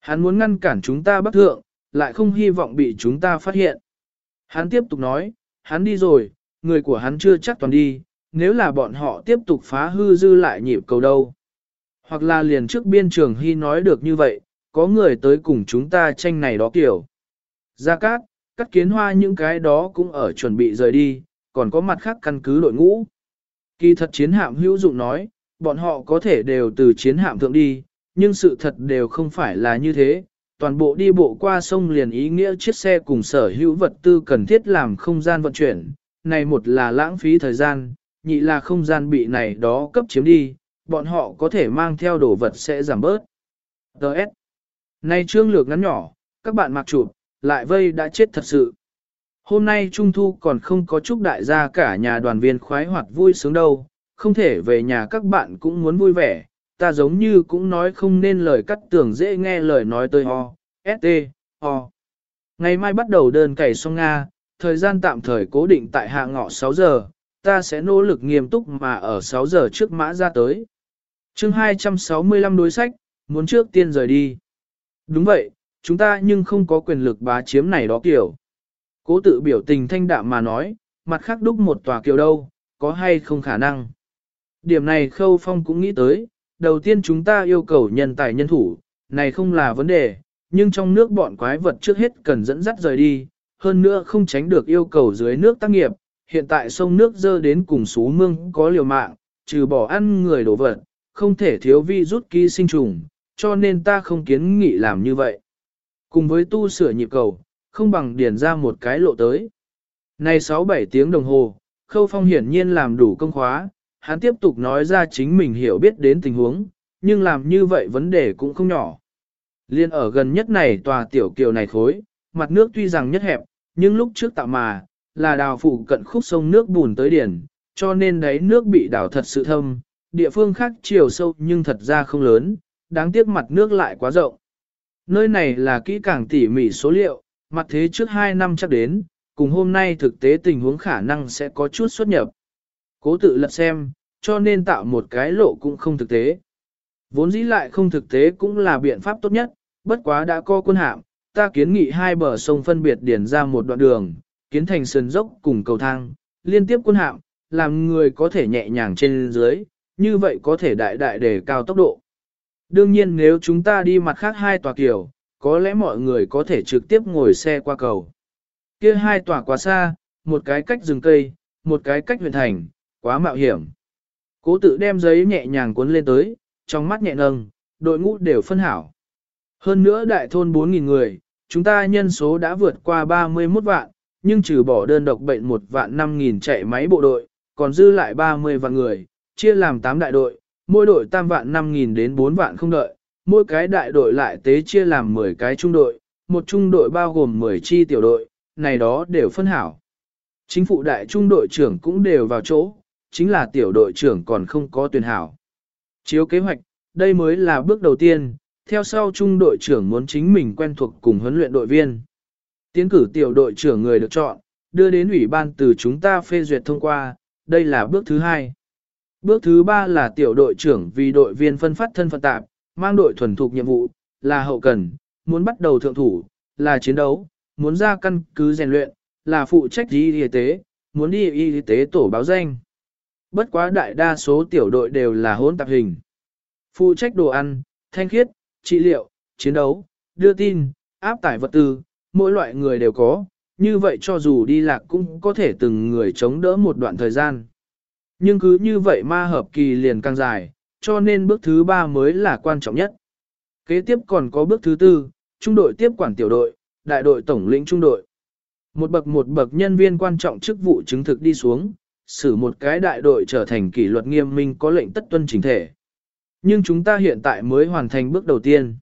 Hắn muốn ngăn cản chúng ta bắt thượng, lại không hy vọng bị chúng ta phát hiện. Hắn tiếp tục nói, hắn đi rồi, người của hắn chưa chắc toàn đi, nếu là bọn họ tiếp tục phá hư dư lại nhịp cầu đâu. Hoặc là liền trước biên trường hy nói được như vậy, có người tới cùng chúng ta tranh này đó kiểu. Gia Cát, cắt kiến hoa những cái đó cũng ở chuẩn bị rời đi, còn có mặt khác căn cứ đội ngũ. Kỳ thật chiến hạm hữu dụng nói, bọn họ có thể đều từ chiến hạm thượng đi, nhưng sự thật đều không phải là như thế. Toàn bộ đi bộ qua sông liền ý nghĩa chiếc xe cùng sở hữu vật tư cần thiết làm không gian vận chuyển. Này một là lãng phí thời gian, nhị là không gian bị này đó cấp chiếm đi, bọn họ có thể mang theo đồ vật sẽ giảm bớt. Đợt. Này trương lược ngắn nhỏ, các bạn mặc chụp, lại vây đã chết thật sự. Hôm nay Trung Thu còn không có chúc đại gia cả nhà đoàn viên khoái hoạt vui sướng đâu, không thể về nhà các bạn cũng muốn vui vẻ, ta giống như cũng nói không nên lời cắt tưởng dễ nghe lời nói tôi ho, st, ho. Ngày mai bắt đầu đơn cày xong Nga, thời gian tạm thời cố định tại hạ ngọ 6 giờ, ta sẽ nỗ lực nghiêm túc mà ở 6 giờ trước mã ra tới. chương 265 đối sách, muốn trước tiên rời đi. Đúng vậy, chúng ta nhưng không có quyền lực bá chiếm này đó kiểu. Cố tự biểu tình thanh đạm mà nói, mặt khác đúc một tòa kiểu đâu, có hay không khả năng. Điểm này Khâu Phong cũng nghĩ tới, đầu tiên chúng ta yêu cầu nhân tài nhân thủ, này không là vấn đề, nhưng trong nước bọn quái vật trước hết cần dẫn dắt rời đi, hơn nữa không tránh được yêu cầu dưới nước tác nghiệp, hiện tại sông nước dơ đến cùng xú mương có liều mạng, trừ bỏ ăn người đổ vật, không thể thiếu vi rút ký sinh trùng, cho nên ta không kiến nghị làm như vậy. Cùng với tu sửa nhịp cầu, không bằng điền ra một cái lộ tới. Này 6-7 tiếng đồng hồ, Khâu Phong hiển nhiên làm đủ công khóa, hắn tiếp tục nói ra chính mình hiểu biết đến tình huống, nhưng làm như vậy vấn đề cũng không nhỏ. Liên ở gần nhất này tòa tiểu kiều này khối, mặt nước tuy rằng nhất hẹp, nhưng lúc trước tạo mà, là đào phụ cận khúc sông nước bùn tới điển, cho nên đấy nước bị đào thật sự thâm, địa phương khác chiều sâu nhưng thật ra không lớn, đáng tiếc mặt nước lại quá rộng. Nơi này là kỹ càng tỉ mỉ số liệu, mặt thế trước 2 năm chắc đến, cùng hôm nay thực tế tình huống khả năng sẽ có chút xuất nhập. Cố tự lật xem, cho nên tạo một cái lộ cũng không thực tế. Vốn dĩ lại không thực tế cũng là biện pháp tốt nhất, bất quá đã co quân hạm, ta kiến nghị hai bờ sông phân biệt điển ra một đoạn đường, kiến thành sườn dốc cùng cầu thang, liên tiếp quân hạm, làm người có thể nhẹ nhàng trên dưới, như vậy có thể đại đại đề cao tốc độ. Đương nhiên nếu chúng ta đi mặt khác hai tòa kiểu, có lẽ mọi người có thể trực tiếp ngồi xe qua cầu. Kia hai tòa quá xa, một cái cách rừng cây, một cái cách huyện thành, quá mạo hiểm. Cố tự đem giấy nhẹ nhàng cuốn lên tới, trong mắt nhẹ nâng, đội ngũ đều phân hảo. Hơn nữa đại thôn 4.000 người, chúng ta nhân số đã vượt qua 31 vạn, nhưng trừ bỏ đơn độc bệnh một vạn 5.000 chạy máy bộ đội, còn dư lại 30 vạn người, chia làm 8 đại đội, mỗi đội tam vạn 5.000 đến 4 vạn không đợi, mỗi cái đại đội lại tế chia làm 10 cái trung đội, một trung đội bao gồm 10 chi tiểu đội, này đó đều phân hảo. Chính phủ đại trung đội trưởng cũng đều vào chỗ, chính là tiểu đội trưởng còn không có tuyển hảo. Chiếu kế hoạch, đây mới là bước đầu tiên, theo sau trung đội trưởng muốn chính mình quen thuộc cùng huấn luyện đội viên. Tiến cử tiểu đội trưởng người được chọn, đưa đến ủy ban từ chúng ta phê duyệt thông qua, đây là bước thứ hai. Bước thứ ba là tiểu đội trưởng vì đội viên phân phát thân phận tạp, mang đội thuần thục nhiệm vụ, là hậu cần, muốn bắt đầu thượng thủ, là chiến đấu, muốn ra căn cứ rèn luyện, là phụ trách y y tế, muốn đi y tế tổ báo danh. Bất quá đại đa số tiểu đội đều là hỗn tạp hình. Phụ trách đồ ăn, thanh khiết, trị liệu, chiến đấu, đưa tin, áp tải vật tư, mỗi loại người đều có, như vậy cho dù đi lạc cũng có thể từng người chống đỡ một đoạn thời gian. Nhưng cứ như vậy ma hợp kỳ liền càng dài, cho nên bước thứ ba mới là quan trọng nhất. Kế tiếp còn có bước thứ tư, trung đội tiếp quản tiểu đội, đại đội tổng lĩnh trung đội. Một bậc một bậc nhân viên quan trọng chức vụ chứng thực đi xuống, xử một cái đại đội trở thành kỷ luật nghiêm minh có lệnh tất tuân chính thể. Nhưng chúng ta hiện tại mới hoàn thành bước đầu tiên.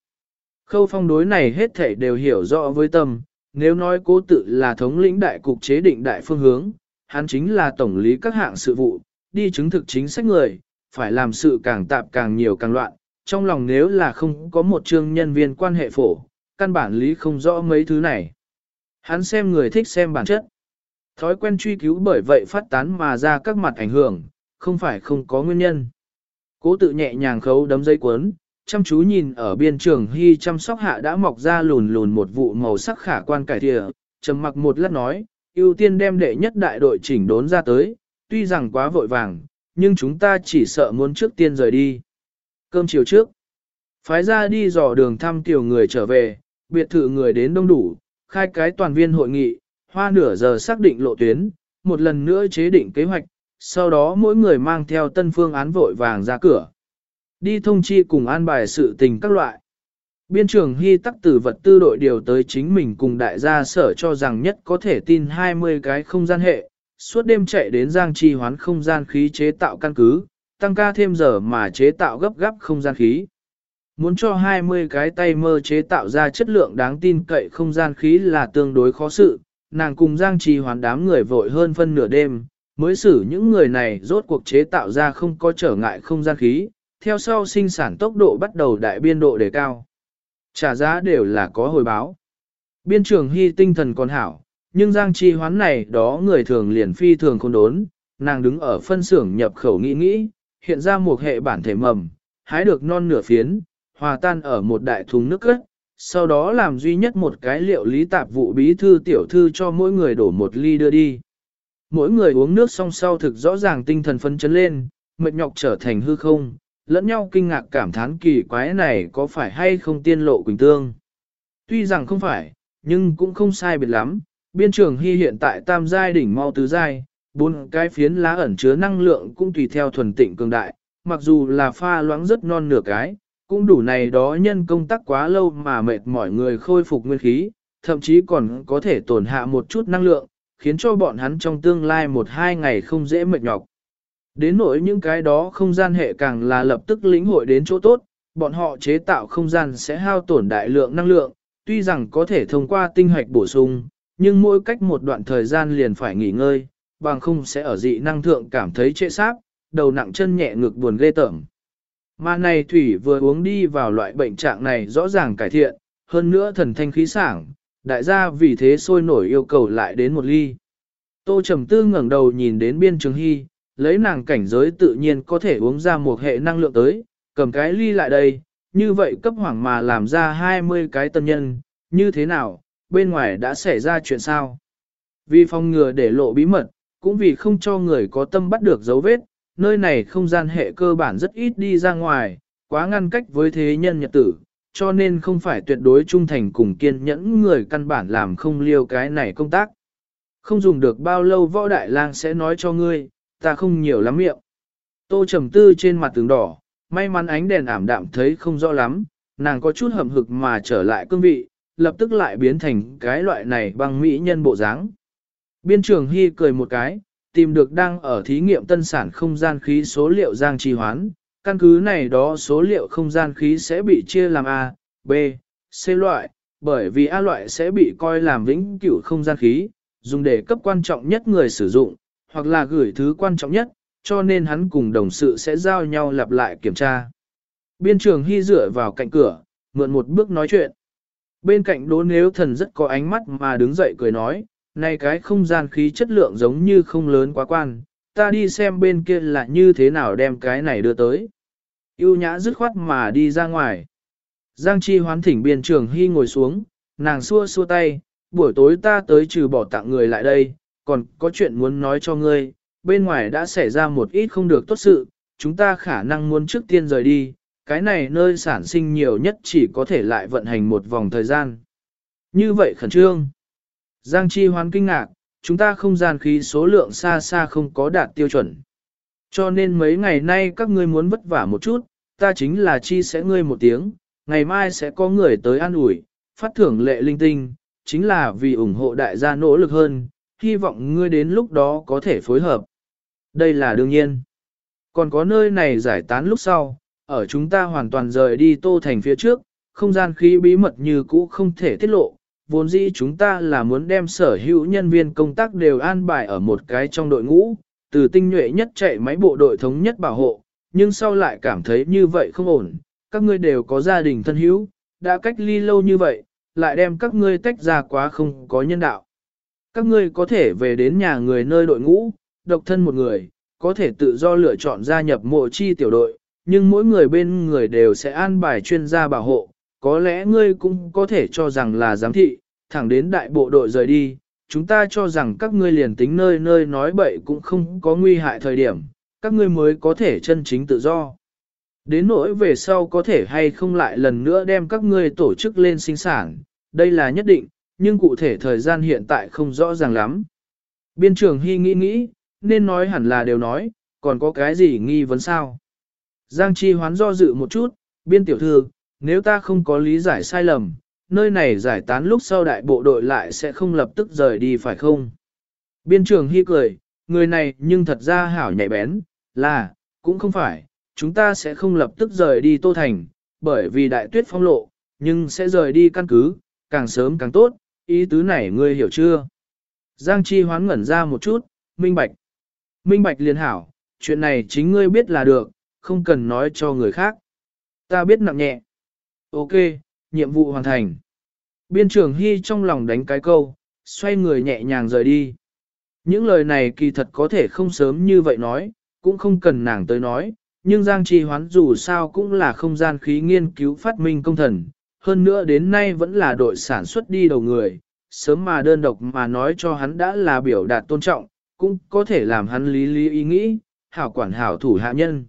Khâu phong đối này hết thể đều hiểu rõ với tâm, nếu nói cố tự là thống lĩnh đại cục chế định đại phương hướng, hắn chính là tổng lý các hạng sự vụ, đi chứng thực chính sách người, phải làm sự càng tạp càng nhiều càng loạn, trong lòng nếu là không có một chương nhân viên quan hệ phổ, căn bản lý không rõ mấy thứ này. Hắn xem người thích xem bản chất. Thói quen truy cứu bởi vậy phát tán mà ra các mặt ảnh hưởng, không phải không có nguyên nhân. Cố tự nhẹ nhàng khấu đấm dây cuốn, chăm chú nhìn ở biên trường hy chăm sóc hạ đã mọc ra lùn lùn một vụ màu sắc khả quan cải thịa, trầm mặc một lát nói, ưu tiên đem đệ nhất đại đội chỉnh đốn ra tới, tuy rằng quá vội vàng, nhưng chúng ta chỉ sợ muốn trước tiên rời đi. Cơm chiều trước, phái ra đi dò đường thăm tiểu người trở về, biệt thự người đến đông đủ, khai cái toàn viên hội nghị, hoa nửa giờ xác định lộ tuyến, một lần nữa chế định kế hoạch, sau đó mỗi người mang theo tân phương án vội vàng ra cửa. Đi thông chi cùng an bài sự tình các loại. Biên trưởng Hy tắc từ vật tư đội điều tới chính mình cùng đại gia sở cho rằng nhất có thể tin 20 cái không gian hệ, suốt đêm chạy đến giang chi hoán không gian khí chế tạo căn cứ, tăng ca thêm giờ mà chế tạo gấp gáp không gian khí. Muốn cho 20 cái tay mơ chế tạo ra chất lượng đáng tin cậy không gian khí là tương đối khó sự, nàng cùng giang chi hoán đám người vội hơn phân nửa đêm, mới xử những người này rốt cuộc chế tạo ra không có trở ngại không gian khí, theo sau sinh sản tốc độ bắt đầu đại biên độ đề cao. Trả giá đều là có hồi báo. Biên trường hy tinh thần còn hảo, nhưng giang chi hoán này đó người thường liền phi thường không đốn, nàng đứng ở phân xưởng nhập khẩu nghĩ nghĩ, hiện ra một hệ bản thể mầm, hái được non nửa phiến, hòa tan ở một đại thùng nước cất, sau đó làm duy nhất một cái liệu lý tạp vụ bí thư tiểu thư cho mỗi người đổ một ly đưa đi. Mỗi người uống nước xong sau thực rõ ràng tinh thần phấn chấn lên, mệt nhọc trở thành hư không, lẫn nhau kinh ngạc cảm thán kỳ quái này có phải hay không tiên lộ quỳnh tương. Tuy rằng không phải, nhưng cũng không sai biệt lắm, biên trường hy hiện tại tam giai đỉnh mau tứ giai, bốn cái phiến lá ẩn chứa năng lượng cũng tùy theo thuần tịnh cường đại, mặc dù là pha loãng rất non nửa cái, cũng đủ này đó nhân công tác quá lâu mà mệt mỏi người khôi phục nguyên khí, thậm chí còn có thể tổn hạ một chút năng lượng, khiến cho bọn hắn trong tương lai một hai ngày không dễ mệt nhọc. Đến nỗi những cái đó không gian hệ càng là lập tức lĩnh hội đến chỗ tốt, bọn họ chế tạo không gian sẽ hao tổn đại lượng năng lượng, tuy rằng có thể thông qua tinh hoạch bổ sung, nhưng mỗi cách một đoạn thời gian liền phải nghỉ ngơi, bằng không sẽ ở dị năng thượng cảm thấy trệ sáp, đầu nặng chân nhẹ ngực buồn ghê tởm. Mà này Thủy vừa uống đi vào loại bệnh trạng này rõ ràng cải thiện, hơn nữa thần thanh khí sảng, đại gia vì thế sôi nổi yêu cầu lại đến một ly. Tô Trầm Tư ngẩng đầu nhìn đến biên trường hy, lấy nàng cảnh giới tự nhiên có thể uống ra một hệ năng lượng tới, cầm cái ly lại đây, như vậy cấp hoàng mà làm ra 20 cái tân nhân, như thế nào, bên ngoài đã xảy ra chuyện sao? Vì phòng ngừa để lộ bí mật, cũng vì không cho người có tâm bắt được dấu vết, nơi này không gian hệ cơ bản rất ít đi ra ngoài, quá ngăn cách với thế nhân nhật tử, cho nên không phải tuyệt đối trung thành cùng kiên nhẫn người căn bản làm không liêu cái này công tác. Không dùng được bao lâu võ đại lang sẽ nói cho ngươi, ta không nhiều lắm miệng. Tô trầm tư trên mặt tường đỏ, may mắn ánh đèn ảm đạm thấy không rõ lắm, nàng có chút hậm hực mà trở lại cương vị, lập tức lại biến thành cái loại này bằng mỹ nhân bộ dáng. Biên trường Hy cười một cái, tìm được đang ở thí nghiệm tân sản không gian khí số liệu giang trì hoán, căn cứ này đó số liệu không gian khí sẽ bị chia làm A, B, C loại, bởi vì A loại sẽ bị coi làm vĩnh cửu không gian khí, dùng để cấp quan trọng nhất người sử dụng, hoặc là gửi thứ quan trọng nhất, cho nên hắn cùng đồng sự sẽ giao nhau lặp lại kiểm tra. Biên trường hy dựa vào cạnh cửa, mượn một bước nói chuyện. Bên cạnh đố nếu thần rất có ánh mắt mà đứng dậy cười nói, này cái không gian khí chất lượng giống như không lớn quá quan, ta đi xem bên kia là như thế nào đem cái này đưa tới. Yêu nhã dứt khoát mà đi ra ngoài. Giang Chi hoán thỉnh biên trường hy ngồi xuống, nàng xua xua tay, buổi tối ta tới trừ bỏ tặng người lại đây, còn có chuyện muốn nói cho ngươi, bên ngoài đã xảy ra một ít không được tốt sự, chúng ta khả năng muốn trước tiên rời đi, cái này nơi sản sinh nhiều nhất chỉ có thể lại vận hành một vòng thời gian. Như vậy khẩn trương. Giang Chi hoán kinh ngạc, chúng ta không gian khí số lượng xa xa không có đạt tiêu chuẩn. Cho nên mấy ngày nay các ngươi muốn vất vả một chút, ta chính là chi sẽ ngươi một tiếng, ngày mai sẽ có người tới an ủi, phát thưởng lệ linh tinh, chính là vì ủng hộ đại gia nỗ lực hơn, hy vọng ngươi đến lúc đó có thể phối hợp. Đây là đương nhiên. Còn có nơi này giải tán lúc sau, ở chúng ta hoàn toàn rời đi tô thành phía trước, không gian khí bí mật như cũ không thể tiết lộ. Vốn dĩ chúng ta là muốn đem sở hữu nhân viên công tác đều an bài ở một cái trong đội ngũ, từ tinh nhuệ nhất chạy máy bộ đội thống nhất bảo hộ, nhưng sau lại cảm thấy như vậy không ổn, các ngươi đều có gia đình thân hữu, đã cách ly lâu như vậy, lại đem các ngươi tách ra quá không có nhân đạo. Các ngươi có thể về đến nhà người nơi đội ngũ, độc thân một người, có thể tự do lựa chọn gia nhập mộ chi tiểu đội, nhưng mỗi người bên người đều sẽ an bài chuyên gia bảo hộ, có lẽ ngươi cũng có thể cho rằng là giám thị, thẳng đến đại bộ đội rời đi, chúng ta cho rằng các ngươi liền tính nơi nơi nói bậy cũng không có nguy hại thời điểm, các ngươi mới có thể chân chính tự do. Đến nỗi về sau có thể hay không lại lần nữa đem các ngươi tổ chức lên sinh sản, đây là nhất định, nhưng cụ thể thời gian hiện tại không rõ ràng lắm. Biên trưởng Hy nghĩ nghĩ, nên nói hẳn là đều nói, còn có cái gì nghi vấn sao? Giang Chi hoán do dự một chút, biên tiểu thư, nếu ta không có lý giải sai lầm, nơi này giải tán lúc sau đại bộ đội lại sẽ không lập tức rời đi phải không? Biên trường Hy cười, người này nhưng thật ra hảo nhạy bén, là, cũng không phải, chúng ta sẽ không lập tức rời đi Tô Thành, bởi vì đại tuyết phong lộ, nhưng sẽ rời đi căn cứ, càng sớm càng tốt, ý tứ này ngươi hiểu chưa? Giang Chi hoán ngẩn ra một chút, minh bạch. Minh bạch liền hảo, chuyện này chính ngươi biết là được, không cần nói cho người khác. Ta biết nặng nhẹ. Ok, nhiệm vụ hoàn thành. Biên trưởng Hy trong lòng đánh cái câu, xoay người nhẹ nhàng rời đi. Những lời này kỳ thật có thể không sớm như vậy nói, cũng không cần nàng tới nói, nhưng Giang Trì Hoán dù sao cũng là không gian khí nghiên cứu phát minh công thần, hơn nữa đến nay vẫn là đội sản xuất đi đầu người, sớm mà đơn độc mà nói cho hắn đã là biểu đạt tôn trọng, cũng có thể làm hắn lý lý ý nghĩ, hảo quản hảo thủ hạ nhân.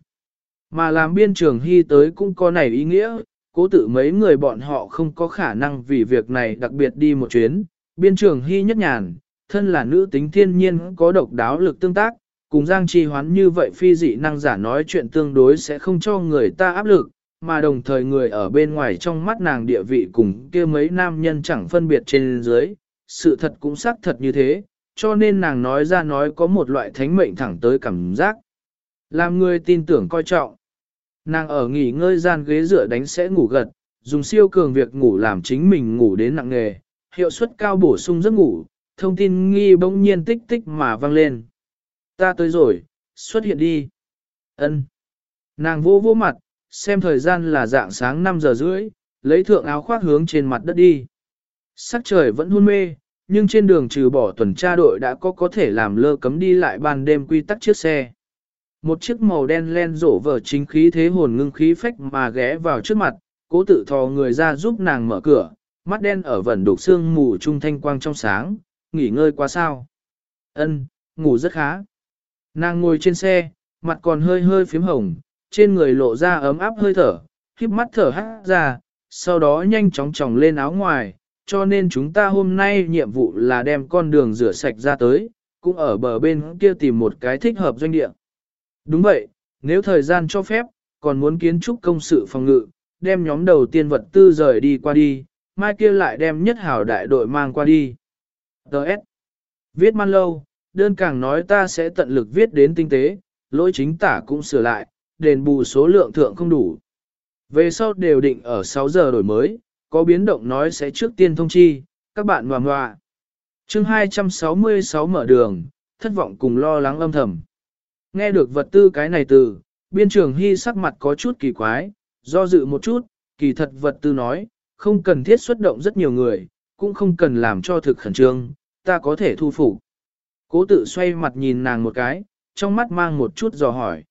Mà làm biên trường hy tới cũng có này ý nghĩa, cố tự mấy người bọn họ không có khả năng vì việc này đặc biệt đi một chuyến, biên trường hy nhất nhàn, thân là nữ tính thiên nhiên có độc đáo lực tương tác, cùng Giang Chi Hoán như vậy phi dị năng giả nói chuyện tương đối sẽ không cho người ta áp lực, mà đồng thời người ở bên ngoài trong mắt nàng địa vị cùng kia mấy nam nhân chẳng phân biệt trên dưới, sự thật cũng xác thật như thế, cho nên nàng nói ra nói có một loại thánh mệnh thẳng tới cảm giác. Làm người tin tưởng coi trọng. Nàng ở nghỉ ngơi gian ghế dựa đánh sẽ ngủ gật, dùng siêu cường việc ngủ làm chính mình ngủ đến nặng nghề, hiệu suất cao bổ sung giấc ngủ, thông tin nghi bỗng nhiên tích tích mà vang lên. Ta tới rồi, xuất hiện đi. Ân. Nàng vô vô mặt, xem thời gian là dạng sáng 5 giờ rưỡi, lấy thượng áo khoác hướng trên mặt đất đi. Sắc trời vẫn hôn mê, nhưng trên đường trừ bỏ tuần tra đội đã có có thể làm lơ cấm đi lại ban đêm quy tắc chiếc xe. Một chiếc màu đen len rổ vở chính khí thế hồn ngưng khí phách mà ghé vào trước mặt, cố tự thò người ra giúp nàng mở cửa, mắt đen ở vẩn đục xương mù trung thanh quang trong sáng, nghỉ ngơi quá sao. Ân, ngủ rất khá. Nàng ngồi trên xe, mặt còn hơi hơi phím hồng, trên người lộ ra ấm áp hơi thở, khiếp mắt thở hát ra, sau đó nhanh chóng tròng lên áo ngoài, cho nên chúng ta hôm nay nhiệm vụ là đem con đường rửa sạch ra tới, cũng ở bờ bên kia tìm một cái thích hợp doanh địa. Đúng vậy, nếu thời gian cho phép, còn muốn kiến trúc công sự phòng ngự, đem nhóm đầu tiên vật tư rời đi qua đi, mai kia lại đem nhất hảo đại đội mang qua đi. Đợt. Viết man lâu, đơn càng nói ta sẽ tận lực viết đến tinh tế, lỗi chính tả cũng sửa lại, đền bù số lượng thượng không đủ. Về sau đều định ở 6 giờ đổi mới, có biến động nói sẽ trước tiên thông chi, các bạn ngoà ngoà. chương 266 mở đường, thất vọng cùng lo lắng âm thầm. Nghe được vật tư cái này từ, biên trường hy sắc mặt có chút kỳ quái, do dự một chút, kỳ thật vật tư nói, không cần thiết xuất động rất nhiều người, cũng không cần làm cho thực khẩn trương, ta có thể thu phục. Cố tự xoay mặt nhìn nàng một cái, trong mắt mang một chút dò hỏi.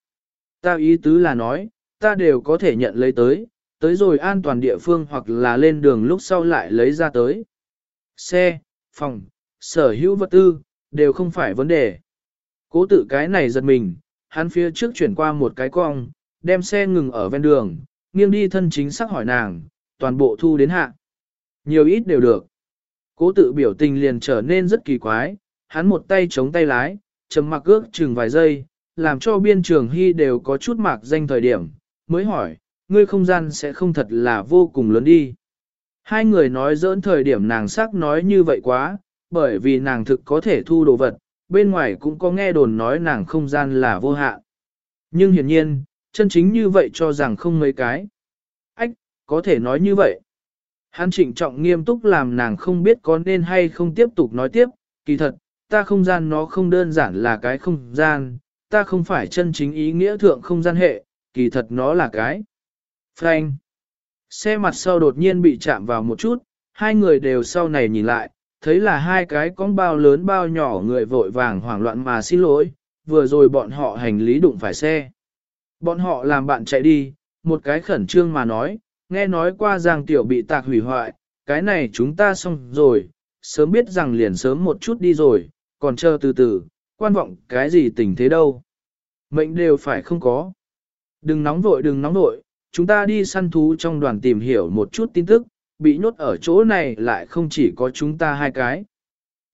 Ta ý tứ là nói, ta đều có thể nhận lấy tới, tới rồi an toàn địa phương hoặc là lên đường lúc sau lại lấy ra tới. Xe, phòng, sở hữu vật tư, đều không phải vấn đề. Cố tự cái này giật mình, hắn phía trước chuyển qua một cái cong, đem xe ngừng ở ven đường, nghiêng đi thân chính xác hỏi nàng, toàn bộ thu đến hạ. Nhiều ít đều được. Cố tự biểu tình liền trở nên rất kỳ quái, hắn một tay chống tay lái, chầm mặc ước chừng vài giây, làm cho biên trường hy đều có chút mạc danh thời điểm, mới hỏi, ngươi không gian sẽ không thật là vô cùng lớn đi. Hai người nói dỡn thời điểm nàng sắc nói như vậy quá, bởi vì nàng thực có thể thu đồ vật, bên ngoài cũng có nghe đồn nói nàng không gian là vô hạn. Nhưng hiển nhiên, chân chính như vậy cho rằng không mấy cái. Ách, có thể nói như vậy. Hắn trịnh trọng nghiêm túc làm nàng không biết có nên hay không tiếp tục nói tiếp, kỳ thật, ta không gian nó không đơn giản là cái không gian, ta không phải chân chính ý nghĩa thượng không gian hệ, kỳ thật nó là cái. Frank. Xe mặt sau đột nhiên bị chạm vào một chút, hai người đều sau này nhìn lại, thấy là hai cái con bao lớn bao nhỏ người vội vàng hoảng loạn mà xin lỗi, vừa rồi bọn họ hành lý đụng phải xe. Bọn họ làm bạn chạy đi, một cái khẩn trương mà nói, nghe nói qua rằng tiểu bị tạc hủy hoại, cái này chúng ta xong rồi, sớm biết rằng liền sớm một chút đi rồi, còn chờ từ từ, quan vọng cái gì tình thế đâu. Mệnh đều phải không có. Đừng nóng vội đừng nóng vội, chúng ta đi săn thú trong đoàn tìm hiểu một chút tin tức, bị nhốt ở chỗ này lại không chỉ có chúng ta hai cái.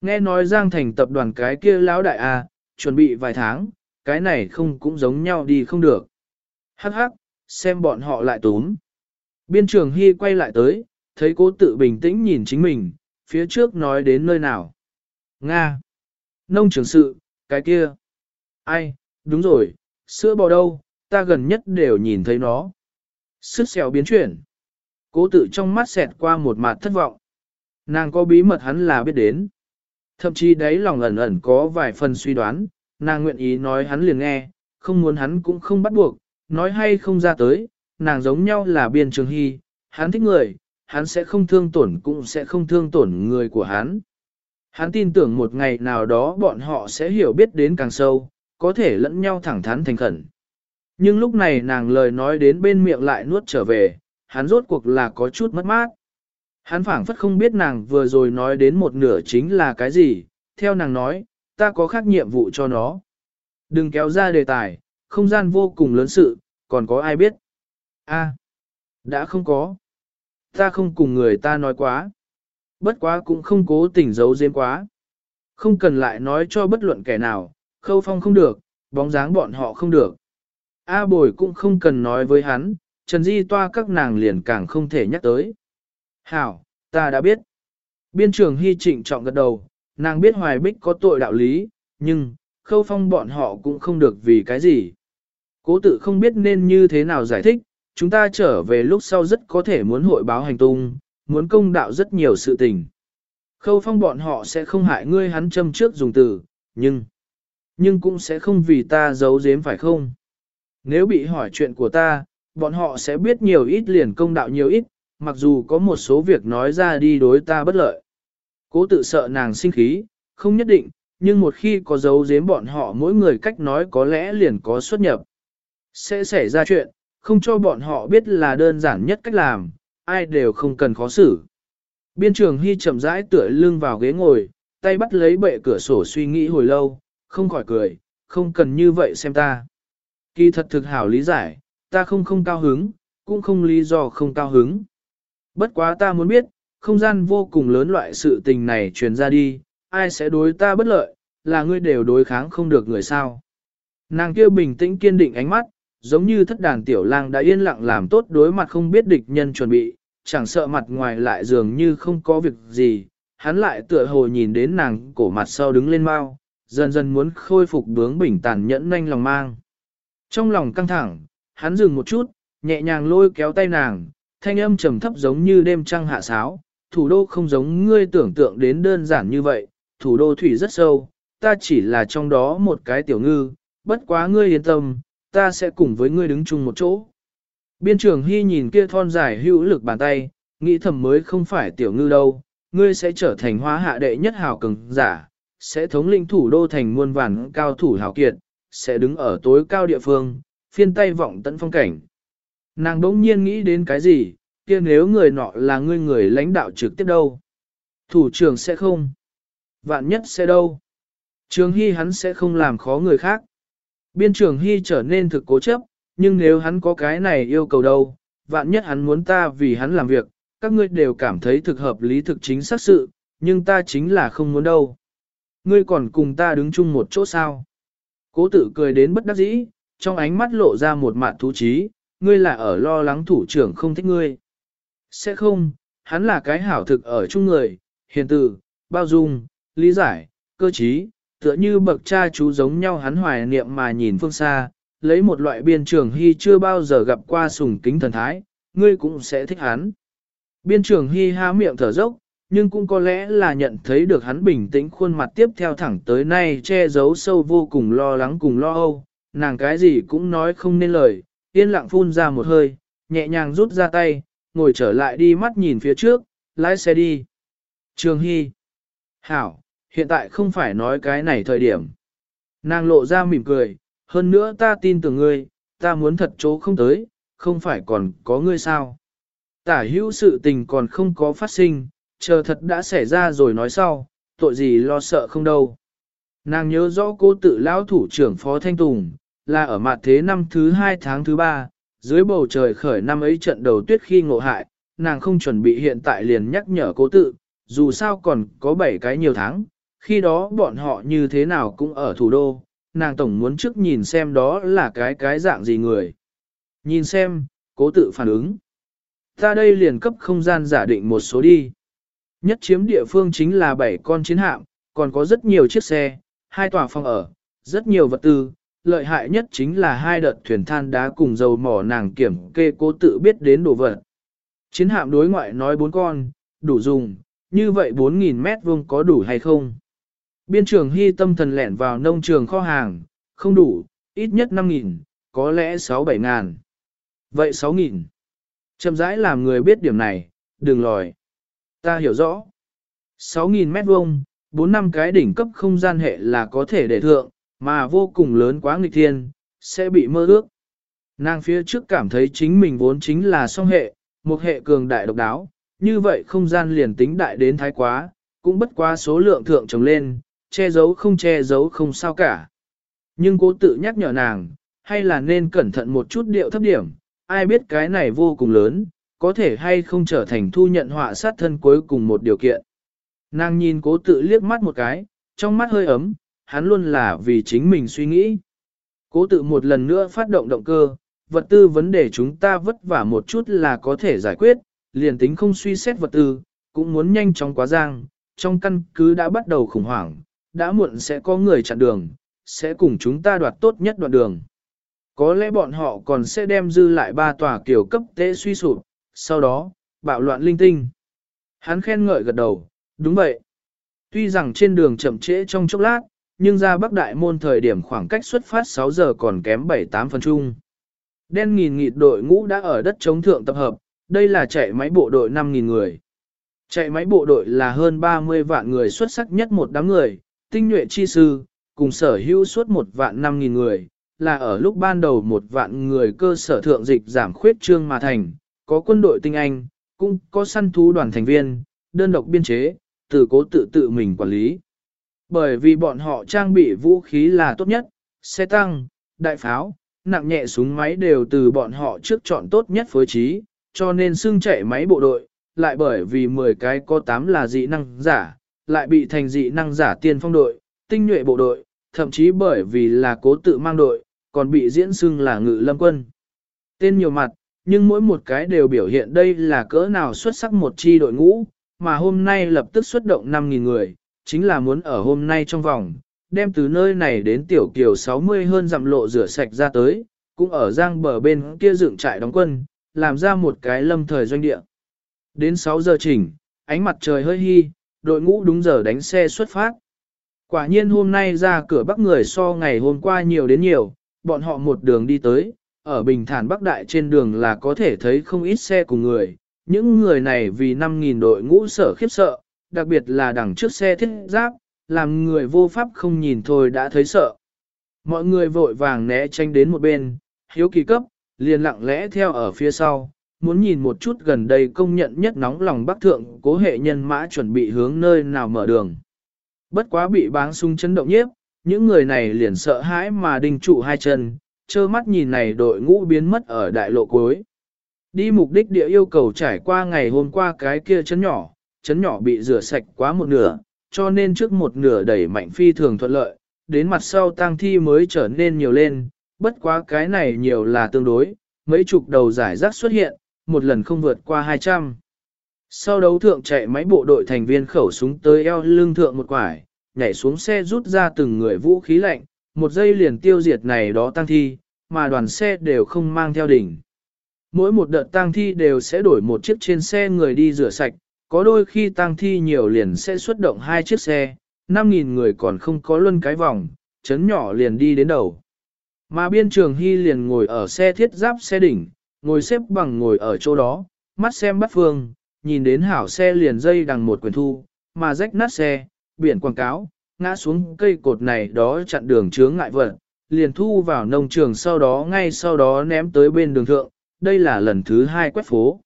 Nghe nói Giang Thành tập đoàn cái kia lão đại a, chuẩn bị vài tháng, cái này không cũng giống nhau đi không được. Hắc hắc, xem bọn họ lại tốn Biên trường Hy quay lại tới, thấy cố tự bình tĩnh nhìn chính mình, phía trước nói đến nơi nào. Nga. Nông trường sự, cái kia. Ai, đúng rồi, sữa bò đâu, ta gần nhất đều nhìn thấy nó. Sức xèo biến chuyển. Cố tự trong mắt xẹt qua một mặt thất vọng. Nàng có bí mật hắn là biết đến. Thậm chí đấy lòng ẩn ẩn có vài phần suy đoán, nàng nguyện ý nói hắn liền nghe, không muốn hắn cũng không bắt buộc, nói hay không ra tới, nàng giống nhau là biên trường hy, hắn thích người, hắn sẽ không thương tổn cũng sẽ không thương tổn người của hắn. Hắn tin tưởng một ngày nào đó bọn họ sẽ hiểu biết đến càng sâu, có thể lẫn nhau thẳng thắn thành khẩn. Nhưng lúc này nàng lời nói đến bên miệng lại nuốt trở về, hắn rốt cuộc là có chút mất mát. Hắn phảng phất không biết nàng vừa rồi nói đến một nửa chính là cái gì, theo nàng nói, ta có khác nhiệm vụ cho nó. Đừng kéo ra đề tài, không gian vô cùng lớn sự, còn có ai biết? A, đã không có. Ta không cùng người ta nói quá. Bất quá cũng không cố tình giấu giếm quá. Không cần lại nói cho bất luận kẻ nào, khâu phong không được, bóng dáng bọn họ không được. A bồi cũng không cần nói với hắn, Trần Di toa các nàng liền càng không thể nhắc tới. Hảo, ta đã biết. Biên trường hy trịnh trọng gật đầu, nàng biết hoài bích có tội đạo lý, nhưng, khâu phong bọn họ cũng không được vì cái gì. Cố tự không biết nên như thế nào giải thích, chúng ta trở về lúc sau rất có thể muốn hội báo hành tung, muốn công đạo rất nhiều sự tình. Khâu phong bọn họ sẽ không hại ngươi hắn châm trước dùng từ, nhưng, nhưng cũng sẽ không vì ta giấu giếm phải không? Nếu bị hỏi chuyện của ta, bọn họ sẽ biết nhiều ít liền công đạo nhiều ít, mặc dù có một số việc nói ra đi đối ta bất lợi. Cố tự sợ nàng sinh khí, không nhất định, nhưng một khi có dấu giếm bọn họ mỗi người cách nói có lẽ liền có xuất nhập. Sẽ xảy ra chuyện, không cho bọn họ biết là đơn giản nhất cách làm, ai đều không cần khó xử. Biên trường Hy chậm rãi tựa lưng vào ghế ngồi, tay bắt lấy bệ cửa sổ suy nghĩ hồi lâu, không khỏi cười, không cần như vậy xem ta. Kỳ thật thực hảo lý giải, ta không không cao hứng, cũng không lý do không cao hứng. Bất quá ta muốn biết, không gian vô cùng lớn loại sự tình này truyền ra đi, ai sẽ đối ta bất lợi, là ngươi đều đối kháng không được người sao. Nàng kia bình tĩnh kiên định ánh mắt, giống như thất đàn tiểu lang đã yên lặng làm tốt đối mặt không biết địch nhân chuẩn bị, chẳng sợ mặt ngoài lại dường như không có việc gì, hắn lại tựa hồ nhìn đến nàng cổ mặt sau đứng lên mau, dần dần muốn khôi phục bướng bình tàn nhẫn nhanh lòng mang. Trong lòng căng thẳng, hắn dừng một chút, nhẹ nhàng lôi kéo tay nàng, thanh âm trầm thấp giống như đêm trăng hạ sáo, thủ đô không giống ngươi tưởng tượng đến đơn giản như vậy, thủ đô thủy rất sâu, ta chỉ là trong đó một cái tiểu ngư, bất quá ngươi yên tâm, ta sẽ cùng với ngươi đứng chung một chỗ. Biên trưởng Hy nhìn kia thon dài hữu lực bàn tay, nghĩ thầm mới không phải tiểu ngư đâu, ngươi sẽ trở thành hóa hạ đệ nhất hào cường giả, sẽ thống lĩnh thủ đô thành muôn vàn cao thủ hào kiệt, sẽ đứng ở tối cao địa phương, phiên tay vọng tận phong cảnh. Nàng đỗng nhiên nghĩ đến cái gì, kia nếu người nọ là ngươi người lãnh đạo trực tiếp đâu? Thủ trưởng sẽ không. Vạn nhất sẽ đâu? Trường Hy hắn sẽ không làm khó người khác. Biên trường Hy trở nên thực cố chấp, nhưng nếu hắn có cái này yêu cầu đâu, vạn nhất hắn muốn ta vì hắn làm việc, các ngươi đều cảm thấy thực hợp lý thực chính xác sự, nhưng ta chính là không muốn đâu. Ngươi còn cùng ta đứng chung một chỗ sao? Cố tự cười đến bất đắc dĩ, trong ánh mắt lộ ra một mạn thú trí, ngươi là ở lo lắng thủ trưởng không thích ngươi. Sẽ không, hắn là cái hảo thực ở chung người, hiền từ, bao dung, lý giải, cơ trí, tựa như bậc cha chú giống nhau hắn hoài niệm mà nhìn phương xa, lấy một loại biên trường hy chưa bao giờ gặp qua sùng kính thần thái, ngươi cũng sẽ thích hắn. Biên trường hy há miệng thở dốc, nhưng cũng có lẽ là nhận thấy được hắn bình tĩnh khuôn mặt tiếp theo thẳng tới nay che giấu sâu vô cùng lo lắng cùng lo âu, nàng cái gì cũng nói không nên lời, yên lặng phun ra một hơi, nhẹ nhàng rút ra tay, ngồi trở lại đi mắt nhìn phía trước, lái xe đi. Trường Hy Hảo, hiện tại không phải nói cái này thời điểm. Nàng lộ ra mỉm cười, hơn nữa ta tin tưởng ngươi, ta muốn thật chỗ không tới, không phải còn có ngươi sao. Tả hữu sự tình còn không có phát sinh, chờ thật đã xảy ra rồi nói sau, tội gì lo sợ không đâu. Nàng nhớ rõ cô tự lão thủ trưởng Phó Thanh Tùng, là ở mặt thế năm thứ hai tháng thứ ba, dưới bầu trời khởi năm ấy trận đầu tuyết khi ngộ hại, nàng không chuẩn bị hiện tại liền nhắc nhở cố tự, dù sao còn có 7 cái nhiều tháng, khi đó bọn họ như thế nào cũng ở thủ đô, nàng tổng muốn trước nhìn xem đó là cái cái dạng gì người. Nhìn xem, cố tự phản ứng. Ta đây liền cấp không gian giả định một số đi. Nhất chiếm địa phương chính là 7 con chiến hạm, còn có rất nhiều chiếc xe, hai tòa phòng ở, rất nhiều vật tư, lợi hại nhất chính là hai đợt thuyền than đá cùng dầu mỏ nàng kiểm kê cố tự biết đến đồ vật. Chiến hạm đối ngoại nói bốn con, đủ dùng, như vậy 4.000 mét vuông có đủ hay không? Biên trường hy tâm thần lẻn vào nông trường kho hàng, không đủ, ít nhất 5.000, có lẽ 6-7 ngàn. Vậy 6.000. Chậm rãi làm người biết điểm này, đừng lòi. Ta hiểu rõ. 6.000 mét vuông, 4 năm cái đỉnh cấp không gian hệ là có thể để thượng, mà vô cùng lớn quá nghịch thiên, sẽ bị mơ ước. Nàng phía trước cảm thấy chính mình vốn chính là song hệ, một hệ cường đại độc đáo, như vậy không gian liền tính đại đến thái quá, cũng bất quá số lượng thượng trồng lên, che giấu không che giấu không sao cả. Nhưng cố tự nhắc nhở nàng, hay là nên cẩn thận một chút điệu thấp điểm, ai biết cái này vô cùng lớn, có thể hay không trở thành thu nhận họa sát thân cuối cùng một điều kiện. Nàng nhìn cố tự liếc mắt một cái, trong mắt hơi ấm, hắn luôn là vì chính mình suy nghĩ. Cố tự một lần nữa phát động động cơ, vật tư vấn đề chúng ta vất vả một chút là có thể giải quyết, liền tính không suy xét vật tư, cũng muốn nhanh chóng quá giang, trong căn cứ đã bắt đầu khủng hoảng, đã muộn sẽ có người chặn đường, sẽ cùng chúng ta đoạt tốt nhất đoạn đường. Có lẽ bọn họ còn sẽ đem dư lại ba tòa kiểu cấp tế suy sụp, sau đó, bạo loạn linh tinh. Hắn khen ngợi gật đầu, đúng vậy. Tuy rằng trên đường chậm trễ trong chốc lát, nhưng ra Bắc Đại Môn thời điểm khoảng cách xuất phát 6 giờ còn kém 7-8 phần chung. Đen nghìn nghịt đội ngũ đã ở đất chống thượng tập hợp, đây là chạy máy bộ đội 5.000 người. Chạy máy bộ đội là hơn 30 vạn người xuất sắc nhất một đám người, tinh nhuệ chi sư, cùng sở hữu suốt một vạn 5.000 người, là ở lúc ban đầu một vạn người cơ sở thượng dịch giảm khuyết trương mà thành, có quân đội tinh anh, cũng có săn thú đoàn thành viên, đơn độc biên chế, từ cố tự tự mình quản lý. Bởi vì bọn họ trang bị vũ khí là tốt nhất, xe tăng, đại pháo, nặng nhẹ súng máy đều từ bọn họ trước chọn tốt nhất phối trí, cho nên xưng chạy máy bộ đội, lại bởi vì 10 cái có 8 là dị năng giả, lại bị thành dị năng giả tiên phong đội, tinh nhuệ bộ đội, thậm chí bởi vì là cố tự mang đội, còn bị diễn xưng là ngự lâm quân. Tên nhiều mặt, nhưng mỗi một cái đều biểu hiện đây là cỡ nào xuất sắc một chi đội ngũ, mà hôm nay lập tức xuất động 5.000 người, chính là muốn ở hôm nay trong vòng, đem từ nơi này đến tiểu kiều 60 hơn dặm lộ rửa sạch ra tới, cũng ở giang bờ bên kia dựng trại đóng quân, làm ra một cái lâm thời doanh địa. Đến 6 giờ chỉnh, ánh mặt trời hơi hi, đội ngũ đúng giờ đánh xe xuất phát. Quả nhiên hôm nay ra cửa bắc người so ngày hôm qua nhiều đến nhiều, bọn họ một đường đi tới, ở bình thản bắc đại trên đường là có thể thấy không ít xe cùng người. Những người này vì 5.000 đội ngũ sở khiếp sợ, đặc biệt là đằng trước xe thiết giáp, làm người vô pháp không nhìn thôi đã thấy sợ. Mọi người vội vàng né tránh đến một bên, hiếu kỳ cấp, liền lặng lẽ theo ở phía sau, muốn nhìn một chút gần đây công nhận nhất nóng lòng bắc thượng cố hệ nhân mã chuẩn bị hướng nơi nào mở đường. Bất quá bị báng sung chấn động nhiếp, những người này liền sợ hãi mà đình trụ hai chân, trơ mắt nhìn này đội ngũ biến mất ở đại lộ cuối. Đi mục đích địa yêu cầu trải qua ngày hôm qua cái kia chấn nhỏ, chấn nhỏ bị rửa sạch quá một nửa, cho nên trước một nửa đẩy mạnh phi thường thuận lợi, đến mặt sau tang thi mới trở nên nhiều lên, bất quá cái này nhiều là tương đối, mấy chục đầu giải rác xuất hiện, một lần không vượt qua 200. Sau đấu thượng chạy máy bộ đội thành viên khẩu súng tới eo lưng thượng một quải, nhảy xuống xe rút ra từng người vũ khí lạnh, một giây liền tiêu diệt này đó tăng thi, mà đoàn xe đều không mang theo đỉnh. Mỗi một đợt tăng thi đều sẽ đổi một chiếc trên xe người đi rửa sạch, có đôi khi tang thi nhiều liền sẽ xuất động hai chiếc xe, 5.000 người còn không có luân cái vòng, chấn nhỏ liền đi đến đầu. Mà biên trường hy liền ngồi ở xe thiết giáp xe đỉnh, ngồi xếp bằng ngồi ở chỗ đó, mắt xem bắt phương, nhìn đến hảo xe liền dây đằng một quyển thu, mà rách nát xe, biển quảng cáo, ngã xuống cây cột này đó chặn đường chướng ngại vật, liền thu vào nông trường sau đó ngay sau đó ném tới bên đường thượng, đây là lần thứ hai quét phố.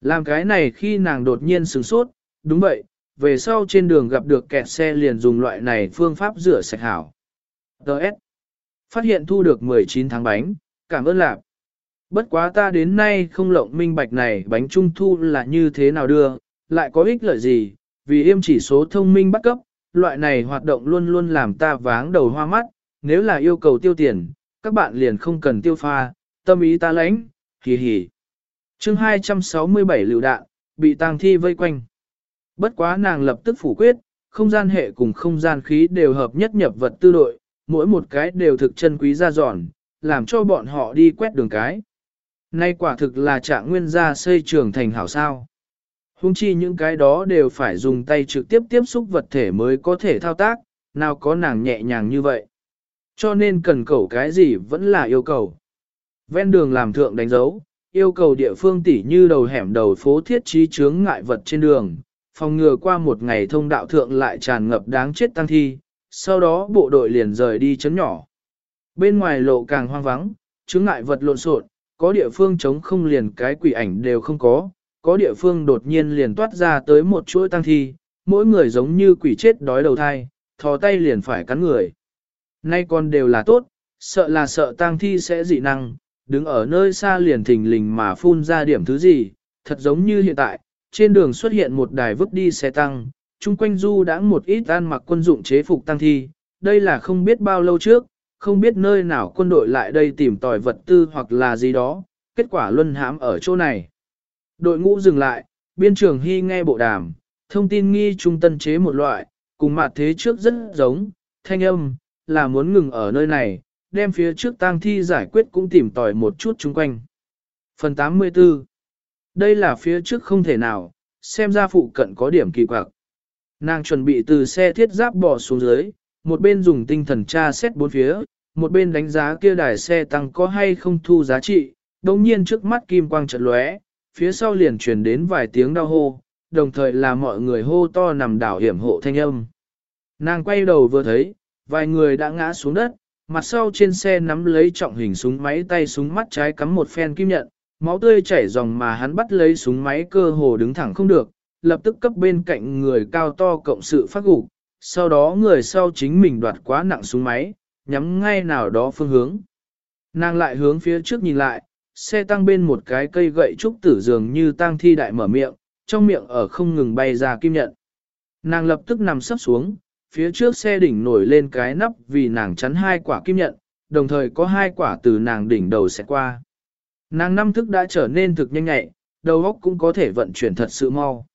Làm cái này khi nàng đột nhiên sửng sốt, đúng vậy, về sau trên đường gặp được kẹt xe liền dùng loại này phương pháp rửa sạch hảo. Đợt. Phát hiện thu được 19 tháng bánh, cảm ơn lạc. Bất quá ta đến nay không lộng minh bạch này bánh trung thu là như thế nào đưa, lại có ích lợi gì, vì im chỉ số thông minh bắt cấp, loại này hoạt động luôn luôn làm ta váng đầu hoa mắt, nếu là yêu cầu tiêu tiền, các bạn liền không cần tiêu pha, tâm ý ta lãnh, hì hì chương 267 lựu đạn, bị tang thi vây quanh. Bất quá nàng lập tức phủ quyết, không gian hệ cùng không gian khí đều hợp nhất nhập vật tư đội, mỗi một cái đều thực chân quý ra giòn, làm cho bọn họ đi quét đường cái. Nay quả thực là trạng nguyên gia xây trường thành hảo sao. Hung chi những cái đó đều phải dùng tay trực tiếp tiếp xúc vật thể mới có thể thao tác, nào có nàng nhẹ nhàng như vậy. Cho nên cần cầu cái gì vẫn là yêu cầu. Ven đường làm thượng đánh dấu, yêu cầu địa phương tỉ như đầu hẻm đầu phố thiết trí chướng ngại vật trên đường, phòng ngừa qua một ngày thông đạo thượng lại tràn ngập đáng chết tăng thi, sau đó bộ đội liền rời đi chấn nhỏ. Bên ngoài lộ càng hoang vắng, chướng ngại vật lộn xộn, có địa phương chống không liền cái quỷ ảnh đều không có, có địa phương đột nhiên liền toát ra tới một chuỗi tăng thi, mỗi người giống như quỷ chết đói đầu thai, thò tay liền phải cắn người. Nay còn đều là tốt, sợ là sợ tang thi sẽ dị năng, đứng ở nơi xa liền thình lình mà phun ra điểm thứ gì, thật giống như hiện tại, trên đường xuất hiện một đài vứt đi xe tăng, chung quanh du đã một ít ăn mặc quân dụng chế phục tăng thi, đây là không biết bao lâu trước, không biết nơi nào quân đội lại đây tìm tòi vật tư hoặc là gì đó, kết quả luân hãm ở chỗ này. Đội ngũ dừng lại, biên trường hy nghe bộ đàm, thông tin nghi trung tân chế một loại, cùng mặt thế trước rất giống, thanh âm, là muốn ngừng ở nơi này, đem phía trước tang thi giải quyết cũng tìm tòi một chút chung quanh. Phần 84 Đây là phía trước không thể nào, xem ra phụ cận có điểm kỳ quặc. Nàng chuẩn bị từ xe thiết giáp bỏ xuống dưới, một bên dùng tinh thần tra xét bốn phía, một bên đánh giá kia đài xe tăng có hay không thu giá trị, đồng nhiên trước mắt kim quang chợt lóe, phía sau liền truyền đến vài tiếng đau hô, đồng thời là mọi người hô to nằm đảo hiểm hộ thanh âm. Nàng quay đầu vừa thấy, vài người đã ngã xuống đất, mặt sau trên xe nắm lấy trọng hình súng máy tay súng mắt trái cắm một phen kim nhận, máu tươi chảy dòng mà hắn bắt lấy súng máy cơ hồ đứng thẳng không được, lập tức cấp bên cạnh người cao to cộng sự phát gục, sau đó người sau chính mình đoạt quá nặng súng máy, nhắm ngay nào đó phương hướng. Nàng lại hướng phía trước nhìn lại, xe tăng bên một cái cây gậy trúc tử dường như tang thi đại mở miệng, trong miệng ở không ngừng bay ra kim nhận. Nàng lập tức nằm sấp xuống, phía trước xe đỉnh nổi lên cái nắp vì nàng chắn hai quả kim nhận, đồng thời có hai quả từ nàng đỉnh đầu sẽ qua. Nàng năm thức đã trở nên thực nhanh nhạy, đầu óc cũng có thể vận chuyển thật sự mau.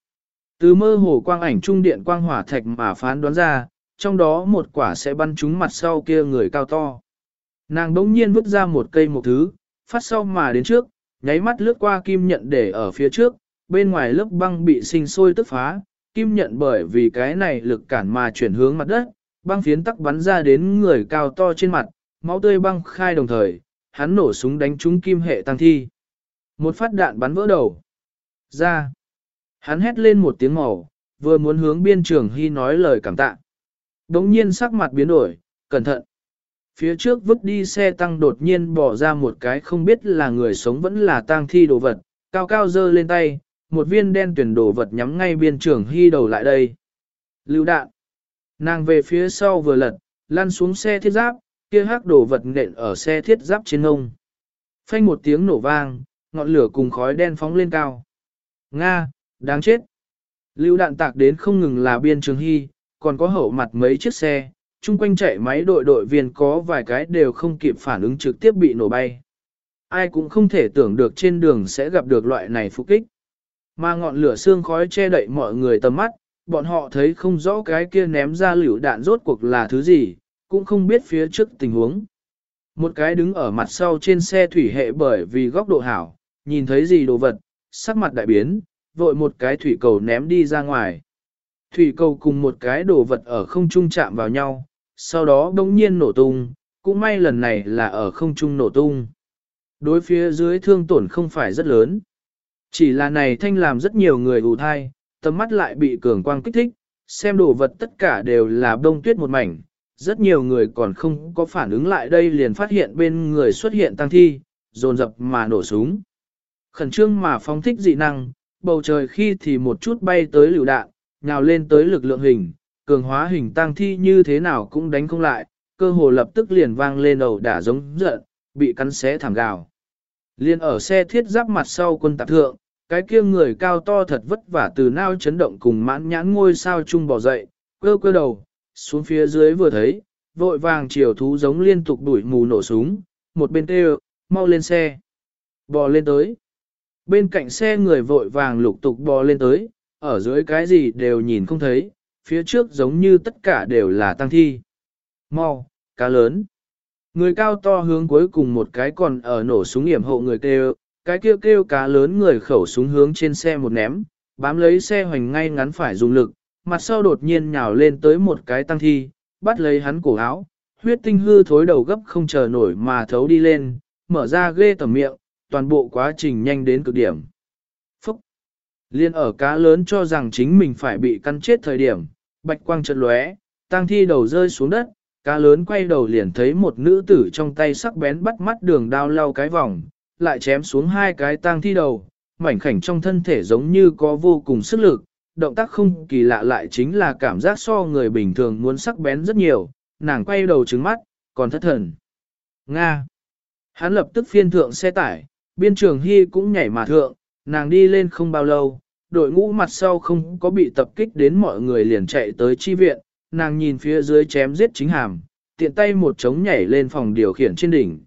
Từ mơ hồ quang ảnh trung điện quang hỏa thạch mà phán đoán ra, trong đó một quả sẽ bắn trúng mặt sau kia người cao to. Nàng đống nhiên vứt ra một cây một thứ, phát sau mà đến trước, nháy mắt lướt qua kim nhận để ở phía trước, bên ngoài lớp băng bị sinh sôi tức phá, kim nhận bởi vì cái này lực cản mà chuyển hướng mặt đất, băng phiến tắc bắn ra đến người cao to trên mặt, máu tươi băng khai đồng thời, hắn nổ súng đánh trúng kim hệ tăng thi. Một phát đạn bắn vỡ đầu. Ra. Hắn hét lên một tiếng màu, vừa muốn hướng biên trường hy nói lời cảm tạ. Đống nhiên sắc mặt biến đổi, cẩn thận. Phía trước vứt đi xe tăng đột nhiên bỏ ra một cái không biết là người sống vẫn là tang thi đồ vật, cao cao dơ lên tay, một viên đen tuyển đồ vật nhắm ngay biên trưởng hy đầu lại đây. Lưu đạn. Nàng về phía sau vừa lật, lăn xuống xe thiết giáp, kia hắc đồ vật nện ở xe thiết giáp trên ngông. Phanh một tiếng nổ vang, ngọn lửa cùng khói đen phóng lên cao. Nga, đáng chết. Lưu đạn tạc đến không ngừng là biên trường hy, còn có hậu mặt mấy chiếc xe, chung quanh chạy máy đội đội viên có vài cái đều không kịp phản ứng trực tiếp bị nổ bay. Ai cũng không thể tưởng được trên đường sẽ gặp được loại này phục kích. Mà ngọn lửa xương khói che đậy mọi người tầm mắt, bọn họ thấy không rõ cái kia ném ra liều đạn rốt cuộc là thứ gì, cũng không biết phía trước tình huống. Một cái đứng ở mặt sau trên xe thủy hệ bởi vì góc độ hảo, nhìn thấy gì đồ vật, sắc mặt đại biến, vội một cái thủy cầu ném đi ra ngoài. Thủy cầu cùng một cái đồ vật ở không trung chạm vào nhau, sau đó đống nhiên nổ tung, cũng may lần này là ở không trung nổ tung. Đối phía dưới thương tổn không phải rất lớn. Chỉ là này thanh làm rất nhiều người ù thai, tầm mắt lại bị cường quang kích thích, xem đồ vật tất cả đều là đông tuyết một mảnh. Rất nhiều người còn không có phản ứng lại đây liền phát hiện bên người xuất hiện tăng thi, dồn dập mà nổ súng. Khẩn trương mà phóng thích dị năng, bầu trời khi thì một chút bay tới lựu đạn, nhào lên tới lực lượng hình, cường hóa hình tăng thi như thế nào cũng đánh không lại, cơ hồ lập tức liền vang lên đầu đả giống giận, bị cắn xé thảm gào. Liên ở xe thiết giáp mặt sau quân tạp thượng, cái kia người cao to thật vất vả từ nao chấn động cùng mãn nhãn ngôi sao chung bỏ dậy, cơ cơ đầu, xuống phía dưới vừa thấy, vội vàng chiều thú giống liên tục đuổi mù nổ súng, một bên kêu, mau lên xe, bò lên tới. Bên cạnh xe người vội vàng lục tục bò lên tới, ở dưới cái gì đều nhìn không thấy, phía trước giống như tất cả đều là tăng thi. Mau, cá lớn. Người cao to hướng cuối cùng một cái còn ở nổ súng hiểm hộ người kêu, cái kêu kêu cá lớn người khẩu súng hướng trên xe một ném, bám lấy xe hoành ngay ngắn phải dùng lực, mặt sau đột nhiên nhào lên tới một cái tăng thi, bắt lấy hắn cổ áo, huyết tinh hư thối đầu gấp không chờ nổi mà thấu đi lên, mở ra ghê tầm miệng, toàn bộ quá trình nhanh đến cực điểm. Phúc! Liên ở cá lớn cho rằng chính mình phải bị căn chết thời điểm, bạch quang chợt lóe, tăng thi đầu rơi xuống đất, cá lớn quay đầu liền thấy một nữ tử trong tay sắc bén bắt mắt đường đao lau cái vòng, lại chém xuống hai cái tang thi đầu, mảnh khảnh trong thân thể giống như có vô cùng sức lực, động tác không kỳ lạ lại chính là cảm giác so người bình thường muốn sắc bén rất nhiều, nàng quay đầu trứng mắt, còn thất thần. Nga! Hắn lập tức phiên thượng xe tải, biên trường hy cũng nhảy mà thượng, nàng đi lên không bao lâu, đội ngũ mặt sau không có bị tập kích đến mọi người liền chạy tới chi viện, nàng nhìn phía dưới chém giết chính hàm, tiện tay một trống nhảy lên phòng điều khiển trên đỉnh.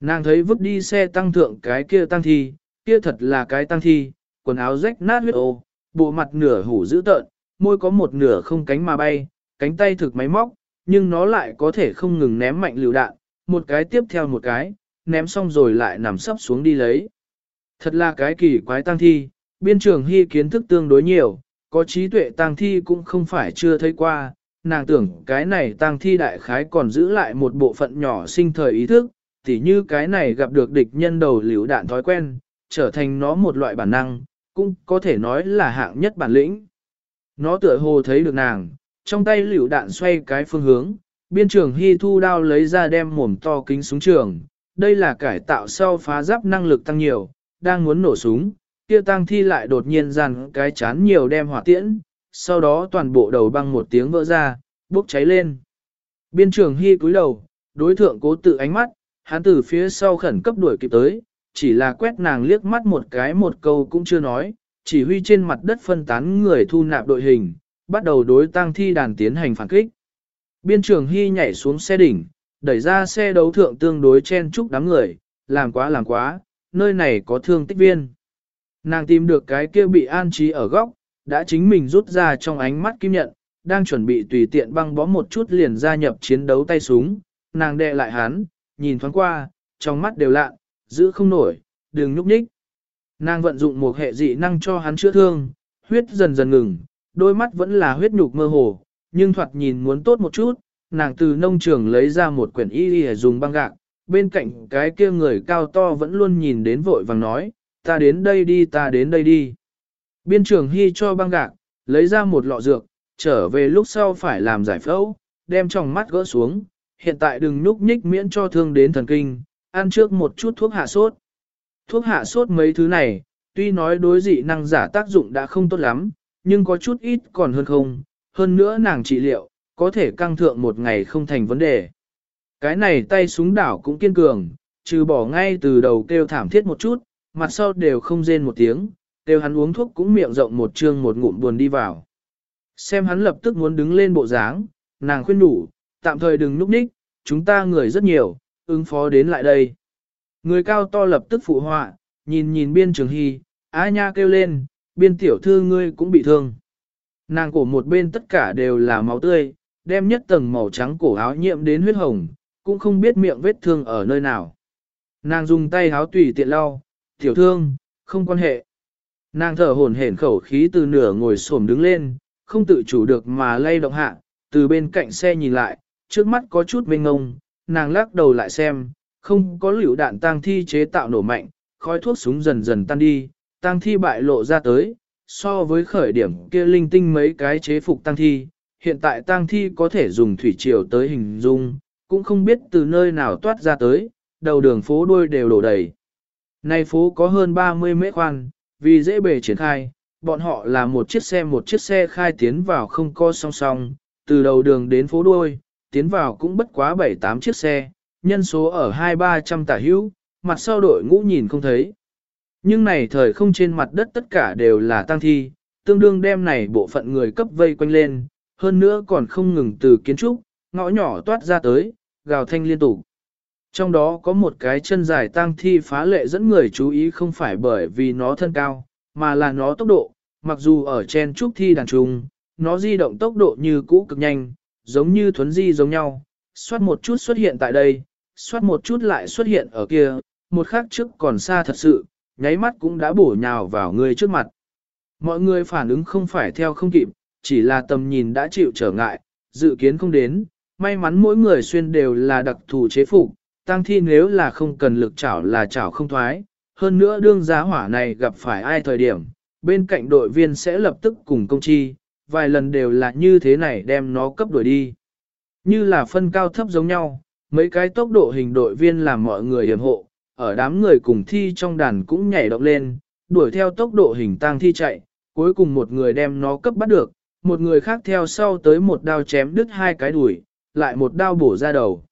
Nàng thấy vứt đi xe tăng thượng cái kia tăng thi, kia thật là cái tăng thi, quần áo rách nát huyết ô, bộ mặt nửa hủ dữ tợn, môi có một nửa không cánh mà bay, cánh tay thực máy móc, nhưng nó lại có thể không ngừng ném mạnh lựu đạn, một cái tiếp theo một cái, ném xong rồi lại nằm sấp xuống đi lấy. Thật là cái kỳ quái tăng thi, biên trường hy kiến thức tương đối nhiều, có trí tuệ tăng thi cũng không phải chưa thấy qua, nàng tưởng cái này tăng thi đại khái còn giữ lại một bộ phận nhỏ sinh thời ý thức, tỉ như cái này gặp được địch nhân đầu liễu đạn thói quen, trở thành nó một loại bản năng, cũng có thể nói là hạng nhất bản lĩnh. Nó tựa hồ thấy được nàng, trong tay liễu đạn xoay cái phương hướng, biên trường hy thu đao lấy ra đem mồm to kính súng trường, đây là cải tạo sau phá giáp năng lực tăng nhiều, đang muốn nổ súng, kia tăng thi lại đột nhiên rằng cái chán nhiều đem hỏa tiễn, sau đó toàn bộ đầu băng một tiếng vỡ ra, bốc cháy lên. Biên trường hy cúi đầu, đối thượng cố tự ánh mắt, hắn từ phía sau khẩn cấp đuổi kịp tới, chỉ là quét nàng liếc mắt một cái một câu cũng chưa nói, chỉ huy trên mặt đất phân tán người thu nạp đội hình, bắt đầu đối tăng thi đàn tiến hành phản kích. Biên trường hy nhảy xuống xe đỉnh, đẩy ra xe đấu thượng tương đối chen chúc đám người, làm quá làm quá, nơi này có thương tích viên. Nàng tìm được cái kia bị an trí ở góc, đã chính mình rút ra trong ánh mắt kim nhận, đang chuẩn bị tùy tiện băng bó một chút liền gia nhập chiến đấu tay súng, nàng đè lại hắn, nhìn thoáng qua, trong mắt đều lạ, giữ không nổi, đừng nhúc nhích. Nàng vận dụng một hệ dị năng cho hắn chữa thương, huyết dần dần ngừng, đôi mắt vẫn là huyết nhục mơ hồ, nhưng thoạt nhìn muốn tốt một chút, nàng từ nông trường lấy ra một quyển y y dùng băng gạc, bên cạnh cái kia người cao to vẫn luôn nhìn đến vội vàng nói, ta đến đây đi ta đến đây đi. Biên trưởng hy cho băng gạc, lấy ra một lọ dược, trở về lúc sau phải làm giải phẫu, đem trong mắt gỡ xuống, hiện tại đừng núp nhích miễn cho thương đến thần kinh, ăn trước một chút thuốc hạ sốt. Thuốc hạ sốt mấy thứ này, tuy nói đối dị năng giả tác dụng đã không tốt lắm, nhưng có chút ít còn hơn không, hơn nữa nàng trị liệu, có thể căng thượng một ngày không thành vấn đề. Cái này tay súng đảo cũng kiên cường, trừ bỏ ngay từ đầu kêu thảm thiết một chút, mặt sau đều không rên một tiếng, kêu hắn uống thuốc cũng miệng rộng một trương một ngụm buồn đi vào. Xem hắn lập tức muốn đứng lên bộ dáng, nàng khuyên đủ, tạm thời đừng núp ních, chúng ta người rất nhiều, ứng phó đến lại đây. Người cao to lập tức phụ họa, nhìn nhìn biên trường hy, á nha kêu lên, biên tiểu thư ngươi cũng bị thương. Nàng cổ một bên tất cả đều là máu tươi, đem nhất tầng màu trắng cổ áo nhiễm đến huyết hồng, cũng không biết miệng vết thương ở nơi nào. Nàng dùng tay áo tùy tiện lau, tiểu thương, không quan hệ. Nàng thở hổn hển khẩu khí từ nửa ngồi xổm đứng lên, không tự chủ được mà lay động hạ, từ bên cạnh xe nhìn lại, trước mắt có chút mênh ngông, nàng lắc đầu lại xem, không có liều đạn tang thi chế tạo nổ mạnh, khói thuốc súng dần dần tan đi, tang thi bại lộ ra tới, so với khởi điểm kia linh tinh mấy cái chế phục tang thi, hiện tại tang thi có thể dùng thủy triều tới hình dung, cũng không biết từ nơi nào toát ra tới, đầu đường phố đuôi đều đổ đầy. Nay phố có hơn 30 mét khoan, vì dễ bề triển khai, bọn họ là một chiếc xe một chiếc xe khai tiến vào không co song song, từ đầu đường đến phố đuôi, tiến vào cũng bất quá 7-8 chiếc xe, nhân số ở 2-300 tả hữu, mặt sau đội ngũ nhìn không thấy. Nhưng này thời không trên mặt đất tất cả đều là tăng thi, tương đương đem này bộ phận người cấp vây quanh lên, hơn nữa còn không ngừng từ kiến trúc, ngõ nhỏ toát ra tới, gào thanh liên tục. Trong đó có một cái chân dài tăng thi phá lệ dẫn người chú ý không phải bởi vì nó thân cao, mà là nó tốc độ, mặc dù ở trên trúc thi đàn trùng, nó di động tốc độ như cũ cực nhanh, giống như thuấn di giống nhau, xoát một chút xuất hiện tại đây, xoát một chút lại xuất hiện ở kia, một khắc trước còn xa thật sự, nháy mắt cũng đã bổ nhào vào người trước mặt. Mọi người phản ứng không phải theo không kịp, chỉ là tầm nhìn đã chịu trở ngại, dự kiến không đến, may mắn mỗi người xuyên đều là đặc thù chế phục, tăng thi nếu là không cần lực chảo là chảo không thoái, hơn nữa đương giá hỏa này gặp phải ai thời điểm, bên cạnh đội viên sẽ lập tức cùng công chi, vài lần đều là như thế này đem nó cấp đuổi đi. Như là phân cao thấp giống nhau, mấy cái tốc độ hình đội viên làm mọi người hiểm hộ, ở đám người cùng thi trong đàn cũng nhảy động lên, đuổi theo tốc độ hình tang thi chạy, cuối cùng một người đem nó cấp bắt được, một người khác theo sau tới một đao chém đứt hai cái đuổi, lại một đao bổ ra đầu.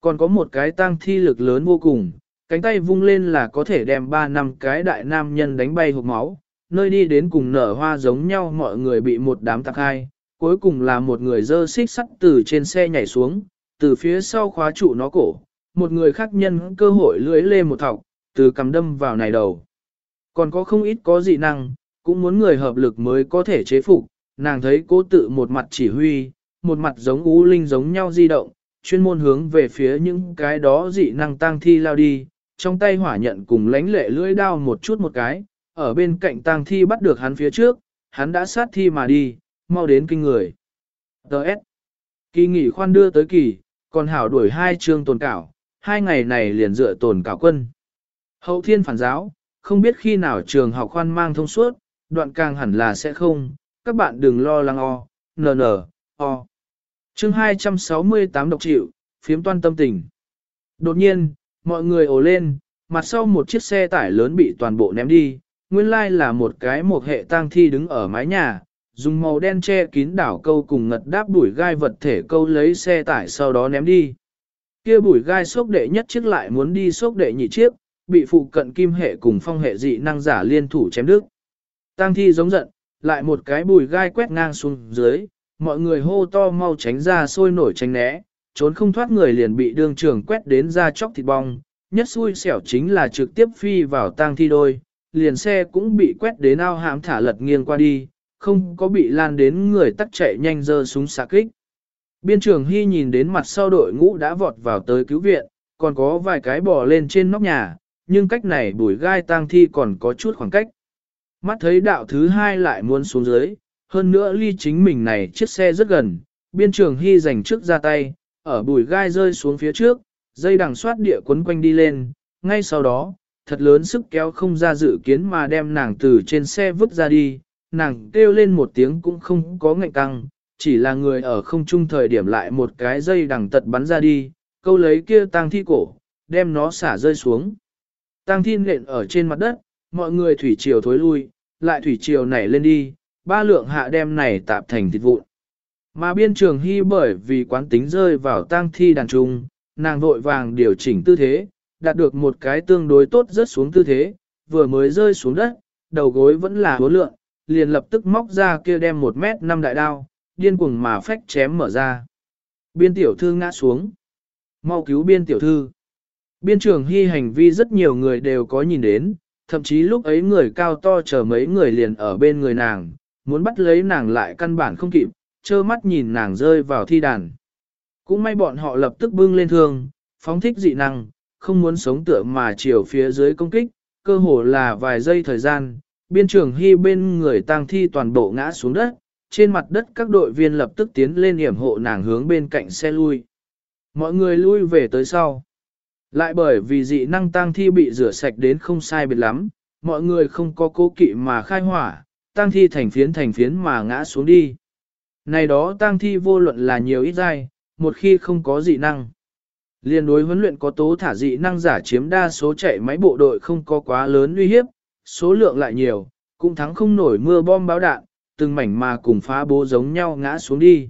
Còn có một cái tang thi lực lớn vô cùng, cánh tay vung lên là có thể đem ba năm cái đại nam nhân đánh bay hộp máu, nơi đi đến cùng nở hoa giống nhau mọi người bị một đám tạc hai, cuối cùng là một người dơ xích sắt từ trên xe nhảy xuống, từ phía sau khóa trụ nó cổ, một người khác nhân cơ hội lưỡi lê một thọc, từ cầm đâm vào này đầu. Còn có không ít có dị năng, cũng muốn người hợp lực mới có thể chế phục, nàng thấy cố tự một mặt chỉ huy, một mặt giống ú linh giống nhau di động, chuyên môn hướng về phía những cái đó dị năng tăng thi lao đi, trong tay hỏa nhận cùng lánh lệ lưỡi đao một chút một cái, ở bên cạnh tang thi bắt được hắn phía trước, hắn đã sát thi mà đi, mau đến kinh người. Đợt. Kỳ nghỉ khoan đưa tới kỳ, còn hảo đuổi hai chương tồn cảo, hai ngày này liền dựa tồn cảo quân. Hậu thiên phản giáo, không biết khi nào trường học khoan mang thông suốt, đoạn càng hẳn là sẽ không, các bạn đừng lo lắng o, nn, o. Chương 268 độc chịu, phiếm toan tâm tình. Đột nhiên, mọi người ồ lên, mặt sau một chiếc xe tải lớn bị toàn bộ ném đi, nguyên lai là một cái một hệ tang thi đứng ở mái nhà, dùng màu đen che kín đảo câu cùng ngật đáp bụi gai vật thể câu lấy xe tải sau đó ném đi. Kia bụi gai sốc đệ nhất chiếc lại muốn đi sốc đệ nhị chiếc, bị phụ cận kim hệ cùng phong hệ dị năng giả liên thủ chém đứt. Tang thi giống giận, lại một cái bùi gai quét ngang xuống dưới, mọi người hô to mau tránh ra sôi nổi tránh né, trốn không thoát người liền bị đương trường quét đến ra chóc thịt bong, nhất xui xẻo chính là trực tiếp phi vào tang thi đôi, liền xe cũng bị quét đến ao hãm thả lật nghiêng qua đi, không có bị lan đến người tắt chạy nhanh dơ súng xạ kích. Biên trường Hy nhìn đến mặt sau đội ngũ đã vọt vào tới cứu viện, còn có vài cái bò lên trên nóc nhà, nhưng cách này bùi gai tang thi còn có chút khoảng cách. Mắt thấy đạo thứ hai lại muốn xuống dưới, hơn nữa ly chính mình này chiếc xe rất gần, biên trường hy dành trước ra tay, ở bùi gai rơi xuống phía trước, dây đằng xoát địa quấn quanh đi lên, ngay sau đó, thật lớn sức kéo không ra dự kiến mà đem nàng từ trên xe vứt ra đi, nàng kêu lên một tiếng cũng không có ngạnh căng, chỉ là người ở không trung thời điểm lại một cái dây đằng tật bắn ra đi, câu lấy kia tang thi cổ, đem nó xả rơi xuống. Tang thi nện ở trên mặt đất, mọi người thủy triều thối lui, lại thủy triều nảy lên đi, ba lượng hạ đem này tạp thành thịt vụn. Mà biên trường hy bởi vì quán tính rơi vào tang thi đàn trung, nàng vội vàng điều chỉnh tư thế, đạt được một cái tương đối tốt rớt xuống tư thế, vừa mới rơi xuống đất, đầu gối vẫn là hố lượng, liền lập tức móc ra kia đem một mét năm đại đao, điên cuồng mà phách chém mở ra. Biên tiểu thư ngã xuống. Mau cứu biên tiểu thư. Biên trường hy hành vi rất nhiều người đều có nhìn đến, thậm chí lúc ấy người cao to chờ mấy người liền ở bên người nàng, muốn bắt lấy nàng lại căn bản không kịp, trơ mắt nhìn nàng rơi vào thi đàn. Cũng may bọn họ lập tức bưng lên thương, phóng thích dị năng, không muốn sống tựa mà chiều phía dưới công kích, cơ hồ là vài giây thời gian, biên trường hy bên người tang thi toàn bộ ngã xuống đất, trên mặt đất các đội viên lập tức tiến lên hiểm hộ nàng hướng bên cạnh xe lui. Mọi người lui về tới sau. Lại bởi vì dị năng tang thi bị rửa sạch đến không sai biệt lắm, mọi người không có cố kỵ mà khai hỏa, tang thi thành phiến thành phiến mà ngã xuống đi. Này đó tang thi vô luận là nhiều ít dai, một khi không có dị năng. Liên đối huấn luyện có tố thả dị năng giả chiếm đa số chạy máy bộ đội không có quá lớn uy hiếp, số lượng lại nhiều, cũng thắng không nổi mưa bom báo đạn, từng mảnh mà cùng phá bố giống nhau ngã xuống đi.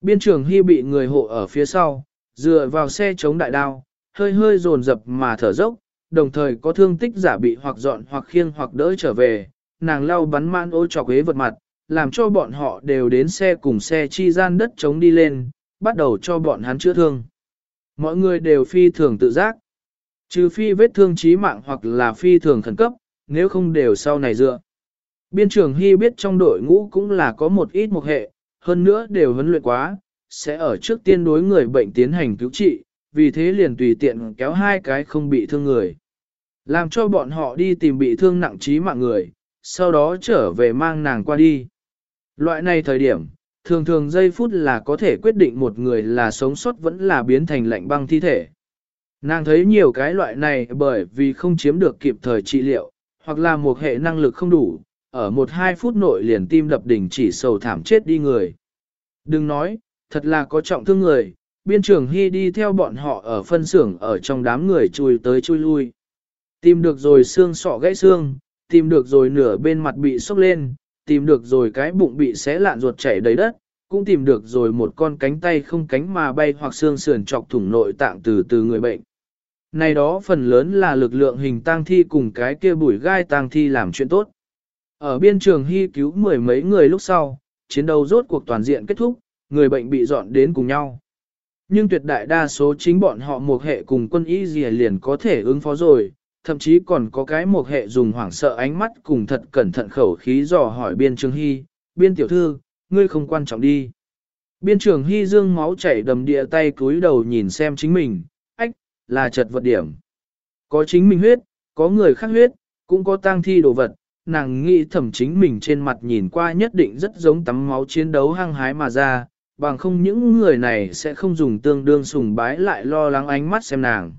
Biên trường Hy bị người hộ ở phía sau, dựa vào xe chống đại đao, hơi hơi dồn dập mà thở dốc, đồng thời có thương tích giả bị hoặc dọn hoặc khiêng hoặc đỡ trở về, nàng lau bắn man ô trọc ghế vật mặt, làm cho bọn họ đều đến xe cùng xe chi gian đất chống đi lên, bắt đầu cho bọn hắn chữa thương. Mọi người đều phi thường tự giác, trừ phi vết thương chí mạng hoặc là phi thường khẩn cấp, nếu không đều sau này dựa. Biên trưởng Hy biết trong đội ngũ cũng là có một ít một hệ, hơn nữa đều huấn luyện quá, sẽ ở trước tiên đối người bệnh tiến hành cứu trị, vì thế liền tùy tiện kéo hai cái không bị thương người. Làm cho bọn họ đi tìm bị thương nặng trí mạng người, sau đó trở về mang nàng qua đi. Loại này thời điểm, thường thường giây phút là có thể quyết định một người là sống sót vẫn là biến thành lạnh băng thi thể. Nàng thấy nhiều cái loại này bởi vì không chiếm được kịp thời trị liệu, hoặc là một hệ năng lực không đủ, ở một hai phút nội liền tim đập đỉnh chỉ sầu thảm chết đi người. Đừng nói, thật là có trọng thương người, biên trường hy đi theo bọn họ ở phân xưởng ở trong đám người chui tới chui lui. Tìm được rồi xương sọ gãy xương, tìm được rồi nửa bên mặt bị sốc lên, tìm được rồi cái bụng bị xé lạn ruột chảy đầy đất, cũng tìm được rồi một con cánh tay không cánh mà bay hoặc xương sườn chọc thủng nội tạng từ từ người bệnh. Này đó phần lớn là lực lượng hình tang thi cùng cái kia bụi gai tang thi làm chuyện tốt. Ở biên trường hy cứu mười mấy người lúc sau, chiến đấu rốt cuộc toàn diện kết thúc, người bệnh bị dọn đến cùng nhau. Nhưng tuyệt đại đa số chính bọn họ một hệ cùng quân y gì liền có thể ứng phó rồi, thậm chí còn có cái một hệ dùng hoảng sợ ánh mắt cùng thật cẩn thận khẩu khí dò hỏi biên trường hy, biên tiểu thư, ngươi không quan trọng đi. Biên trường hy dương máu chảy đầm địa tay cúi đầu nhìn xem chính mình, ách, là chật vật điểm. Có chính mình huyết, có người khác huyết, cũng có tang thi đồ vật, nàng nghĩ thẩm chính mình trên mặt nhìn qua nhất định rất giống tắm máu chiến đấu hăng hái mà ra, bằng không những người này sẽ không dùng tương đương sùng bái lại lo lắng ánh mắt xem nàng.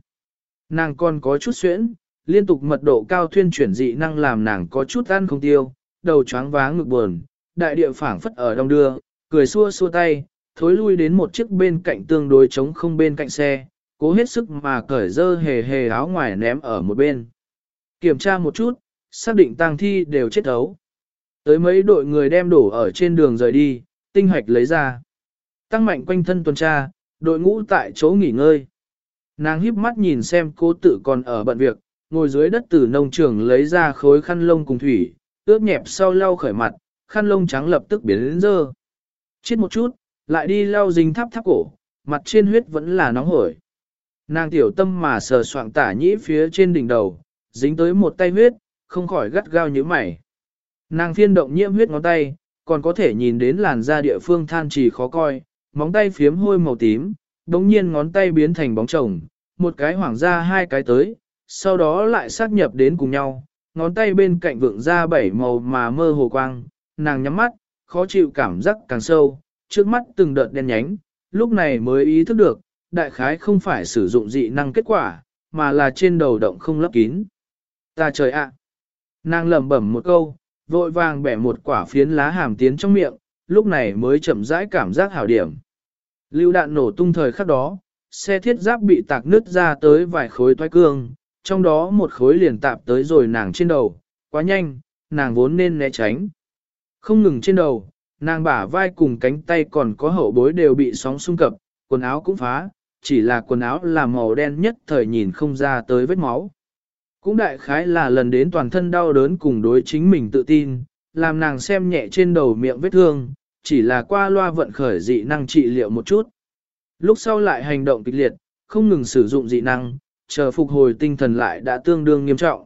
Nàng còn có chút xuyễn, liên tục mật độ cao thuyên chuyển dị năng làm nàng có chút ăn không tiêu, đầu choáng váng ngực buồn, đại địa phảng phất ở đông đưa, cười xua xua tay, thối lui đến một chiếc bên cạnh tương đối trống không bên cạnh xe, cố hết sức mà cởi dơ hề hề áo ngoài ném ở một bên. Kiểm tra một chút, xác định tang thi đều chết thấu Tới mấy đội người đem đổ ở trên đường rời đi, tinh hoạch lấy ra. Tăng mạnh quanh thân tuần tra, đội ngũ tại chỗ nghỉ ngơi. Nàng híp mắt nhìn xem cô tự còn ở bận việc, ngồi dưới đất từ nông trường lấy ra khối khăn lông cùng thủy, ướp nhẹp sau lau khởi mặt, khăn lông trắng lập tức biến đến dơ. Chết một chút, lại đi lau dính thắp thắp cổ, mặt trên huyết vẫn là nóng hổi. Nàng tiểu tâm mà sờ soạng tả nhĩ phía trên đỉnh đầu, dính tới một tay huyết, không khỏi gắt gao như mày. Nàng phiên động nhiễm huyết ngón tay, còn có thể nhìn đến làn da địa phương than trì khó coi, móng tay phiếm hôi màu tím, đống nhiên ngón tay biến thành bóng chồng, một cái hoảng ra hai cái tới, sau đó lại sát nhập đến cùng nhau, ngón tay bên cạnh vượng ra bảy màu mà mơ hồ quang, nàng nhắm mắt, khó chịu cảm giác càng sâu, trước mắt từng đợt đen nhánh, lúc này mới ý thức được, đại khái không phải sử dụng dị năng kết quả, mà là trên đầu động không lấp kín. Ta trời ạ! Nàng lẩm bẩm một câu, vội vàng bẻ một quả phiến lá hàm tiến trong miệng, lúc này mới chậm rãi cảm giác hảo điểm. Lưu đạn nổ tung thời khắc đó, xe thiết giáp bị tạc nứt ra tới vài khối toái cương, trong đó một khối liền tạp tới rồi nàng trên đầu, quá nhanh, nàng vốn nên né tránh. Không ngừng trên đầu, nàng bả vai cùng cánh tay còn có hậu bối đều bị sóng xung cập, quần áo cũng phá, chỉ là quần áo là màu đen nhất thời nhìn không ra tới vết máu. Cũng đại khái là lần đến toàn thân đau đớn cùng đối chính mình tự tin, làm nàng xem nhẹ trên đầu miệng vết thương, chỉ là qua loa vận khởi dị năng trị liệu một chút. Lúc sau lại hành động kịch liệt, không ngừng sử dụng dị năng, chờ phục hồi tinh thần lại đã tương đương nghiêm trọng.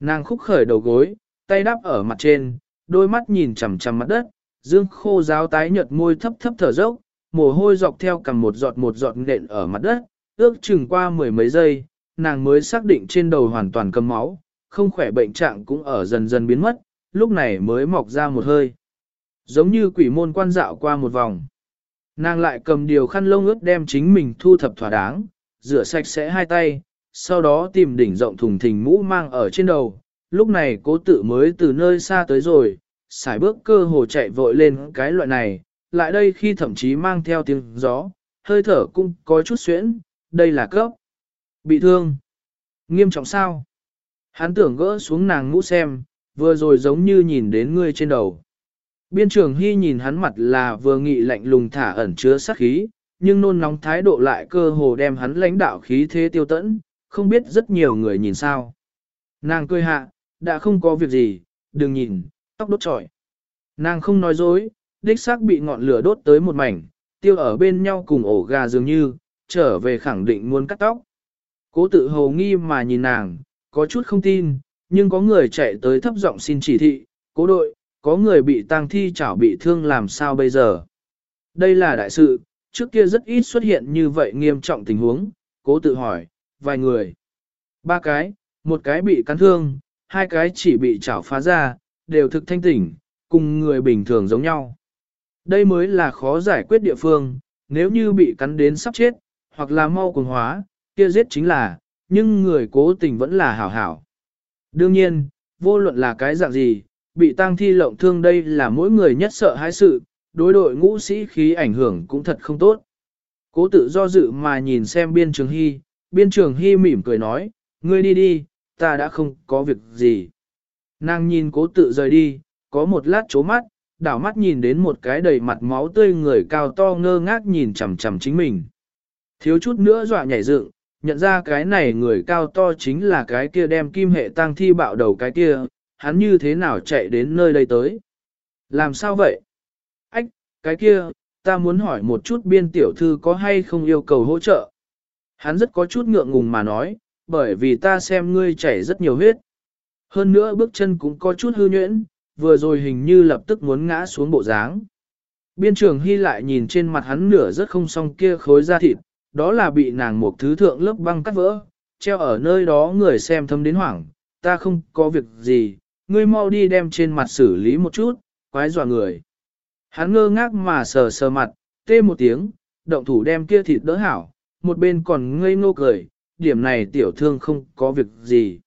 Nàng khúc khởi đầu gối, tay đắp ở mặt trên, đôi mắt nhìn chằm chằm mặt đất, dương khô giáo tái nhợt môi thấp thấp thở dốc, mồ hôi dọc theo cầm một giọt một giọt nện ở mặt đất, ước chừng qua mười mấy giây, nàng mới xác định trên đầu hoàn toàn cầm máu, không khỏe bệnh trạng cũng ở dần dần biến mất, lúc này mới mọc ra một hơi. Giống như quỷ môn quan dạo qua một vòng. Nàng lại cầm điều khăn lông ướt đem chính mình thu thập thỏa đáng, rửa sạch sẽ hai tay, sau đó tìm đỉnh rộng thùng thình mũ mang ở trên đầu. Lúc này cố tự mới từ nơi xa tới rồi, xài bước cơ hồ chạy vội lên cái loại này, lại đây khi thậm chí mang theo tiếng gió, hơi thở cũng có chút xuyễn, đây là cấp. Bị thương. Nghiêm trọng sao? Hắn tưởng gỡ xuống nàng mũ xem, vừa rồi giống như nhìn đến ngươi trên đầu. Biên trưởng Hy nhìn hắn mặt là vừa nghị lạnh lùng thả ẩn chứa sát khí, nhưng nôn nóng thái độ lại cơ hồ đem hắn lãnh đạo khí thế tiêu tẫn, không biết rất nhiều người nhìn sao. Nàng cười hạ, đã không có việc gì, đừng nhìn, tóc đốt trọi. Nàng không nói dối, đích xác bị ngọn lửa đốt tới một mảnh, tiêu ở bên nhau cùng ổ gà dường như, trở về khẳng định muốn cắt tóc. Cố tự hầu nghi mà nhìn nàng, có chút không tin, nhưng có người chạy tới thấp giọng xin chỉ thị, cố đội, có người bị tang thi chảo bị thương làm sao bây giờ. Đây là đại sự, trước kia rất ít xuất hiện như vậy nghiêm trọng tình huống, cố tự hỏi, vài người. Ba cái, một cái bị cắn thương, hai cái chỉ bị chảo phá ra, đều thực thanh tỉnh, cùng người bình thường giống nhau. Đây mới là khó giải quyết địa phương, nếu như bị cắn đến sắp chết, hoặc là mau cuồng hóa, kia giết chính là, nhưng người cố tình vẫn là hảo hảo. Đương nhiên, vô luận là cái dạng gì, bị tang thi lộng thương đây là mỗi người nhất sợ hãi sự, đối đội ngũ sĩ khí ảnh hưởng cũng thật không tốt. Cố tự do dự mà nhìn xem biên trường hy, biên trường hy mỉm cười nói, ngươi đi đi, ta đã không có việc gì. Nàng nhìn cố tự rời đi, có một lát chố mắt, đảo mắt nhìn đến một cái đầy mặt máu tươi người cao to ngơ ngác nhìn chằm chằm chính mình. Thiếu chút nữa dọa nhảy dựng, nhận ra cái này người cao to chính là cái kia đem kim hệ tăng thi bạo đầu cái kia, hắn như thế nào chạy đến nơi đây tới. Làm sao vậy? Ách, cái kia, ta muốn hỏi một chút biên tiểu thư có hay không yêu cầu hỗ trợ. Hắn rất có chút ngượng ngùng mà nói, bởi vì ta xem ngươi chảy rất nhiều huyết. Hơn nữa bước chân cũng có chút hư nhuyễn, vừa rồi hình như lập tức muốn ngã xuống bộ dáng. Biên trường Hy lại nhìn trên mặt hắn nửa rất không xong kia khối da thịt, đó là bị nàng một thứ thượng lớp băng cắt vỡ, treo ở nơi đó người xem thâm đến hoảng, ta không có việc gì, ngươi mau đi đem trên mặt xử lý một chút, quái dọa người. Hắn ngơ ngác mà sờ sờ mặt, tê một tiếng, động thủ đem kia thịt đỡ hảo, một bên còn ngây ngô cười, điểm này tiểu thương không có việc gì.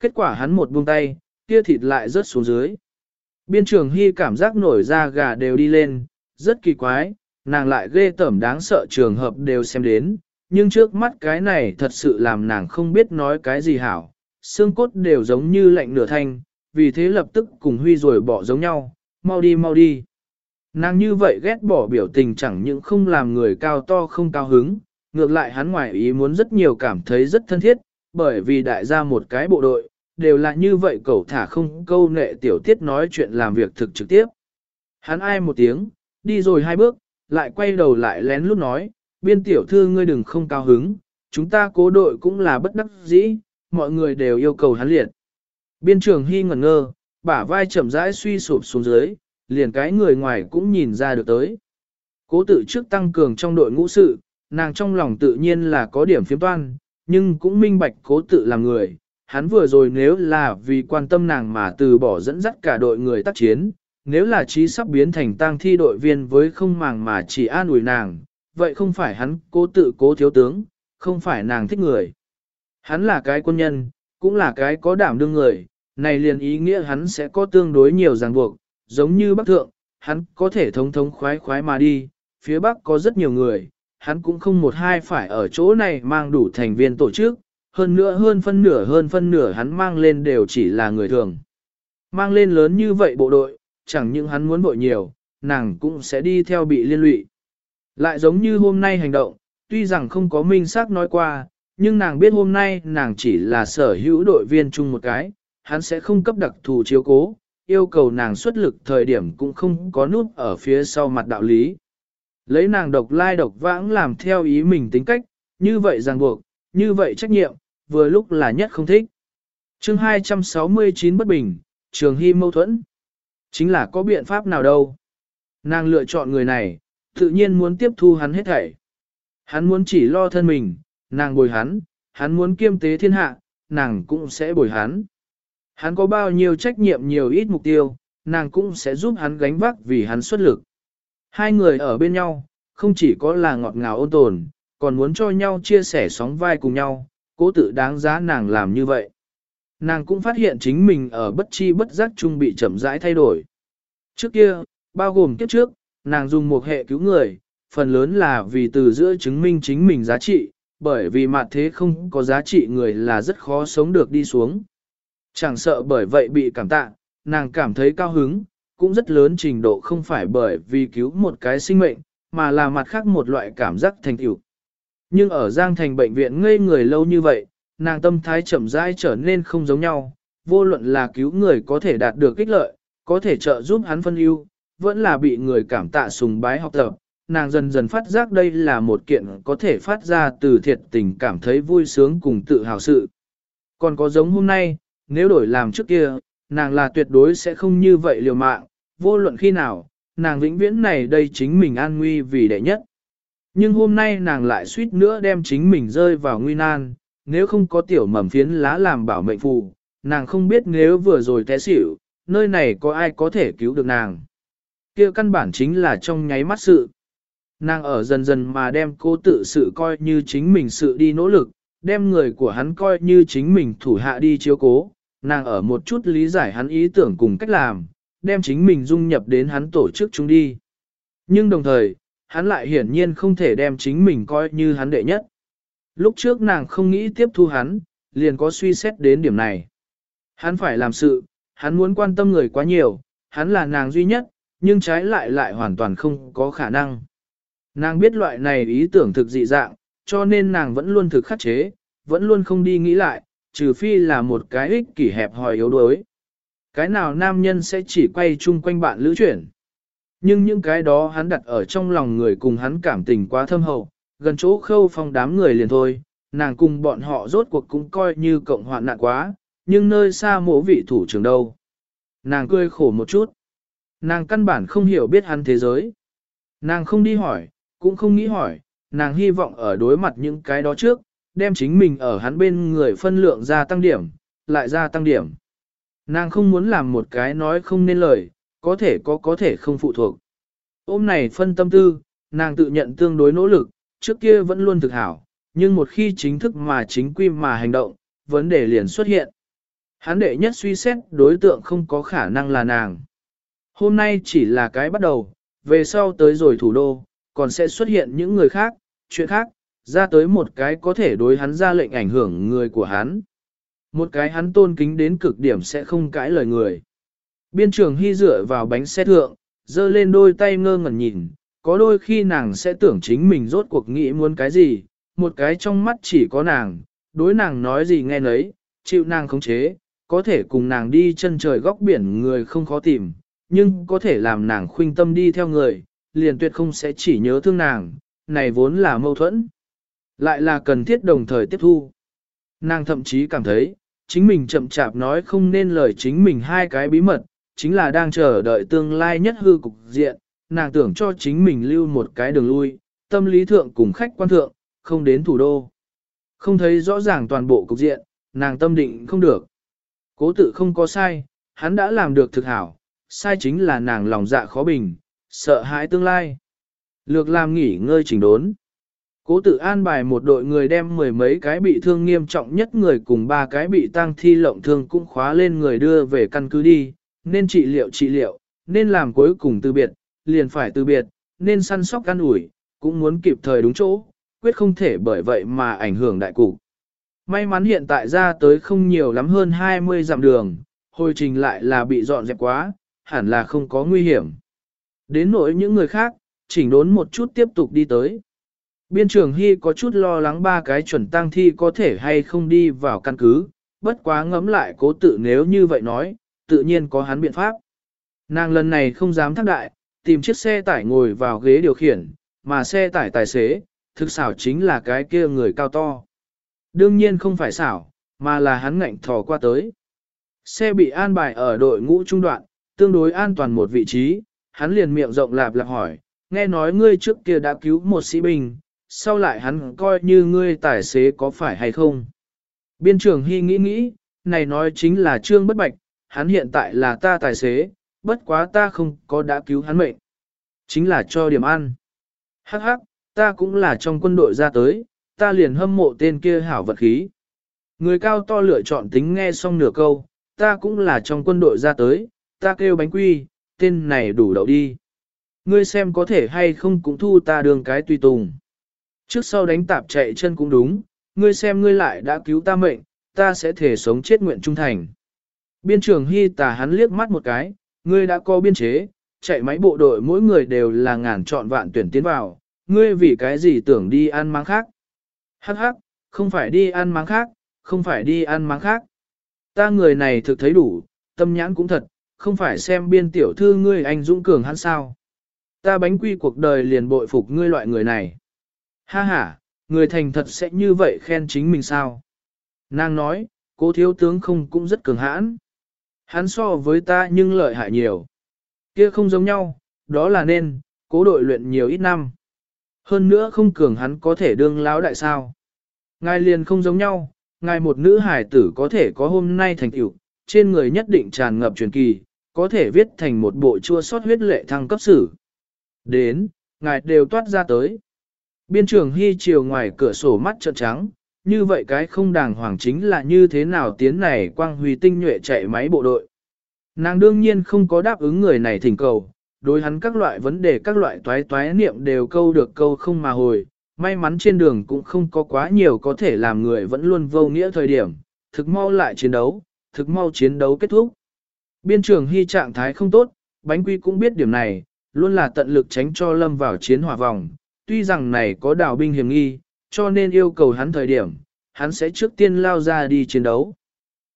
Kết quả hắn một buông tay, kia thịt lại rớt xuống dưới. Biên trường Hy cảm giác nổi da gà đều đi lên, rất kỳ quái, nàng lại ghê tởm đáng sợ trường hợp đều xem đến, nhưng trước mắt cái này thật sự làm nàng không biết nói cái gì hảo, xương cốt đều giống như lạnh nửa thanh, vì thế lập tức cùng Huy rồi bỏ giống nhau, mau đi mau đi. Nàng như vậy ghét bỏ biểu tình chẳng những không làm người cao to không cao hứng, ngược lại hắn ngoài ý muốn rất nhiều cảm thấy rất thân thiết, bởi vì đại gia một cái bộ đội, đều là như vậy cậu thả không câu nệ tiểu tiết nói chuyện làm việc thực trực tiếp. Hắn ai một tiếng, đi rồi hai bước, lại quay đầu lại lén lút nói, biên tiểu thư ngươi đừng không cao hứng, chúng ta cố đội cũng là bất đắc dĩ, mọi người đều yêu cầu hắn liệt. Biên trường hy ngẩn ngơ, bả vai chậm rãi suy sụp xuống dưới, liền cái người ngoài cũng nhìn ra được tới. Cố tự trước tăng cường trong đội ngũ sự, nàng trong lòng tự nhiên là có điểm phiếm toan, nhưng cũng minh bạch cố tự làm người. Hắn vừa rồi nếu là vì quan tâm nàng mà từ bỏ dẫn dắt cả đội người tác chiến, nếu là trí sắp biến thành tang thi đội viên với không màng mà chỉ an ủi nàng, vậy không phải hắn cố tự cố thiếu tướng, không phải nàng thích người. Hắn là cái quân nhân, cũng là cái có đảm đương người, này liền ý nghĩa hắn sẽ có tương đối nhiều ràng buộc, giống như Bắc Thượng, hắn có thể thống thống khoái khoái mà đi, phía Bắc có rất nhiều người, hắn cũng không một hai phải ở chỗ này mang đủ thành viên tổ chức, hơn nữa hơn phân nửa hơn phân nửa hắn mang lên đều chỉ là người thường. Mang lên lớn như vậy bộ đội, chẳng những hắn muốn bội nhiều, nàng cũng sẽ đi theo bị liên lụy. Lại giống như hôm nay hành động, tuy rằng không có minh xác nói qua, nhưng nàng biết hôm nay nàng chỉ là sở hữu đội viên chung một cái, hắn sẽ không cấp đặc thù chiếu cố, yêu cầu nàng xuất lực thời điểm cũng không có nút ở phía sau mặt đạo lý. Lấy nàng độc lai độc vãng làm theo ý mình tính cách, như vậy ràng buộc, như vậy trách nhiệm, vừa lúc là nhất không thích. chương 269 bất bình, trường hy mâu thuẫn. Chính là có biện pháp nào đâu. Nàng lựa chọn người này, tự nhiên muốn tiếp thu hắn hết thảy. Hắn muốn chỉ lo thân mình, nàng bồi hắn, hắn muốn kiêm tế thiên hạ, nàng cũng sẽ bồi hắn. Hắn có bao nhiêu trách nhiệm nhiều ít mục tiêu, nàng cũng sẽ giúp hắn gánh vác vì hắn xuất lực. Hai người ở bên nhau, không chỉ có là ngọt ngào ôn tồn, còn muốn cho nhau chia sẻ sóng vai cùng nhau, cố tự đáng giá nàng làm như vậy. Nàng cũng phát hiện chính mình ở bất chi bất giác chung bị chậm rãi thay đổi. Trước kia, bao gồm kiếp trước, nàng dùng một hệ cứu người, phần lớn là vì từ giữa chứng minh chính mình giá trị, bởi vì mặt thế không có giá trị người là rất khó sống được đi xuống. Chẳng sợ bởi vậy bị cảm tạ, nàng cảm thấy cao hứng, cũng rất lớn trình độ không phải bởi vì cứu một cái sinh mệnh, mà là mặt khác một loại cảm giác thành tựu. Nhưng ở Giang Thành bệnh viện ngây người lâu như vậy, nàng tâm thái chậm rãi trở nên không giống nhau, vô luận là cứu người có thể đạt được kích lợi, có thể trợ giúp hắn phân ưu, vẫn là bị người cảm tạ sùng bái học tập. Nàng dần dần phát giác đây là một kiện có thể phát ra từ thiệt tình cảm thấy vui sướng cùng tự hào sự. Còn có giống hôm nay, nếu đổi làm trước kia, nàng là tuyệt đối sẽ không như vậy liều mạng, vô luận khi nào, nàng vĩnh viễn này đây chính mình an nguy vì đệ nhất. Nhưng hôm nay nàng lại suýt nữa đem chính mình rơi vào nguy nan, nếu không có tiểu mầm phiến lá làm bảo mệnh phù, nàng không biết nếu vừa rồi té xỉu, nơi này có ai có thể cứu được nàng. kia căn bản chính là trong nháy mắt sự. Nàng ở dần dần mà đem cô tự sự coi như chính mình sự đi nỗ lực, đem người của hắn coi như chính mình thủ hạ đi chiếu cố, nàng ở một chút lý giải hắn ý tưởng cùng cách làm, đem chính mình dung nhập đến hắn tổ chức chúng đi. Nhưng đồng thời, hắn lại hiển nhiên không thể đem chính mình coi như hắn đệ nhất. Lúc trước nàng không nghĩ tiếp thu hắn, liền có suy xét đến điểm này. Hắn phải làm sự, hắn muốn quan tâm người quá nhiều, hắn là nàng duy nhất, nhưng trái lại lại hoàn toàn không có khả năng. Nàng biết loại này ý tưởng thực dị dạng, cho nên nàng vẫn luôn thực khắc chế, vẫn luôn không đi nghĩ lại, trừ phi là một cái ích kỷ hẹp hòi yếu đuối. Cái nào nam nhân sẽ chỉ quay chung quanh bạn lữ chuyển. Nhưng những cái đó hắn đặt ở trong lòng người cùng hắn cảm tình quá thâm hậu, gần chỗ khâu phong đám người liền thôi, nàng cùng bọn họ rốt cuộc cũng coi như cộng hoạn nạn quá, nhưng nơi xa mộ vị thủ trưởng đâu. Nàng cười khổ một chút. Nàng căn bản không hiểu biết hắn thế giới. Nàng không đi hỏi, cũng không nghĩ hỏi, nàng hy vọng ở đối mặt những cái đó trước, đem chính mình ở hắn bên người phân lượng ra tăng điểm, lại ra tăng điểm. Nàng không muốn làm một cái nói không nên lời, có thể có có thể không phụ thuộc. Ôm này phân tâm tư, nàng tự nhận tương đối nỗ lực, trước kia vẫn luôn thực hảo, nhưng một khi chính thức mà chính quy mà hành động, vấn đề liền xuất hiện. Hắn đệ nhất suy xét đối tượng không có khả năng là nàng. Hôm nay chỉ là cái bắt đầu, về sau tới rồi thủ đô, còn sẽ xuất hiện những người khác, chuyện khác, ra tới một cái có thể đối hắn ra lệnh ảnh hưởng người của hắn. Một cái hắn tôn kính đến cực điểm sẽ không cãi lời người. Biên trường hy dựa vào bánh xe thượng, dơ lên đôi tay ngơ ngẩn nhìn, có đôi khi nàng sẽ tưởng chính mình rốt cuộc nghĩ muốn cái gì, một cái trong mắt chỉ có nàng, đối nàng nói gì nghe nấy, chịu nàng khống chế, có thể cùng nàng đi chân trời góc biển người không khó tìm, nhưng có thể làm nàng khuynh tâm đi theo người, liền tuyệt không sẽ chỉ nhớ thương nàng, này vốn là mâu thuẫn. Lại là cần thiết đồng thời tiếp thu. Nàng thậm chí cảm thấy, chính mình chậm chạp nói không nên lời chính mình hai cái bí mật, chính là đang chờ đợi tương lai nhất hư cục diện, nàng tưởng cho chính mình lưu một cái đường lui, tâm lý thượng cùng khách quan thượng, không đến thủ đô. Không thấy rõ ràng toàn bộ cục diện, nàng tâm định không được. Cố tự không có sai, hắn đã làm được thực hảo, sai chính là nàng lòng dạ khó bình, sợ hãi tương lai. Lược làm nghỉ ngơi chỉnh đốn. Cố tự an bài một đội người đem mười mấy cái bị thương nghiêm trọng nhất người cùng ba cái bị tang thi lộng thương cũng khóa lên người đưa về căn cứ đi, nên trị liệu trị liệu, nên làm cuối cùng từ biệt, liền phải từ biệt, nên săn sóc căn ủi, cũng muốn kịp thời đúng chỗ, quyết không thể bởi vậy mà ảnh hưởng đại cục. May mắn hiện tại ra tới không nhiều lắm hơn 20 dặm đường, hồi trình lại là bị dọn dẹp quá, hẳn là không có nguy hiểm. Đến nỗi những người khác, chỉnh đốn một chút tiếp tục đi tới. Biên trưởng Hy có chút lo lắng ba cái chuẩn tăng thi có thể hay không đi vào căn cứ, bất quá ngẫm lại cố tự nếu như vậy nói, tự nhiên có hắn biện pháp. Nàng lần này không dám thác đại, tìm chiếc xe tải ngồi vào ghế điều khiển, mà xe tải tài xế, thực xảo chính là cái kia người cao to. Đương nhiên không phải xảo, mà là hắn ngạnh thò qua tới. Xe bị an bài ở đội ngũ trung đoạn, tương đối an toàn một vị trí, hắn liền miệng rộng lạp lạp hỏi, nghe nói ngươi trước kia đã cứu một sĩ binh, sau lại hắn coi như ngươi tài xế có phải hay không. Biên trưởng Hy nghĩ nghĩ, này nói chính là Trương Bất Bạch, hắn hiện tại là ta tài xế, bất quá ta không có đã cứu hắn mệnh. Chính là cho điểm ăn. Hắc hắc, ta cũng là trong quân đội ra tới, ta liền hâm mộ tên kia hảo vật khí. Người cao to lựa chọn tính nghe xong nửa câu, ta cũng là trong quân đội ra tới, ta kêu bánh quy, tên này đủ đậu đi. Ngươi xem có thể hay không cũng thu ta đường cái tùy tùng. Trước sau đánh tạp chạy chân cũng đúng, ngươi xem ngươi lại đã cứu ta mệnh, ta sẽ thể sống chết nguyện trung thành. Biên trưởng Hy tà hắn liếc mắt một cái, ngươi đã có biên chế, chạy máy bộ đội mỗi người đều là ngàn chọn vạn tuyển tiến vào, ngươi vì cái gì tưởng đi ăn máng khác. Hắc hắc, không phải đi ăn máng khác, không phải đi ăn máng khác. Ta người này thực thấy đủ, tâm nhãn cũng thật, không phải xem biên tiểu thư ngươi anh dũng cường hắn sao. Ta bánh quy cuộc đời liền bội phục ngươi loại người này. Ha ha, người thành thật sẽ như vậy khen chính mình sao? Nàng nói, cố thiếu tướng không cũng rất cường hãn. Hắn so với ta nhưng lợi hại nhiều. Kia không giống nhau, đó là nên, cố đội luyện nhiều ít năm. Hơn nữa không cường hắn có thể đương lão đại sao. Ngài liền không giống nhau, ngài một nữ hải tử có thể có hôm nay thành tựu, trên người nhất định tràn ngập truyền kỳ, có thể viết thành một bộ chua sót huyết lệ thăng cấp sử. Đến, ngài đều toát ra tới. Biên trưởng hy chiều ngoài cửa sổ mắt trợn trắng, như vậy cái không đàng hoàng chính là như thế nào tiến này quang huy tinh nhuệ chạy máy bộ đội. Nàng đương nhiên không có đáp ứng người này thỉnh cầu, đối hắn các loại vấn đề các loại toái toái niệm đều câu được câu không mà hồi, may mắn trên đường cũng không có quá nhiều có thể làm người vẫn luôn vô nghĩa thời điểm, thực mau lại chiến đấu, thực mau chiến đấu kết thúc. Biên trưởng hy trạng thái không tốt, bánh quy cũng biết điểm này, luôn là tận lực tránh cho lâm vào chiến hỏa vòng, tuy rằng này có đào binh hiểm nghi, cho nên yêu cầu hắn thời điểm, hắn sẽ trước tiên lao ra đi chiến đấu.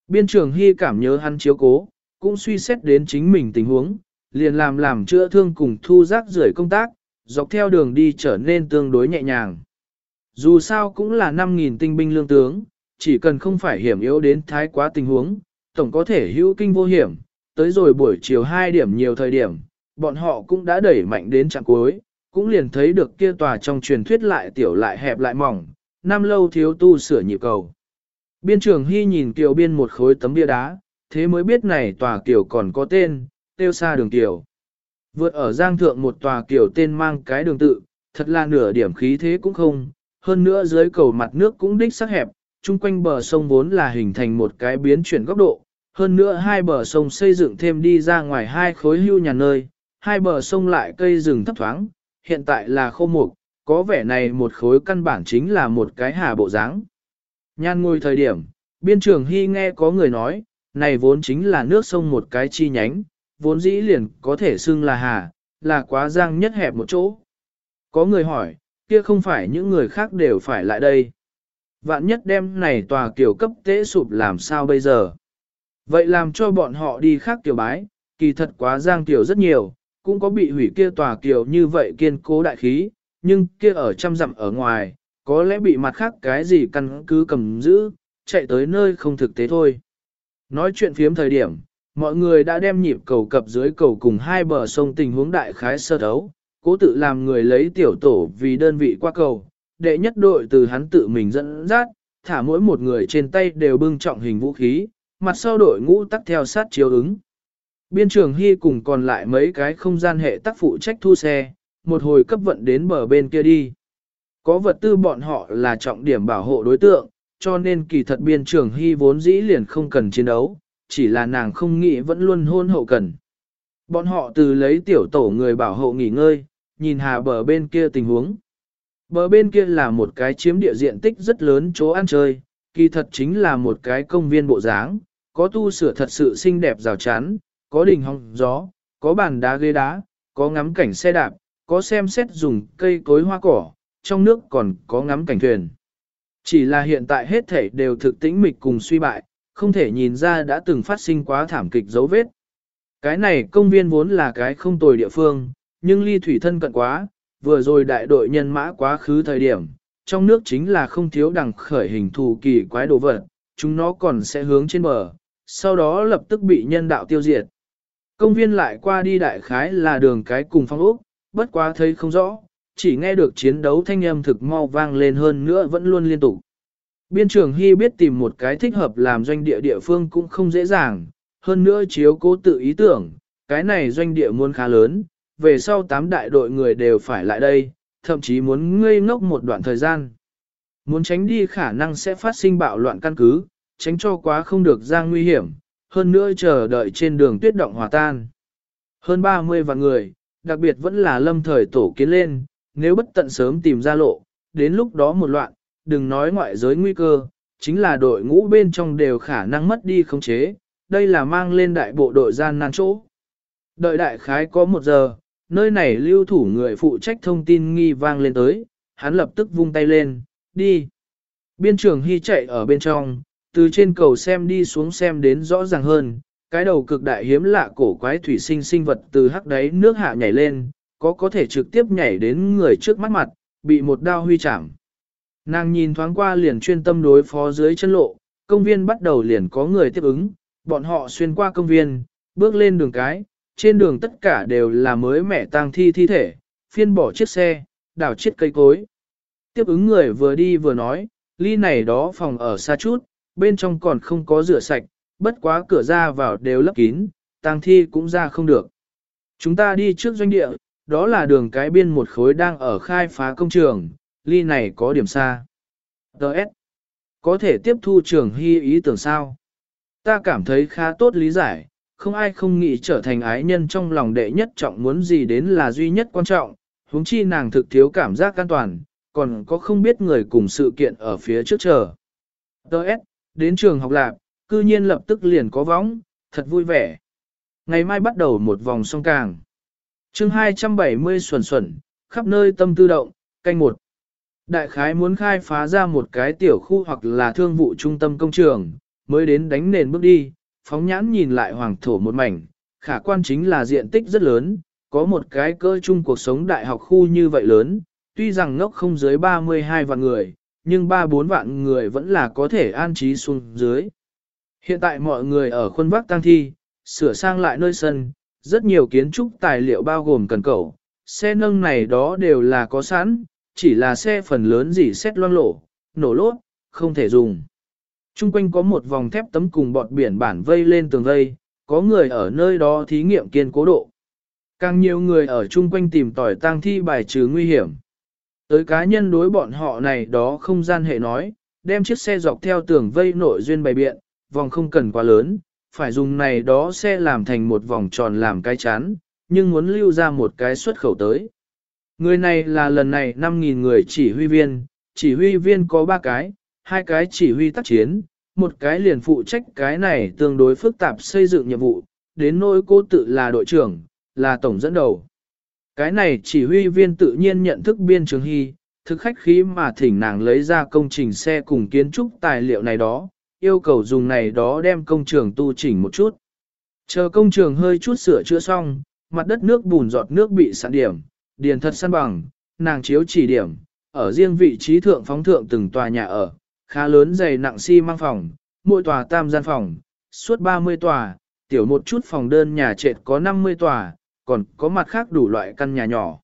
Biên trưởng hy cảm nhớ hắn chiếu cố, cũng suy xét đến chính mình tình huống, liền làm làm chữa thương cùng thu rác rưởi công tác, dọc theo đường đi trở nên tương đối nhẹ nhàng. Dù sao cũng là 5.000 tinh binh lương tướng, chỉ cần không phải hiểm yếu đến thái quá tình huống, tổng có thể hữu kinh vô hiểm, tới rồi buổi chiều 2 điểm nhiều thời điểm, bọn họ cũng đã đẩy mạnh đến trạng cuối, cũng liền thấy được kia tòa trong truyền thuyết lại tiểu lại hẹp lại mỏng, năm lâu thiếu tu sửa nhịp cầu. Biên trường Hy nhìn kiều biên một khối tấm bia đá, thế mới biết này tòa kiều còn có tên, tiêu xa đường kiều. Vượt ở giang thượng một tòa kiều tên mang cái đường tự, thật là nửa điểm khí thế cũng không, hơn nữa dưới cầu mặt nước cũng đích sắc hẹp, chung quanh bờ sông vốn là hình thành một cái biến chuyển góc độ, hơn nữa hai bờ sông xây dựng thêm đi ra ngoài hai khối hưu nhà nơi, hai bờ sông lại cây rừng thấp thoáng, hiện tại là khô mục, có vẻ này một khối căn bản chính là một cái hà bộ dáng. Nhan ngồi thời điểm, biên trường hy nghe có người nói, này vốn chính là nước sông một cái chi nhánh, vốn dĩ liền có thể xưng là hà, là quá giang nhất hẹp một chỗ. Có người hỏi, kia không phải những người khác đều phải lại đây. Vạn nhất đem này tòa kiểu cấp tế sụp làm sao bây giờ? Vậy làm cho bọn họ đi khác tiểu bái, kỳ thật quá giang tiểu rất nhiều, cũng có bị hủy kia tòa kiều như vậy kiên cố đại khí, nhưng kia ở trăm dặm ở ngoài, có lẽ bị mặt khác cái gì căn cứ cầm giữ, chạy tới nơi không thực tế thôi. Nói chuyện phiếm thời điểm, mọi người đã đem nhịp cầu cập dưới cầu cùng hai bờ sông tình huống đại khái sơ đấu cố tự làm người lấy tiểu tổ vì đơn vị qua cầu, đệ nhất đội từ hắn tự mình dẫn dắt, thả mỗi một người trên tay đều bưng trọng hình vũ khí, mặt sau đội ngũ tắt theo sát chiếu ứng. Biên trưởng Hy cùng còn lại mấy cái không gian hệ tác phụ trách thu xe, một hồi cấp vận đến bờ bên kia đi. Có vật tư bọn họ là trọng điểm bảo hộ đối tượng, cho nên kỳ thật biên trưởng Hy vốn dĩ liền không cần chiến đấu, chỉ là nàng không nghĩ vẫn luôn hôn hậu cần. Bọn họ từ lấy tiểu tổ người bảo hộ nghỉ ngơi, nhìn hà bờ bên kia tình huống. Bờ bên kia là một cái chiếm địa diện tích rất lớn chỗ ăn chơi, kỳ thật chính là một cái công viên bộ dáng, có tu sửa thật sự xinh đẹp rào chắn, có đình hóng gió, có bàn đá ghế đá, có ngắm cảnh xe đạp, có xem xét dùng cây cối hoa cỏ, trong nước còn có ngắm cảnh thuyền. Chỉ là hiện tại hết thể đều thực tĩnh mịch cùng suy bại, không thể nhìn ra đã từng phát sinh quá thảm kịch dấu vết. Cái này công viên vốn là cái không tồi địa phương, nhưng ly thủy thân cận quá, vừa rồi đại đội nhân mã quá khứ thời điểm, trong nước chính là không thiếu đằng khởi hình thù kỳ quái đồ vật, chúng nó còn sẽ hướng trên bờ, sau đó lập tức bị nhân đạo tiêu diệt. Công viên lại qua đi đại khái là đường cái cùng phong ốc, bất quá thấy không rõ, chỉ nghe được chiến đấu thanh âm thực mau vang lên hơn nữa vẫn luôn liên tục. Biên trưởng Hy biết tìm một cái thích hợp làm doanh địa địa phương cũng không dễ dàng, hơn nữa chiếu cố tự ý tưởng, cái này doanh địa muốn khá lớn, về sau tám đại đội người đều phải lại đây, thậm chí muốn ngây ngốc một đoạn thời gian. Muốn tránh đi khả năng sẽ phát sinh bạo loạn căn cứ, tránh cho quá không được ra nguy hiểm, hơn nữa chờ đợi trên đường tuyết động hòa tan. Hơn 30 vạn người, đặc biệt vẫn là lâm thời tổ kiến lên, nếu bất tận sớm tìm ra lộ, đến lúc đó một loạn, đừng nói ngoại giới nguy cơ, chính là đội ngũ bên trong đều khả năng mất đi khống chế, đây là mang lên đại bộ đội gian nan chỗ. Đợi đại khái có một giờ, nơi này lưu thủ người phụ trách thông tin nghi vang lên tới, hắn lập tức vung tay lên, đi. Biên trưởng Hy chạy ở bên trong, từ trên cầu xem đi xuống xem đến rõ ràng hơn, cái đầu cực đại hiếm lạ cổ quái thủy sinh sinh vật từ hắc đáy nước hạ nhảy lên, có có thể trực tiếp nhảy đến người trước mắt mặt, bị một đao huy chạm. Nàng nhìn thoáng qua liền chuyên tâm đối phó dưới chân lộ, công viên bắt đầu liền có người tiếp ứng, bọn họ xuyên qua công viên, bước lên đường cái, trên đường tất cả đều là mới mẻ tang thi thi thể, phiên bỏ chiếc xe, đảo chiếc cây cối. Tiếp ứng người vừa đi vừa nói, ly này đó phòng ở xa chút, bên trong còn không có rửa sạch, bất quá cửa ra vào đều lấp kín, tang thi cũng ra không được. Chúng ta đi trước doanh địa, đó là đường cái biên một khối đang ở khai phá công trường, ly này có điểm xa. Đợt. Có thể tiếp thu trường hy ý tưởng sao? Ta cảm thấy khá tốt lý giải, không ai không nghĩ trở thành ái nhân trong lòng đệ nhất trọng muốn gì đến là duy nhất quan trọng, huống chi nàng thực thiếu cảm giác an toàn, còn có không biết người cùng sự kiện ở phía trước chờ. Đợt. Đến trường học lạc, cư nhiên lập tức liền có võng, thật vui vẻ. Ngày mai bắt đầu một vòng song càng. chương 270 xuẩn xuẩn, khắp nơi tâm tư động, canh một. Đại khái muốn khai phá ra một cái tiểu khu hoặc là thương vụ trung tâm công trường, mới đến đánh nền bước đi, phóng nhãn nhìn lại hoàng thổ một mảnh, khả quan chính là diện tích rất lớn, có một cái cơ chung cuộc sống đại học khu như vậy lớn, tuy rằng ngốc không dưới 32 vạn người, nhưng 3-4 vạn người vẫn là có thể an trí xuống dưới. Hiện tại mọi người ở khuôn vác tăng thi, sửa sang lại nơi sân, rất nhiều kiến trúc tài liệu bao gồm cần cầu, xe nâng này đó đều là có sẵn, chỉ là xe phần lớn gì xét loang lổ, nổ lốt, không thể dùng. Trung quanh có một vòng thép tấm cùng bọt biển bản vây lên tường vây, có người ở nơi đó thí nghiệm kiên cố độ. Càng nhiều người ở chung quanh tìm tỏi tang thi bài trừ nguy hiểm. Tới cá nhân đối bọn họ này đó không gian hệ nói, đem chiếc xe dọc theo tường vây nội duyên bày biện, vòng không cần quá lớn, phải dùng này đó xe làm thành một vòng tròn làm cái chán, nhưng muốn lưu ra một cái xuất khẩu tới. Người này là lần này 5.000 người chỉ huy viên, chỉ huy viên có 3 cái, hai cái chỉ huy tác chiến, một cái liền phụ trách cái này tương đối phức tạp xây dựng nhiệm vụ, đến nỗi cô tự là đội trưởng, là tổng dẫn đầu. Cái này chỉ huy viên tự nhiên nhận thức biên trường hy, thực khách khí mà thỉnh nàng lấy ra công trình xe cùng kiến trúc tài liệu này đó, yêu cầu dùng này đó đem công trường tu chỉnh một chút. Chờ công trường hơi chút sửa chữa xong, mặt đất nước bùn giọt nước bị sạn điểm, điền thật săn bằng, nàng chiếu chỉ điểm, ở riêng vị trí thượng phóng thượng từng tòa nhà ở, khá lớn dày nặng xi si mang phòng, mỗi tòa tam gian phòng, suốt 30 tòa, tiểu một chút phòng đơn nhà trệt có 50 tòa, còn có mặt khác đủ loại căn nhà nhỏ.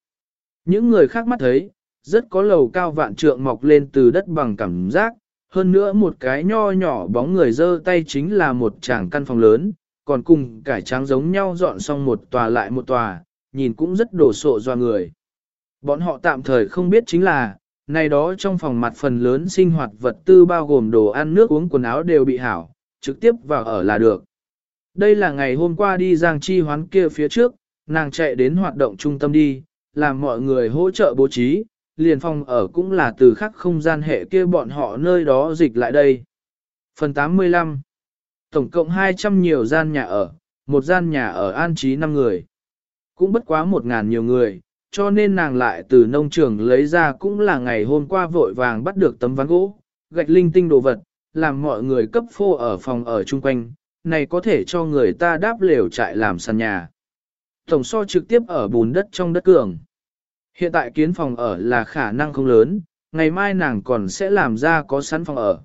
Những người khác mắt thấy, rất có lầu cao vạn trượng mọc lên từ đất bằng cảm giác, hơn nữa một cái nho nhỏ bóng người dơ tay chính là một tràng căn phòng lớn, còn cùng cải trắng giống nhau dọn xong một tòa lại một tòa, nhìn cũng rất đổ sộ doa người. Bọn họ tạm thời không biết chính là, này đó trong phòng mặt phần lớn sinh hoạt vật tư bao gồm đồ ăn nước uống quần áo đều bị hảo, trực tiếp vào ở là được. Đây là ngày hôm qua đi Giang Chi hoán kia phía trước, nàng chạy đến hoạt động trung tâm đi, làm mọi người hỗ trợ bố trí, liền phòng ở cũng là từ khắc không gian hệ kia bọn họ nơi đó dịch lại đây. Phần 85 Tổng cộng 200 nhiều gian nhà ở, một gian nhà ở an trí 5 người. Cũng bất quá một ngàn nhiều người, cho nên nàng lại từ nông trường lấy ra cũng là ngày hôm qua vội vàng bắt được tấm ván gỗ, gạch linh tinh đồ vật, làm mọi người cấp phô ở phòng ở chung quanh, này có thể cho người ta đáp lều trại làm sàn nhà. Tổng so trực tiếp ở bùn đất trong đất cường. Hiện tại kiến phòng ở là khả năng không lớn, ngày mai nàng còn sẽ làm ra có sẵn phòng ở.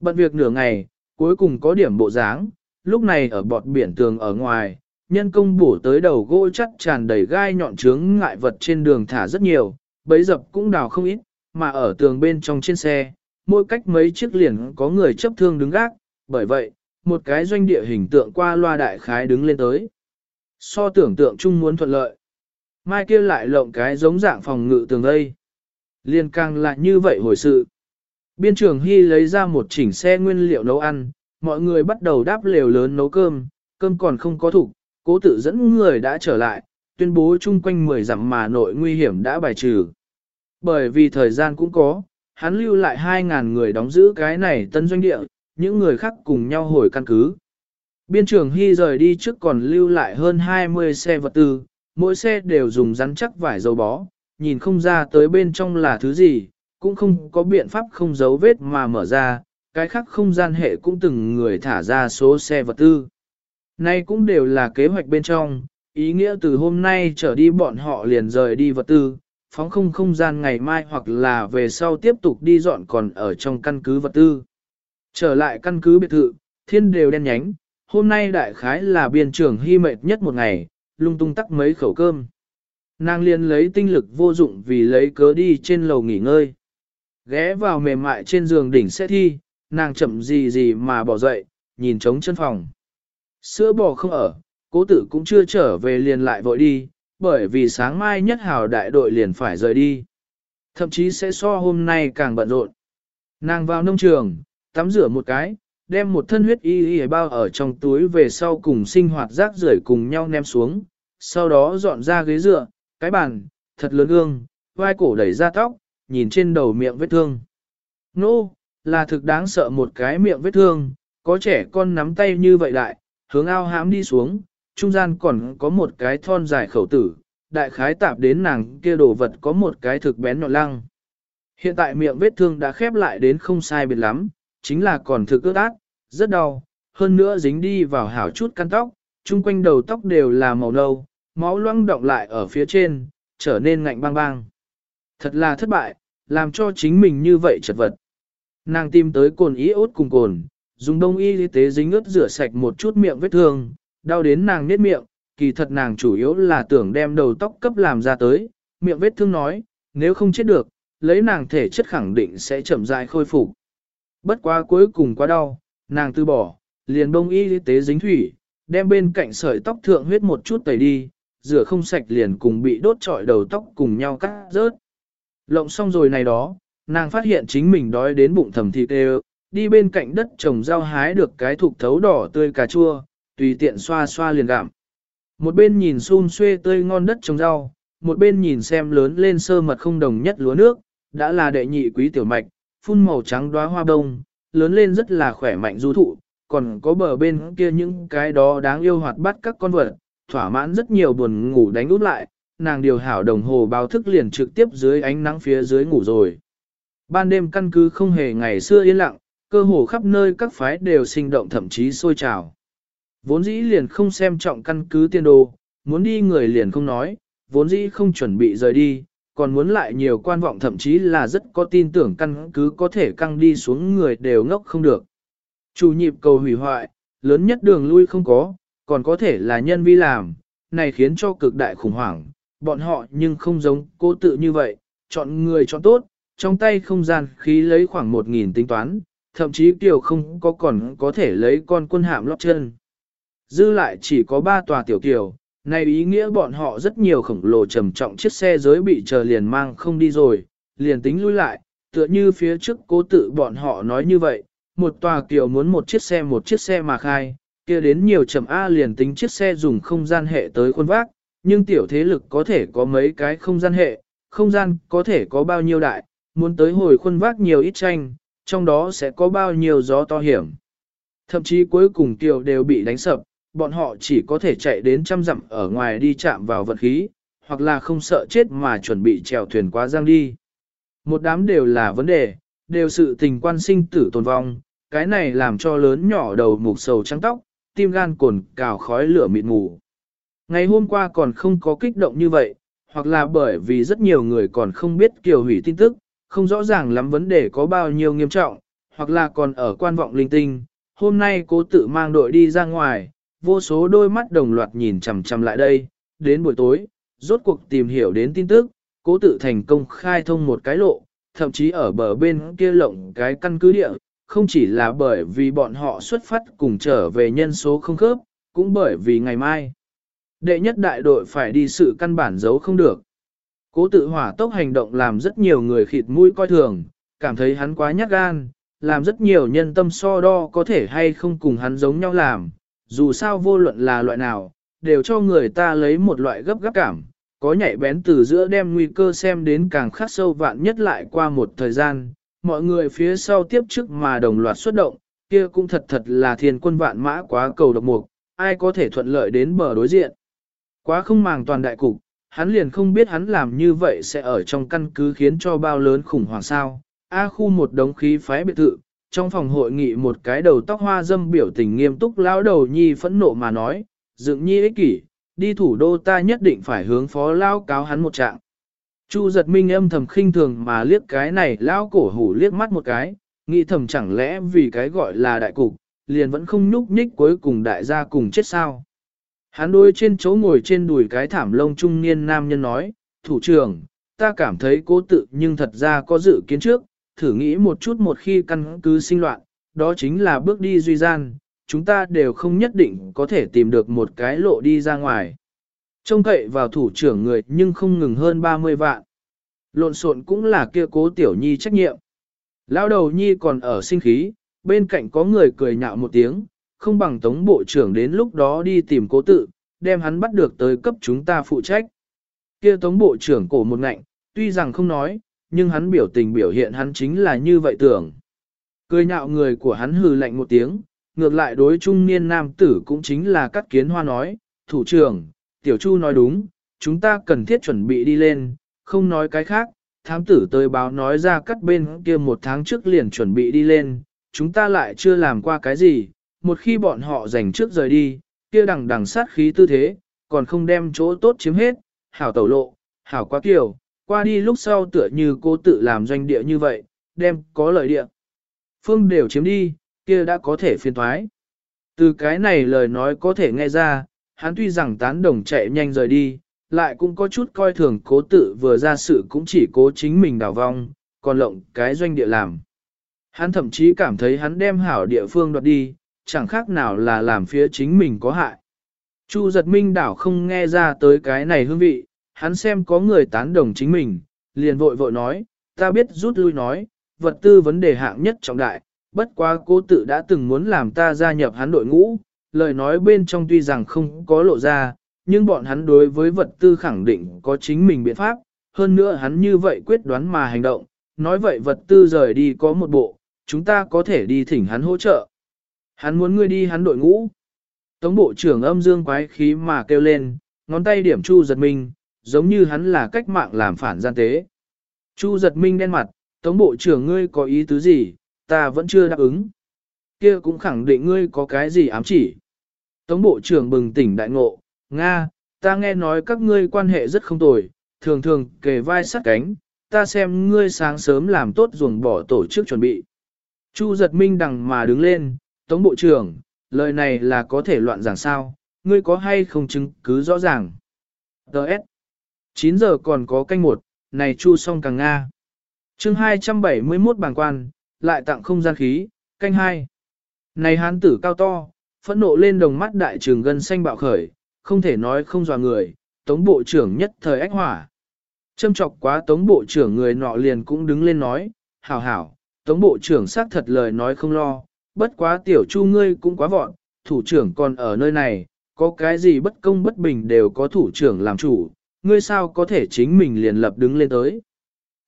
Bận việc nửa ngày, cuối cùng có điểm bộ dáng, lúc này ở bọt biển tường ở ngoài, nhân công bổ tới đầu gỗ chắc tràn đầy gai nhọn trướng ngại vật trên đường thả rất nhiều, bấy dập cũng đào không ít, mà ở tường bên trong trên xe, mỗi cách mấy chiếc liền có người chấp thương đứng gác, bởi vậy, một cái doanh địa hình tượng qua loa đại khái đứng lên tới. So tưởng tượng chung muốn thuận lợi. Mai kia lại lộng cái giống dạng phòng ngự tường đây. Liên càng lại như vậy hồi sự. Biên trưởng Hy lấy ra một chỉnh xe nguyên liệu nấu ăn, mọi người bắt đầu đáp lều lớn nấu cơm, cơm còn không có thủ, cố tự dẫn người đã trở lại, tuyên bố chung quanh 10 dặm mà nội nguy hiểm đã bài trừ. Bởi vì thời gian cũng có, hắn lưu lại 2.000 người đóng giữ cái này tân doanh địa, những người khác cùng nhau hồi căn cứ. Biên trưởng Hy rời đi trước còn lưu lại hơn 20 xe vật tư, mỗi xe đều dùng rắn chắc vải dầu bó, nhìn không ra tới bên trong là thứ gì, cũng không có biện pháp không giấu vết mà mở ra, cái khác không gian hệ cũng từng người thả ra số xe vật tư. Nay cũng đều là kế hoạch bên trong, ý nghĩa từ hôm nay trở đi bọn họ liền rời đi vật tư, phóng không không gian ngày mai hoặc là về sau tiếp tục đi dọn còn ở trong căn cứ vật tư. Trở lại căn cứ biệt thự, thiên đều đen nhánh, hôm nay đại khái là biên trưởng hy mệt nhất một ngày, lung tung tắc mấy khẩu cơm. Nàng liền lấy tinh lực vô dụng vì lấy cớ đi trên lầu nghỉ ngơi. Ghé vào mềm mại trên giường đỉnh xe thi, nàng chậm gì gì mà bỏ dậy, nhìn trống chân phòng. Sữa bò không ở, cố tử cũng chưa trở về liền lại vội đi, bởi vì sáng mai nhất hào đại đội liền phải rời đi. Thậm chí sẽ so hôm nay càng bận rộn. Nàng vào nông trường, tắm rửa một cái, đem một thân huyết y y bao ở trong túi về sau cùng sinh hoạt rác rưởi cùng nhau ném xuống, sau đó dọn ra ghế dựa, cái bàn, thật lớn gương, vai cổ đẩy ra tóc, nhìn trên đầu miệng vết thương. Nô, là thực đáng sợ một cái miệng vết thương, có trẻ con nắm tay như vậy đại, hướng ao hãm đi xuống, trung gian còn có một cái thon dài khẩu tử, đại khái tạp đến nàng kia đồ vật có một cái thực bén nhọn lăng. Hiện tại miệng vết thương đã khép lại đến không sai biệt lắm, chính là còn thực ướt át, rất đau, hơn nữa dính đi vào hảo chút căn tóc, chung quanh đầu tóc đều là màu nâu, máu loang động lại ở phía trên, trở nên ngạnh băng băng. Thật là thất bại, làm cho chính mình như vậy chật vật. Nàng tìm tới cồn ý ốt cùng cồn, dùng đông y tế dính ướt rửa sạch một chút miệng vết thương, đau đến nàng nết miệng, kỳ thật nàng chủ yếu là tưởng đem đầu tóc cấp làm ra tới, miệng vết thương nói, nếu không chết được, lấy nàng thể chất khẳng định sẽ chậm rãi khôi phục. Bất quá cuối cùng quá đau, nàng từ bỏ, liền bông y tế dính thủy, đem bên cạnh sợi tóc thượng huyết một chút tẩy đi, rửa không sạch liền cùng bị đốt trọi đầu tóc cùng nhau cắt rớt. Lộng xong rồi này đó, nàng phát hiện chính mình đói đến bụng thầm thịt đều, đi bên cạnh đất trồng rau hái được cái thục thấu đỏ tươi cà chua, tùy tiện xoa xoa liền gạm. Một bên nhìn xun xuê tươi ngon đất trồng rau, một bên nhìn xem lớn lên sơ mật không đồng nhất lúa nước, đã là đệ nhị quý tiểu mạch, phun màu trắng đóa hoa đông, lớn lên rất là khỏe mạnh du thụ, còn có bờ bên kia những cái đó đáng yêu hoạt bắt các con vật, thỏa mãn rất nhiều buồn ngủ đánh út lại, nàng điều hảo đồng hồ báo thức liền trực tiếp dưới ánh nắng phía dưới ngủ rồi. Ban đêm căn cứ không hề ngày xưa yên lặng, cơ hồ khắp nơi các phái đều sinh động thậm chí sôi trào. Vốn dĩ liền không xem trọng căn cứ tiên đồ, muốn đi người liền không nói, vốn dĩ không chuẩn bị rời đi, còn muốn lại nhiều quan vọng thậm chí là rất có tin tưởng căn cứ có thể căng đi xuống người đều ngốc không được. Chủ nhịp cầu hủy hoại, lớn nhất đường lui không có, còn có thể là nhân vi làm, này khiến cho cực đại khủng hoảng, bọn họ nhưng không giống cố tự như vậy, chọn người chọn tốt, trong tay không gian khí lấy khoảng 1.000 tính toán, thậm chí kiều không có còn có thể lấy con quân hạm lót chân. Dư lại chỉ có 3 tòa tiểu kiều, này ý nghĩa bọn họ rất nhiều khổng lồ trầm trọng chiếc xe giới bị chờ liền mang không đi rồi, liền tính lui lại, tựa như phía trước cố tự bọn họ nói như vậy, một tòa kiểu muốn một chiếc xe một chiếc xe mà khai, kia đến nhiều trầm A liền tính chiếc xe dùng không gian hệ tới khuôn vác, nhưng tiểu thế lực có thể có mấy cái không gian hệ, không gian có thể có bao nhiêu đại, muốn tới hồi khuôn vác nhiều ít tranh, trong đó sẽ có bao nhiêu gió to hiểm. Thậm chí cuối cùng tiểu đều bị đánh sập, bọn họ chỉ có thể chạy đến trăm dặm ở ngoài đi chạm vào vật khí, hoặc là không sợ chết mà chuẩn bị chèo thuyền quá giang đi. Một đám đều là vấn đề, đều sự tình quan sinh tử tồn vong, cái này làm cho lớn nhỏ đầu mục sầu trắng tóc, tim gan cồn cào khói lửa mịt mù. Ngày hôm qua còn không có kích động như vậy, hoặc là bởi vì rất nhiều người còn không biết kiều hủy tin tức, không rõ ràng lắm vấn đề có bao nhiêu nghiêm trọng, hoặc là còn ở quan vọng linh tinh. Hôm nay cố tự mang đội đi ra ngoài, vô số đôi mắt đồng loạt nhìn chằm chằm lại đây, đến buổi tối, rốt cuộc tìm hiểu đến tin tức, cố tự thành công khai thông một cái lộ, thậm chí ở bờ bên kia lộng cái căn cứ địa, không chỉ là bởi vì bọn họ xuất phát cùng trở về nhân số không khớp, cũng bởi vì ngày mai. Đệ nhất đại đội phải đi sự căn bản giấu không được. Cố tự hỏa tốc hành động làm rất nhiều người khịt mũi coi thường, cảm thấy hắn quá nhát gan, làm rất nhiều nhân tâm so đo có thể hay không cùng hắn giống nhau làm, dù sao vô luận là loại nào, đều cho người ta lấy một loại gấp gáp cảm, có nhạy bén từ giữa đem nguy cơ xem đến càng khắc sâu vạn nhất lại qua một thời gian, mọi người phía sau tiếp trước mà đồng loạt xuất động, kia cũng thật thật là thiên quân vạn mã quá cầu độc mục, ai có thể thuận lợi đến bờ đối diện. Quá không màng toàn đại cục, hắn liền không biết hắn làm như vậy sẽ ở trong căn cứ khiến cho bao lớn khủng hoảng sao. A khu một đống khí phái biệt thự, trong phòng hội nghị một cái đầu tóc hoa dâm biểu tình nghiêm túc lão đầu nhi phẫn nộ mà nói, dựng nhi ích kỷ, đi thủ đô ta nhất định phải hướng phó lao cáo hắn một trạng. Chu giật minh âm thầm khinh thường mà liếc cái này lao cổ hủ liếc mắt một cái, nghĩ thầm chẳng lẽ vì cái gọi là đại cục, liền vẫn không nhúc nhích cuối cùng đại gia cùng chết sao. Hắn đôi trên chỗ ngồi trên đùi cái thảm lông trung niên nam nhân nói, thủ trưởng, ta cảm thấy cố tự nhưng thật ra có dự kiến trước, thử nghĩ một chút một khi căn cứ sinh loạn, đó chính là bước đi duy gian, chúng ta đều không nhất định có thể tìm được một cái lộ đi ra ngoài. Trông cậy vào thủ trưởng người nhưng không ngừng hơn 30 vạn. Lộn xộn cũng là kia cố tiểu nhi trách nhiệm. Lao đầu nhi còn ở sinh khí, bên cạnh có người cười nhạo một tiếng, không bằng tống bộ trưởng đến lúc đó đi tìm cố tự, đem hắn bắt được tới cấp chúng ta phụ trách. Kia tống bộ trưởng cổ một ngạnh, tuy rằng không nói, nhưng hắn biểu tình biểu hiện hắn chính là như vậy tưởng. Cười nhạo người của hắn hừ lạnh một tiếng, ngược lại đối trung niên nam tử cũng chính là cắt kiến hoa nói, thủ trưởng, tiểu chu nói đúng, chúng ta cần thiết chuẩn bị đi lên, không nói cái khác, thám tử tới báo nói ra cắt bên kia một tháng trước liền chuẩn bị đi lên, chúng ta lại chưa làm qua cái gì, một khi bọn họ giành trước rời đi, kia đằng đằng sát khí tư thế, còn không đem chỗ tốt chiếm hết, hảo tẩu lộ, hảo quá kiểu, qua đi lúc sau tựa như cô tự làm doanh địa như vậy, đem có lợi địa. Phương đều chiếm đi, kia đã có thể phiên thoái. Từ cái này lời nói có thể nghe ra, hắn tuy rằng tán đồng chạy nhanh rời đi, lại cũng có chút coi thường cố tự vừa ra sự cũng chỉ cố chính mình đào vong, còn lộng cái doanh địa làm. Hắn thậm chí cảm thấy hắn đem hảo địa phương đoạt đi, chẳng khác nào là làm phía chính mình có hại. Chu giật minh đảo không nghe ra tới cái này hương vị, hắn xem có người tán đồng chính mình, liền vội vội nói, ta biết rút lui nói, vật tư vấn đề hạng nhất trọng đại, bất quá cố tự đã từng muốn làm ta gia nhập hắn đội ngũ, lời nói bên trong tuy rằng không có lộ ra, nhưng bọn hắn đối với vật tư khẳng định có chính mình biện pháp, hơn nữa hắn như vậy quyết đoán mà hành động, nói vậy vật tư rời đi có một bộ, chúng ta có thể đi thỉnh hắn hỗ trợ. Hắn muốn ngươi đi hắn đội ngũ. Tống bộ trưởng âm dương quái khí mà kêu lên, ngón tay điểm Chu giật mình giống như hắn là cách mạng làm phản gian tế. Chu giật minh đen mặt, tống bộ trưởng ngươi có ý tứ gì, ta vẫn chưa đáp ứng. Kia cũng khẳng định ngươi có cái gì ám chỉ. Tống bộ trưởng bừng tỉnh đại ngộ, Nga, ta nghe nói các ngươi quan hệ rất không tồi, thường thường kề vai sát cánh, ta xem ngươi sáng sớm làm tốt ruồng bỏ tổ chức chuẩn bị. Chu giật minh đằng mà đứng lên, Tống Bộ trưởng, lời này là có thể loạn giảng sao, ngươi có hay không chứng cứ rõ ràng. Đợt. 9 giờ còn có canh một, này chu xong càng Nga. chương 271 bảng quan, lại tặng không gian khí, canh hai. Này hán tử cao to, phẫn nộ lên đồng mắt đại trường gân xanh bạo khởi, không thể nói không dò người, tống bộ trưởng nhất thời ách hỏa. Châm chọc quá tống bộ trưởng người nọ liền cũng đứng lên nói, hảo hảo, tống bộ trưởng xác thật lời nói không lo, bất quá tiểu chu ngươi cũng quá vọn, thủ trưởng còn ở nơi này, có cái gì bất công bất bình đều có thủ trưởng làm chủ, ngươi sao có thể chính mình liền lập đứng lên tới.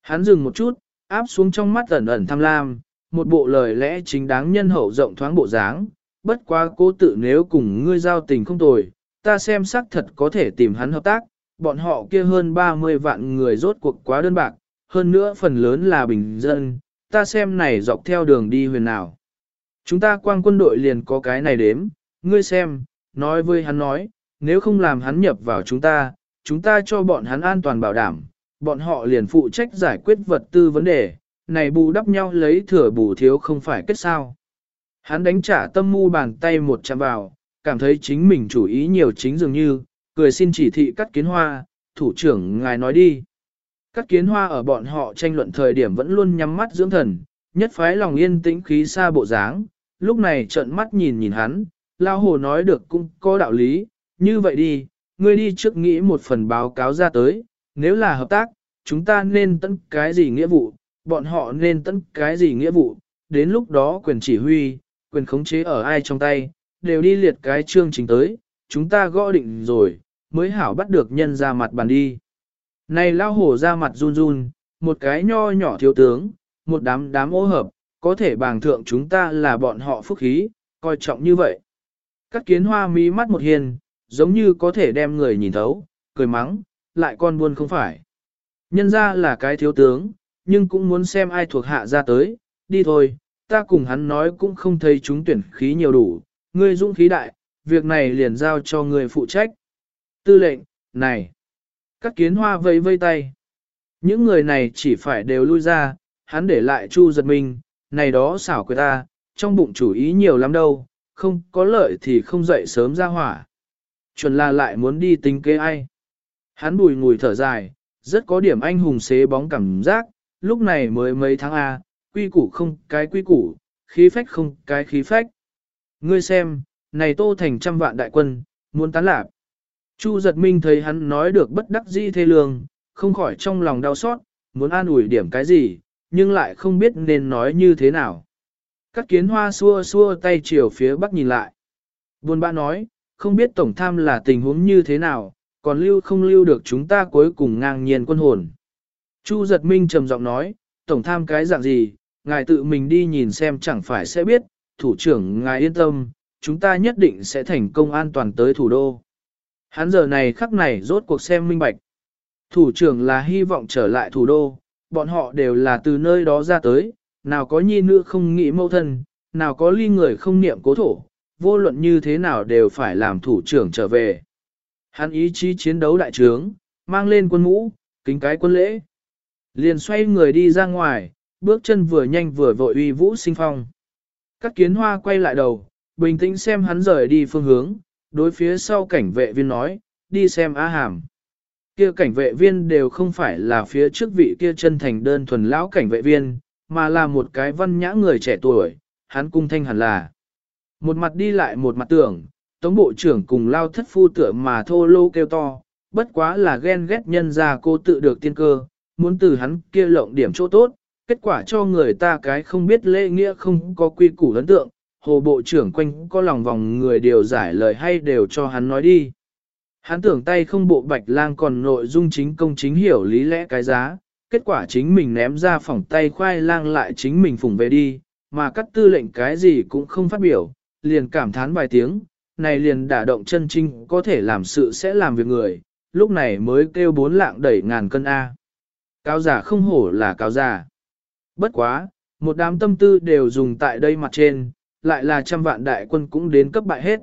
Hắn dừng một chút, áp xuống trong mắt ẩn ẩn tham lam, một bộ lời lẽ chính đáng nhân hậu rộng thoáng bộ dáng, bất quá cố tự nếu cùng ngươi giao tình không tồi, ta xem xác thật có thể tìm hắn hợp tác, bọn họ kia hơn 30 vạn người rốt cuộc quá đơn bạc, hơn nữa phần lớn là bình dân, ta xem này dọc theo đường đi huyền nào. Chúng ta quang quân đội liền có cái này đếm, ngươi xem, nói với hắn nói, nếu không làm hắn nhập vào chúng ta, chúng ta cho bọn hắn an toàn bảo đảm, bọn họ liền phụ trách giải quyết vật tư vấn đề, này bù đắp nhau lấy thừa bù thiếu không phải kết sao. Hắn đánh trả tâm mu bàn tay một chạm vào, cảm thấy chính mình chủ ý nhiều chính dường như, cười xin chỉ thị cắt kiến hoa, thủ trưởng ngài nói đi. Cắt kiến hoa ở bọn họ tranh luận thời điểm vẫn luôn nhắm mắt dưỡng thần, nhất phái lòng yên tĩnh khí xa bộ dáng, lúc này trợn mắt nhìn nhìn hắn, lao hồ nói được cũng có đạo lý, như vậy đi, ngươi đi trước nghĩ một phần báo cáo ra tới, nếu là hợp tác, chúng ta nên tận cái gì nghĩa vụ, bọn họ nên tận cái gì nghĩa vụ, đến lúc đó quyền chỉ huy, quyền khống chế ở ai trong tay, đều đi liệt cái chương trình tới, chúng ta gõ định rồi, mới hảo bắt được nhân ra mặt bàn đi. Này lao hổ ra mặt run run, một cái nho nhỏ thiếu tướng, một đám đám ô hợp, có thể bàng thượng chúng ta là bọn họ phúc khí, coi trọng như vậy. Các kiến hoa mí mắt một hiền, giống như có thể đem người nhìn thấu, cười mắng, lại con buôn không phải. Nhân ra là cái thiếu tướng, nhưng cũng muốn xem ai thuộc hạ ra tới, đi thôi, ta cùng hắn nói cũng không thấy chúng tuyển khí nhiều đủ, ngươi dũng khí đại, việc này liền giao cho người phụ trách. Tư lệnh, này, các kiến hoa vây vây tay. Những người này chỉ phải đều lui ra, hắn để lại Chu giật mình, này đó xảo quyệt ta, trong bụng chủ ý nhiều lắm đâu, không có lợi thì không dậy sớm ra hỏa. Chuẩn là lại muốn đi tính kế ai. Hắn bùi ngùi thở dài, rất có điểm anh hùng xế bóng cảm giác, lúc này mới mấy tháng A, quy củ không cái quy củ, khí phách không cái khí phách. Ngươi xem, này tô thành trăm vạn đại quân, muốn tán lạc. Chu giật minh thấy hắn nói được bất đắc dĩ thê lương, không khỏi trong lòng đau xót, muốn an ủi điểm cái gì, nhưng lại không biết nên nói như thế nào. Các kiến hoa xua xua tay chiều phía bắc nhìn lại. Buồn bã nói, không biết tổng tham là tình huống như thế nào, còn lưu không lưu được chúng ta cuối cùng ngang nhiên quân hồn. Chu giật minh trầm giọng nói, tổng tham cái dạng gì, ngài tự mình đi nhìn xem chẳng phải sẽ biết, thủ trưởng ngài yên tâm, chúng ta nhất định sẽ thành công an toàn tới thủ đô. Hắn giờ này khắc này rốt cuộc xem minh bạch. Thủ trưởng là hy vọng trở lại thủ đô, bọn họ đều là từ nơi đó ra tới, nào có nhi nữ không nghĩ mâu thân, nào có ly người không niệm cố thổ, vô luận như thế nào đều phải làm thủ trưởng trở về. Hắn ý chí chiến đấu đại trướng, mang lên quân mũ, kính cái quân lễ. Liền xoay người đi ra ngoài, bước chân vừa nhanh vừa vội uy vũ sinh phong. Các kiến hoa quay lại đầu, bình tĩnh xem hắn rời đi phương hướng, đối phía sau cảnh vệ viên nói, đi xem á hàm. Kia cảnh vệ viên đều không phải là phía trước vị kia chân thành đơn thuần lão cảnh vệ viên, mà là một cái văn nhã người trẻ tuổi, hắn cung thanh hẳn là. Một mặt đi lại một mặt tưởng, tống bộ trưởng cùng lao thất phu tựa mà thô lô kêu to, bất quá là ghen ghét nhân ra cô tự được tiên cơ, muốn từ hắn kia lộng điểm chỗ tốt, kết quả cho người ta cái không biết lễ nghĩa không có quy củ ấn tượng, hồ bộ trưởng quanh có lòng vòng người điều giải lời hay đều cho hắn nói đi. Hắn tưởng tay không bộ bạch lang còn nội dung chính công chính hiểu lý lẽ cái giá, kết quả chính mình ném ra phòng tay khoai lang lại chính mình phủng về đi, mà cắt tư lệnh cái gì cũng không phát biểu, liền cảm thán vài tiếng, này liền đả động chân trinh có thể làm sự sẽ làm việc người, lúc này mới kêu bốn lạng đẩy ngàn cân A. Cao giả không hổ là cao giả. Bất quá, một đám tâm tư đều dùng tại đây mặt trên, lại là trăm vạn đại quân cũng đến cấp bại hết.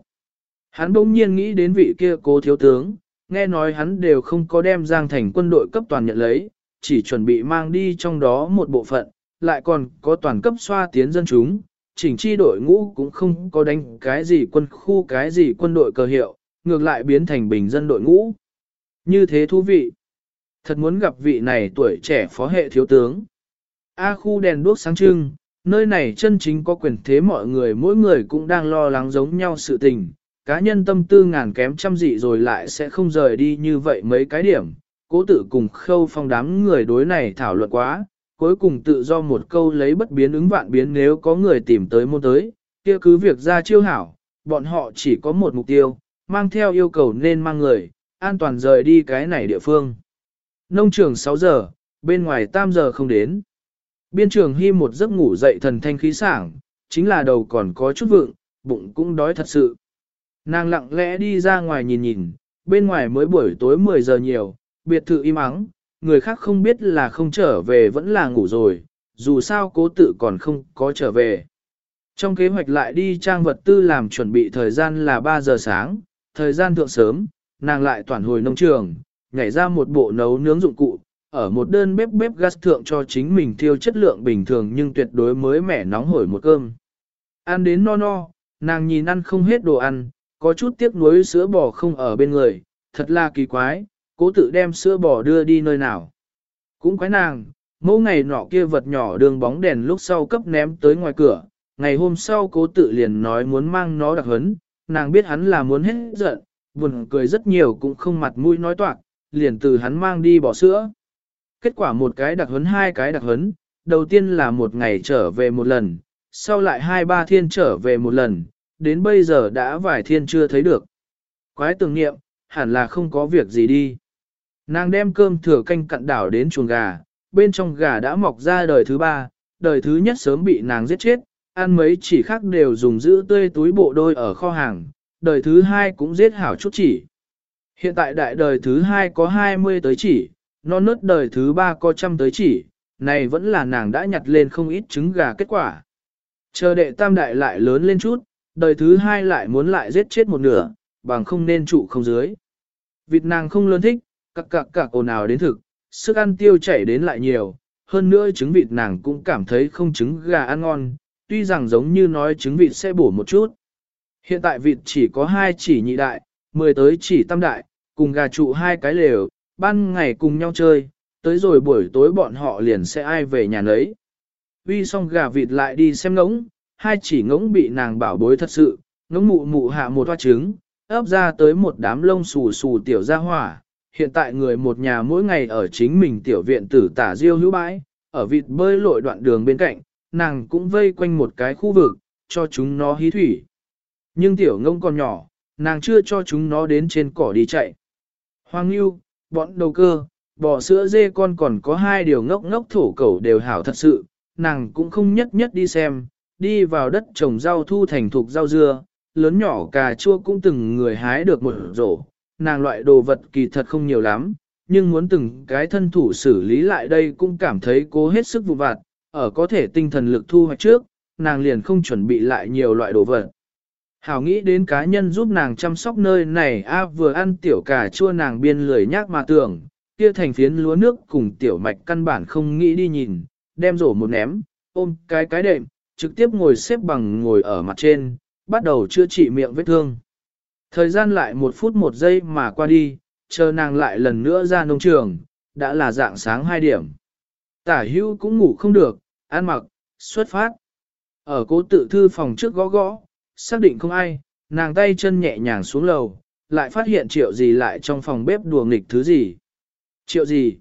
Hắn bỗng nhiên nghĩ đến vị kia cố thiếu tướng, nghe nói hắn đều không có đem Giang Thành quân đội cấp toàn nhận lấy, chỉ chuẩn bị mang đi trong đó một bộ phận, lại còn có toàn cấp xoa tiến dân chúng, chỉnh chi đội ngũ cũng không có đánh cái gì quân khu cái gì quân đội cờ hiệu, ngược lại biến thành bình dân đội ngũ. Như thế thú vị. Thật muốn gặp vị này tuổi trẻ phó hệ thiếu tướng. A khu đèn đuốc sáng trưng, nơi này chân chính có quyền thế mọi người mỗi người cũng đang lo lắng giống nhau sự tình. Cá nhân tâm tư ngàn kém trăm dị rồi lại sẽ không rời đi như vậy mấy cái điểm. Cố tử cùng khâu phong đám người đối này thảo luận quá, cuối cùng tự do một câu lấy bất biến ứng vạn biến nếu có người tìm tới môn tới, kia cứ việc ra chiêu hảo, bọn họ chỉ có một mục tiêu, mang theo yêu cầu nên mang người, an toàn rời đi cái này địa phương. Nông trường 6 giờ, bên ngoài tam giờ không đến. Biên trường hy một giấc ngủ dậy thần thanh khí sảng, chính là đầu còn có chút vượng, bụng cũng đói thật sự. Nàng lặng lẽ đi ra ngoài nhìn nhìn, bên ngoài mới buổi tối 10 giờ nhiều, biệt thự im ắng, người khác không biết là không trở về vẫn là ngủ rồi, dù sao cố tự còn không có trở về. Trong kế hoạch lại đi trang vật tư làm chuẩn bị thời gian là 3 giờ sáng, thời gian thượng sớm, nàng lại toàn hồi nông trường, nhảy ra một bộ nấu nướng dụng cụ, ở một đơn bếp bếp gas thượng cho chính mình thiêu chất lượng bình thường nhưng tuyệt đối mới mẻ nóng hổi một cơm. Ăn đến no no, nàng nhìn ăn không hết đồ ăn, có chút tiếc nuối sữa bò không ở bên người, thật là kỳ quái, cố tự đem sữa bò đưa đi nơi nào. Cũng quái nàng, mỗi ngày nọ kia vật nhỏ đường bóng đèn lúc sau cấp ném tới ngoài cửa, ngày hôm sau cố tự liền nói muốn mang nó đặc hấn, nàng biết hắn là muốn hết giận, buồn cười rất nhiều cũng không mặt mũi nói toạc, liền từ hắn mang đi bỏ sữa. Kết quả một cái đặc hấn hai cái đặc hấn, đầu tiên là một ngày trở về một lần, sau lại hai ba thiên trở về một lần, đến bây giờ đã vài thiên chưa thấy được. Quái tưởng niệm, hẳn là không có việc gì đi. Nàng đem cơm thừa canh cặn đảo đến chuồng gà, bên trong gà đã mọc ra đời thứ ba, đời thứ nhất sớm bị nàng giết chết, ăn mấy chỉ khác đều dùng giữ tươi túi bộ đôi ở kho hàng, đời thứ hai cũng giết hảo chút chỉ. Hiện tại đại đời thứ hai có 20 tới chỉ, non nớt đời thứ ba có trăm tới chỉ, này vẫn là nàng đã nhặt lên không ít trứng gà kết quả. Chờ đệ tam đại lại lớn lên chút, đời thứ hai lại muốn lại giết chết một nửa, bằng không nên trụ không dưới. Vịt nàng không lớn thích, cặc cặc cặc ồn ào đến thực, sức ăn tiêu chảy đến lại nhiều, hơn nữa trứng vịt nàng cũng cảm thấy không trứng gà ăn ngon, tuy rằng giống như nói trứng vịt sẽ bổ một chút. Hiện tại vịt chỉ có hai chỉ nhị đại, mười tới chỉ tam đại, cùng gà trụ hai cái lều, ban ngày cùng nhau chơi, tới rồi buổi tối bọn họ liền sẽ ai về nhà nấy. Uy xong gà vịt lại đi xem ngỗng, hai chỉ ngỗng bị nàng bảo bối thật sự, ngỗng mụ mụ hạ một hoa trứng, ấp ra tới một đám lông xù xù tiểu ra hỏa. Hiện tại người một nhà mỗi ngày ở chính mình tiểu viện tử tả diêu hữu bãi, ở vịt bơi lội đoạn đường bên cạnh, nàng cũng vây quanh một cái khu vực, cho chúng nó hí thủy. Nhưng tiểu ngông còn nhỏ, nàng chưa cho chúng nó đến trên cỏ đi chạy. Hoàng Lưu, bọn đầu cơ, bò sữa dê con còn có hai điều ngốc ngốc thổ cẩu đều hảo thật sự, nàng cũng không nhất nhất đi xem, đi vào đất trồng rau thu thành thục rau dưa, lớn nhỏ cà chua cũng từng người hái được một rổ, nàng loại đồ vật kỳ thật không nhiều lắm, nhưng muốn từng cái thân thủ xử lý lại đây cũng cảm thấy cố hết sức vụ vặt, ở có thể tinh thần lực thu hoạch trước, nàng liền không chuẩn bị lại nhiều loại đồ vật. Hảo nghĩ đến cá nhân giúp nàng chăm sóc nơi này a vừa ăn tiểu cà chua nàng biên lười nhác mà tưởng, kia thành phiến lúa nước cùng tiểu mạch căn bản không nghĩ đi nhìn, đem rổ một ném, ôm cái cái đệm, trực tiếp ngồi xếp bằng ngồi ở mặt trên, bắt đầu chữa trị miệng vết thương. Thời gian lại một phút một giây mà qua đi, chờ nàng lại lần nữa ra nông trường, đã là dạng sáng 2 điểm. Tả hưu cũng ngủ không được, ăn mặc, xuất phát. Ở cố tự thư phòng trước gõ gõ, xác định không ai, nàng tay chân nhẹ nhàng xuống lầu, lại phát hiện triệu gì lại trong phòng bếp đùa nghịch thứ gì. Triệu gì?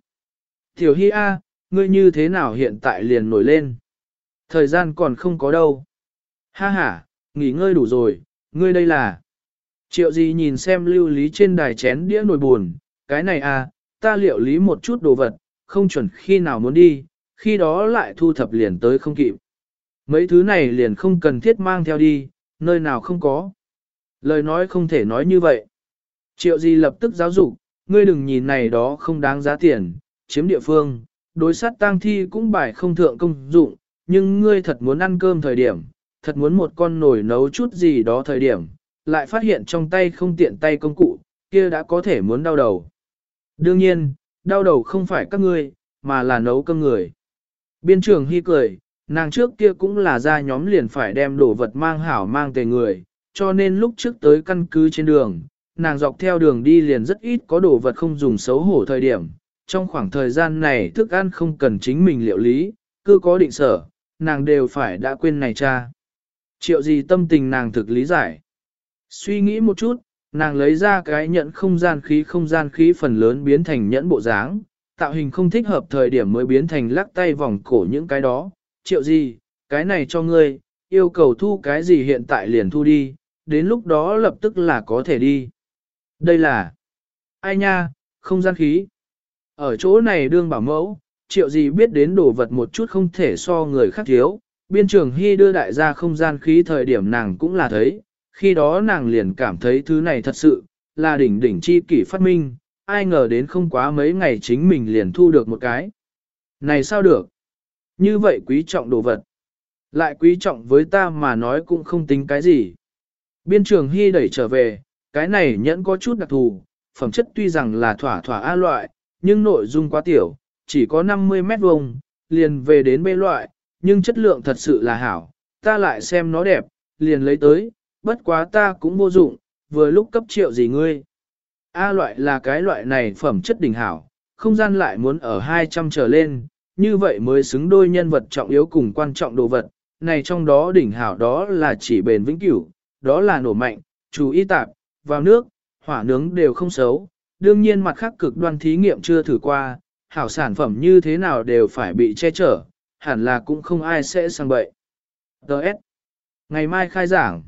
Tiểu Hi A, ngươi như thế nào hiện tại liền nổi lên? Thời gian còn không có đâu. Ha ha, nghỉ ngơi đủ rồi, ngươi đây là... Triệu gì nhìn xem lưu lý trên đài chén đĩa nồi buồn, cái này à, ta liệu lý một chút đồ vật, không chuẩn khi nào muốn đi, khi đó lại thu thập liền tới không kịp. Mấy thứ này liền không cần thiết mang theo đi, nơi nào không có. Lời nói không thể nói như vậy. Triệu gì lập tức giáo dục, ngươi đừng nhìn này đó không đáng giá tiền, chiếm địa phương, đối sát tang thi cũng bài không thượng công dụng, nhưng ngươi thật muốn ăn cơm thời điểm, thật muốn một con nồi nấu chút gì đó thời điểm, lại phát hiện trong tay không tiện tay công cụ, kia đã có thể muốn đau đầu. Đương nhiên, đau đầu không phải các ngươi, mà là nấu cơm người. Biên trưởng hy cười, nàng trước kia cũng là ra nhóm liền phải đem đồ vật mang hảo mang tề người, cho nên lúc trước tới căn cứ trên đường, nàng dọc theo đường đi liền rất ít có đồ vật không dùng xấu hổ thời điểm. Trong khoảng thời gian này thức ăn không cần chính mình liệu lý, cứ có định sở, nàng đều phải đã quên này cha. Triệu gì tâm tình nàng thực lý giải. Suy nghĩ một chút, nàng lấy ra cái nhẫn không gian khí không gian khí phần lớn biến thành nhẫn bộ dáng, tạo hình không thích hợp thời điểm mới biến thành lắc tay vòng cổ những cái đó. Triệu gì, cái này cho ngươi, yêu cầu thu cái gì hiện tại liền thu đi, đến lúc đó lập tức là có thể đi. Đây là, ai nha, không gian khí. Ở chỗ này đương bảo mẫu, triệu gì biết đến đồ vật một chút không thể so người khác thiếu. Biên trường Hy đưa đại gia không gian khí thời điểm nàng cũng là thấy, khi đó nàng liền cảm thấy thứ này thật sự, là đỉnh đỉnh chi kỷ phát minh, ai ngờ đến không quá mấy ngày chính mình liền thu được một cái. Này sao được? Như vậy quý trọng đồ vật. Lại quý trọng với ta mà nói cũng không tính cái gì. Biên trường Hy đẩy trở về, cái này nhẫn có chút đặc thù, phẩm chất tuy rằng là thỏa thỏa A loại, nhưng nội dung quá tiểu, chỉ có 50 mét vuông, liền về đến B loại, nhưng chất lượng thật sự là hảo, ta lại xem nó đẹp, liền lấy tới, bất quá ta cũng vô dụng, vừa lúc cấp triệu gì ngươi. A loại là cái loại này phẩm chất đỉnh hảo, không gian lại muốn ở 200 trở lên, như vậy mới xứng đôi nhân vật trọng yếu cùng quan trọng đồ vật. Này trong đó đỉnh hảo đó là chỉ bền vĩnh cửu, đó là nổ mạnh, chú ý tạp, vào nước, hỏa nướng đều không xấu. Đương nhiên mặt khác cực đoan thí nghiệm chưa thử qua, hảo sản phẩm như thế nào đều phải bị che chở, hẳn là cũng không ai sẽ sang bậy. Đợt. Ngày mai khai giảng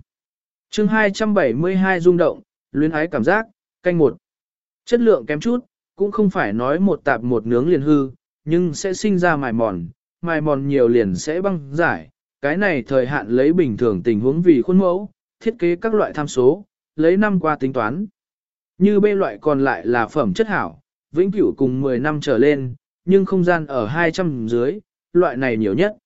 chương 272 rung động, luyến ái cảm giác, canh một. Chất lượng kém chút, cũng không phải nói một tạp một nướng liền hư, nhưng sẽ sinh ra mài mòn, mài mòn nhiều liền sẽ băng giải. Cái này thời hạn lấy bình thường tình huống vì khuôn mẫu, thiết kế các loại tham số, lấy năm qua tính toán. Như B loại còn lại là phẩm chất hảo, vĩnh cửu cùng 10 năm trở lên, nhưng không gian ở 200 dưới, loại này nhiều nhất.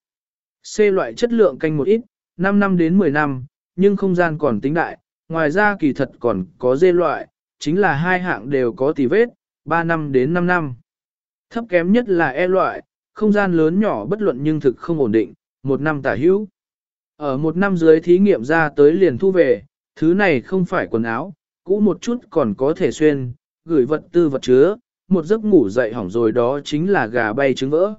C loại chất lượng canh một ít, 5 năm đến 10 năm, nhưng không gian còn tính đại, ngoài ra kỳ thật còn có dê loại, chính là hai hạng đều có tỷ vết, 3 năm đến 5 năm. Thấp kém nhất là E loại, không gian lớn nhỏ bất luận nhưng thực không ổn định, một năm tả hữu. Ở một năm dưới thí nghiệm ra tới liền thu về, thứ này không phải quần áo, cũ một chút còn có thể xuyên, gửi vật tư vật chứa, một giấc ngủ dậy hỏng rồi đó chính là gà bay trứng vỡ.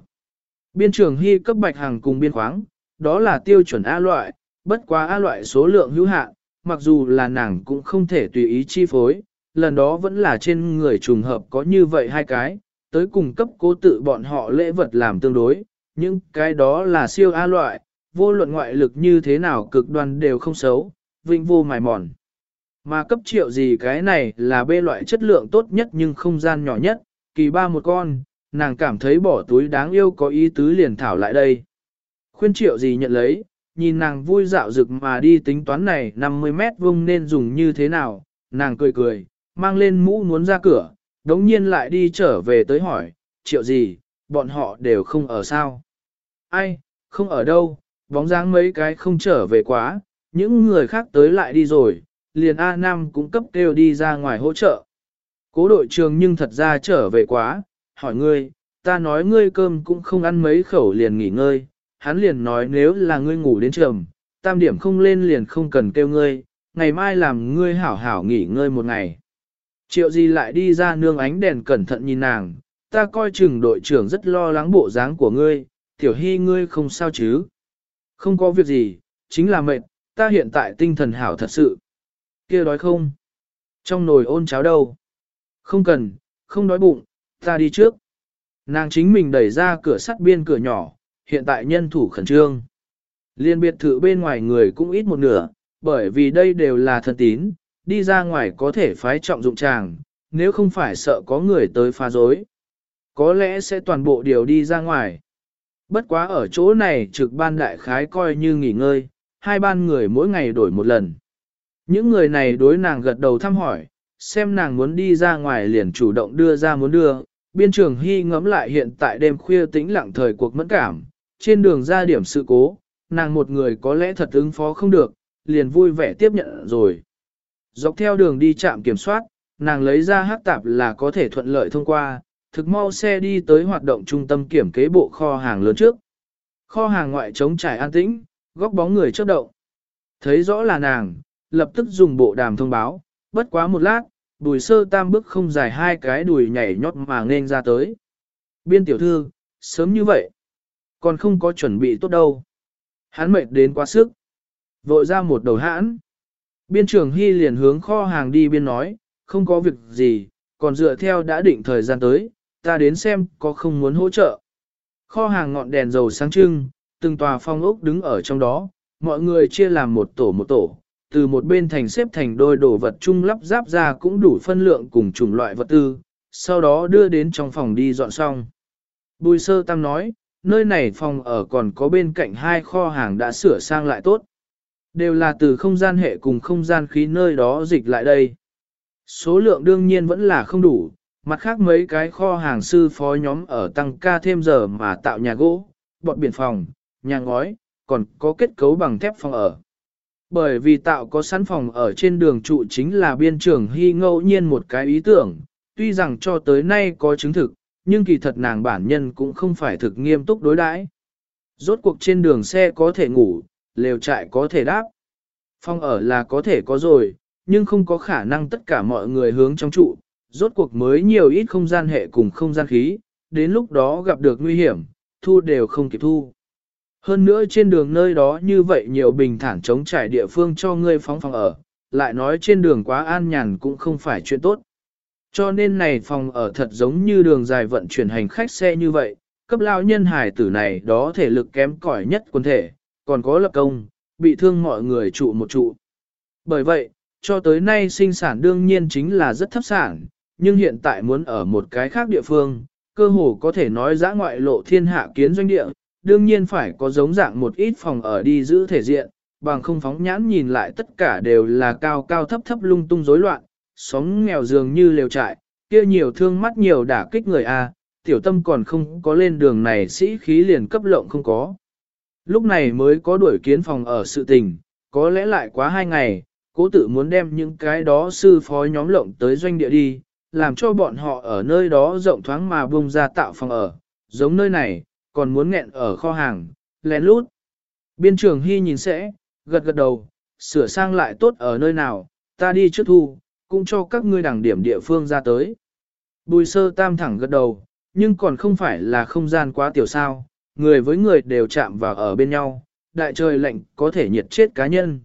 Biên trường hy cấp bạch hàng cùng biên khoáng, đó là tiêu chuẩn A loại, bất quá A loại số lượng hữu hạn, mặc dù là nàng cũng không thể tùy ý chi phối, lần đó vẫn là trên người trùng hợp có như vậy hai cái, tới cùng cấp cố tự bọn họ lễ vật làm tương đối, những cái đó là siêu A loại, vô luận ngoại lực như thế nào cực đoan đều không xấu, vinh vô mài mòn. Mà cấp triệu gì cái này là bê loại chất lượng tốt nhất nhưng không gian nhỏ nhất, kỳ ba một con, nàng cảm thấy bỏ túi đáng yêu có ý tứ liền thảo lại đây. Khuyên triệu gì nhận lấy, nhìn nàng vui dạo rực mà đi tính toán này 50 mét vuông nên dùng như thế nào, nàng cười cười, mang lên mũ muốn ra cửa, đống nhiên lại đi trở về tới hỏi, triệu gì, bọn họ đều không ở sao. Ai, không ở đâu, bóng dáng mấy cái không trở về quá, những người khác tới lại đi rồi, liền A Nam cũng cấp kêu đi ra ngoài hỗ trợ. Cố đội trường nhưng thật ra trở về quá, hỏi ngươi, ta nói ngươi cơm cũng không ăn mấy khẩu liền nghỉ ngơi, hắn liền nói nếu là ngươi ngủ đến trường, tam điểm không lên liền không cần kêu ngươi, ngày mai làm ngươi hảo hảo nghỉ ngơi một ngày. Triệu gì lại đi ra nương ánh đèn cẩn thận nhìn nàng, ta coi chừng đội trưởng rất lo lắng bộ dáng của ngươi, tiểu hy ngươi không sao chứ. Không có việc gì, chính là mệt, ta hiện tại tinh thần hảo thật sự. kia đói không? Trong nồi ôn cháo đâu? Không cần, không đói bụng, ta đi trước. Nàng chính mình đẩy ra cửa sắt biên cửa nhỏ, hiện tại nhân thủ khẩn trương. Liên biệt thự bên ngoài người cũng ít một nửa, bởi vì đây đều là thân tín, đi ra ngoài có thể phái trọng dụng chàng, nếu không phải sợ có người tới phá rối. Có lẽ sẽ toàn bộ điều đi ra ngoài. Bất quá ở chỗ này trực ban đại khái coi như nghỉ ngơi, hai ban người mỗi ngày đổi một lần. Những người này đối nàng gật đầu thăm hỏi, xem nàng muốn đi ra ngoài liền chủ động đưa ra muốn đưa. Biên trường Hy ngẫm lại hiện tại đêm khuya tĩnh lặng thời cuộc mẫn cảm, trên đường ra điểm sự cố, nàng một người có lẽ thật ứng phó không được, liền vui vẻ tiếp nhận rồi. Dọc theo đường đi trạm kiểm soát, nàng lấy ra hắc tạp là có thể thuận lợi thông qua, thực mau xe đi tới hoạt động trung tâm kiểm kế bộ kho hàng lớn trước. Kho hàng ngoại trống trải an tĩnh, góc bóng người chớp động. Thấy rõ là nàng, lập tức dùng bộ đàm thông báo, bất quá một lát, đùi sơ tam bước không dài hai cái đùi nhảy nhót mà nên ra tới. Biên tiểu thư, sớm như vậy, còn không có chuẩn bị tốt đâu. Hắn mệt đến quá sức. Vội ra một đầu hãn. Biên trưởng Hy liền hướng kho hàng đi biên nói, không có việc gì, còn dựa theo đã định thời gian tới, ta đến xem có không muốn hỗ trợ. Kho hàng ngọn đèn dầu sáng trưng, từng tòa phong ốc đứng ở trong đó, mọi người chia làm một tổ một tổ, từ một bên thành xếp thành đôi đồ vật chung lắp ráp ra cũng đủ phân lượng cùng chủng loại vật tư, sau đó đưa đến trong phòng đi dọn xong. Bùi sơ tam nói, nơi này phòng ở còn có bên cạnh hai kho hàng đã sửa sang lại tốt. Đều là từ không gian hệ cùng không gian khí nơi đó dịch lại đây. Số lượng đương nhiên vẫn là không đủ, mặt khác mấy cái kho hàng sư phó nhóm ở tăng ca thêm giờ mà tạo nhà gỗ, bọt biển phòng, nhà ngói, còn có kết cấu bằng thép phòng ở. Bởi vì tạo có sẵn phòng ở trên đường trụ chính là biên trưởng hy ngẫu nhiên một cái ý tưởng, tuy rằng cho tới nay có chứng thực, nhưng kỳ thật nàng bản nhân cũng không phải thực nghiêm túc đối đãi. Rốt cuộc trên đường xe có thể ngủ, lều trại có thể đáp. phong ở là có thể có rồi, nhưng không có khả năng tất cả mọi người hướng trong trụ, rốt cuộc mới nhiều ít không gian hệ cùng không gian khí, đến lúc đó gặp được nguy hiểm, thu đều không kịp thu. Hơn nữa trên đường nơi đó như vậy nhiều bình thản chống trải địa phương cho ngươi phóng phòng ở, lại nói trên đường quá an nhàn cũng không phải chuyện tốt. Cho nên này phòng ở thật giống như đường dài vận chuyển hành khách xe như vậy, cấp lao nhân hải tử này đó thể lực kém cỏi nhất quân thể, còn có lập công, bị thương mọi người trụ một trụ. Bởi vậy, cho tới nay sinh sản đương nhiên chính là rất thấp sản, nhưng hiện tại muốn ở một cái khác địa phương, cơ hồ có thể nói giã ngoại lộ thiên hạ kiến doanh địa, đương nhiên phải có giống dạng một ít phòng ở đi giữ thể diện, bằng không phóng nhãn nhìn lại tất cả đều là cao cao thấp thấp lung tung rối loạn, sống nghèo dường như lều trại, kia nhiều thương mắt nhiều đả kích người a, tiểu tâm còn không có lên đường này sĩ khí liền cấp lộng không có. Lúc này mới có đuổi kiến phòng ở sự tình, có lẽ lại quá hai ngày, cố tự muốn đem những cái đó sư phó nhóm lộng tới doanh địa đi, làm cho bọn họ ở nơi đó rộng thoáng mà bung ra tạo phòng ở, giống nơi này, còn muốn nghẹn ở kho hàng, lén lút. Biên trưởng Hy nhìn sẽ, gật gật đầu, sửa sang lại tốt ở nơi nào, ta đi trước thu, cũng cho các ngươi đẳng điểm địa phương ra tới. Bùi sơ tam thẳng gật đầu, nhưng còn không phải là không gian quá tiểu sao, người với người đều chạm vào ở bên nhau, đại trời lạnh có thể nhiệt chết cá nhân.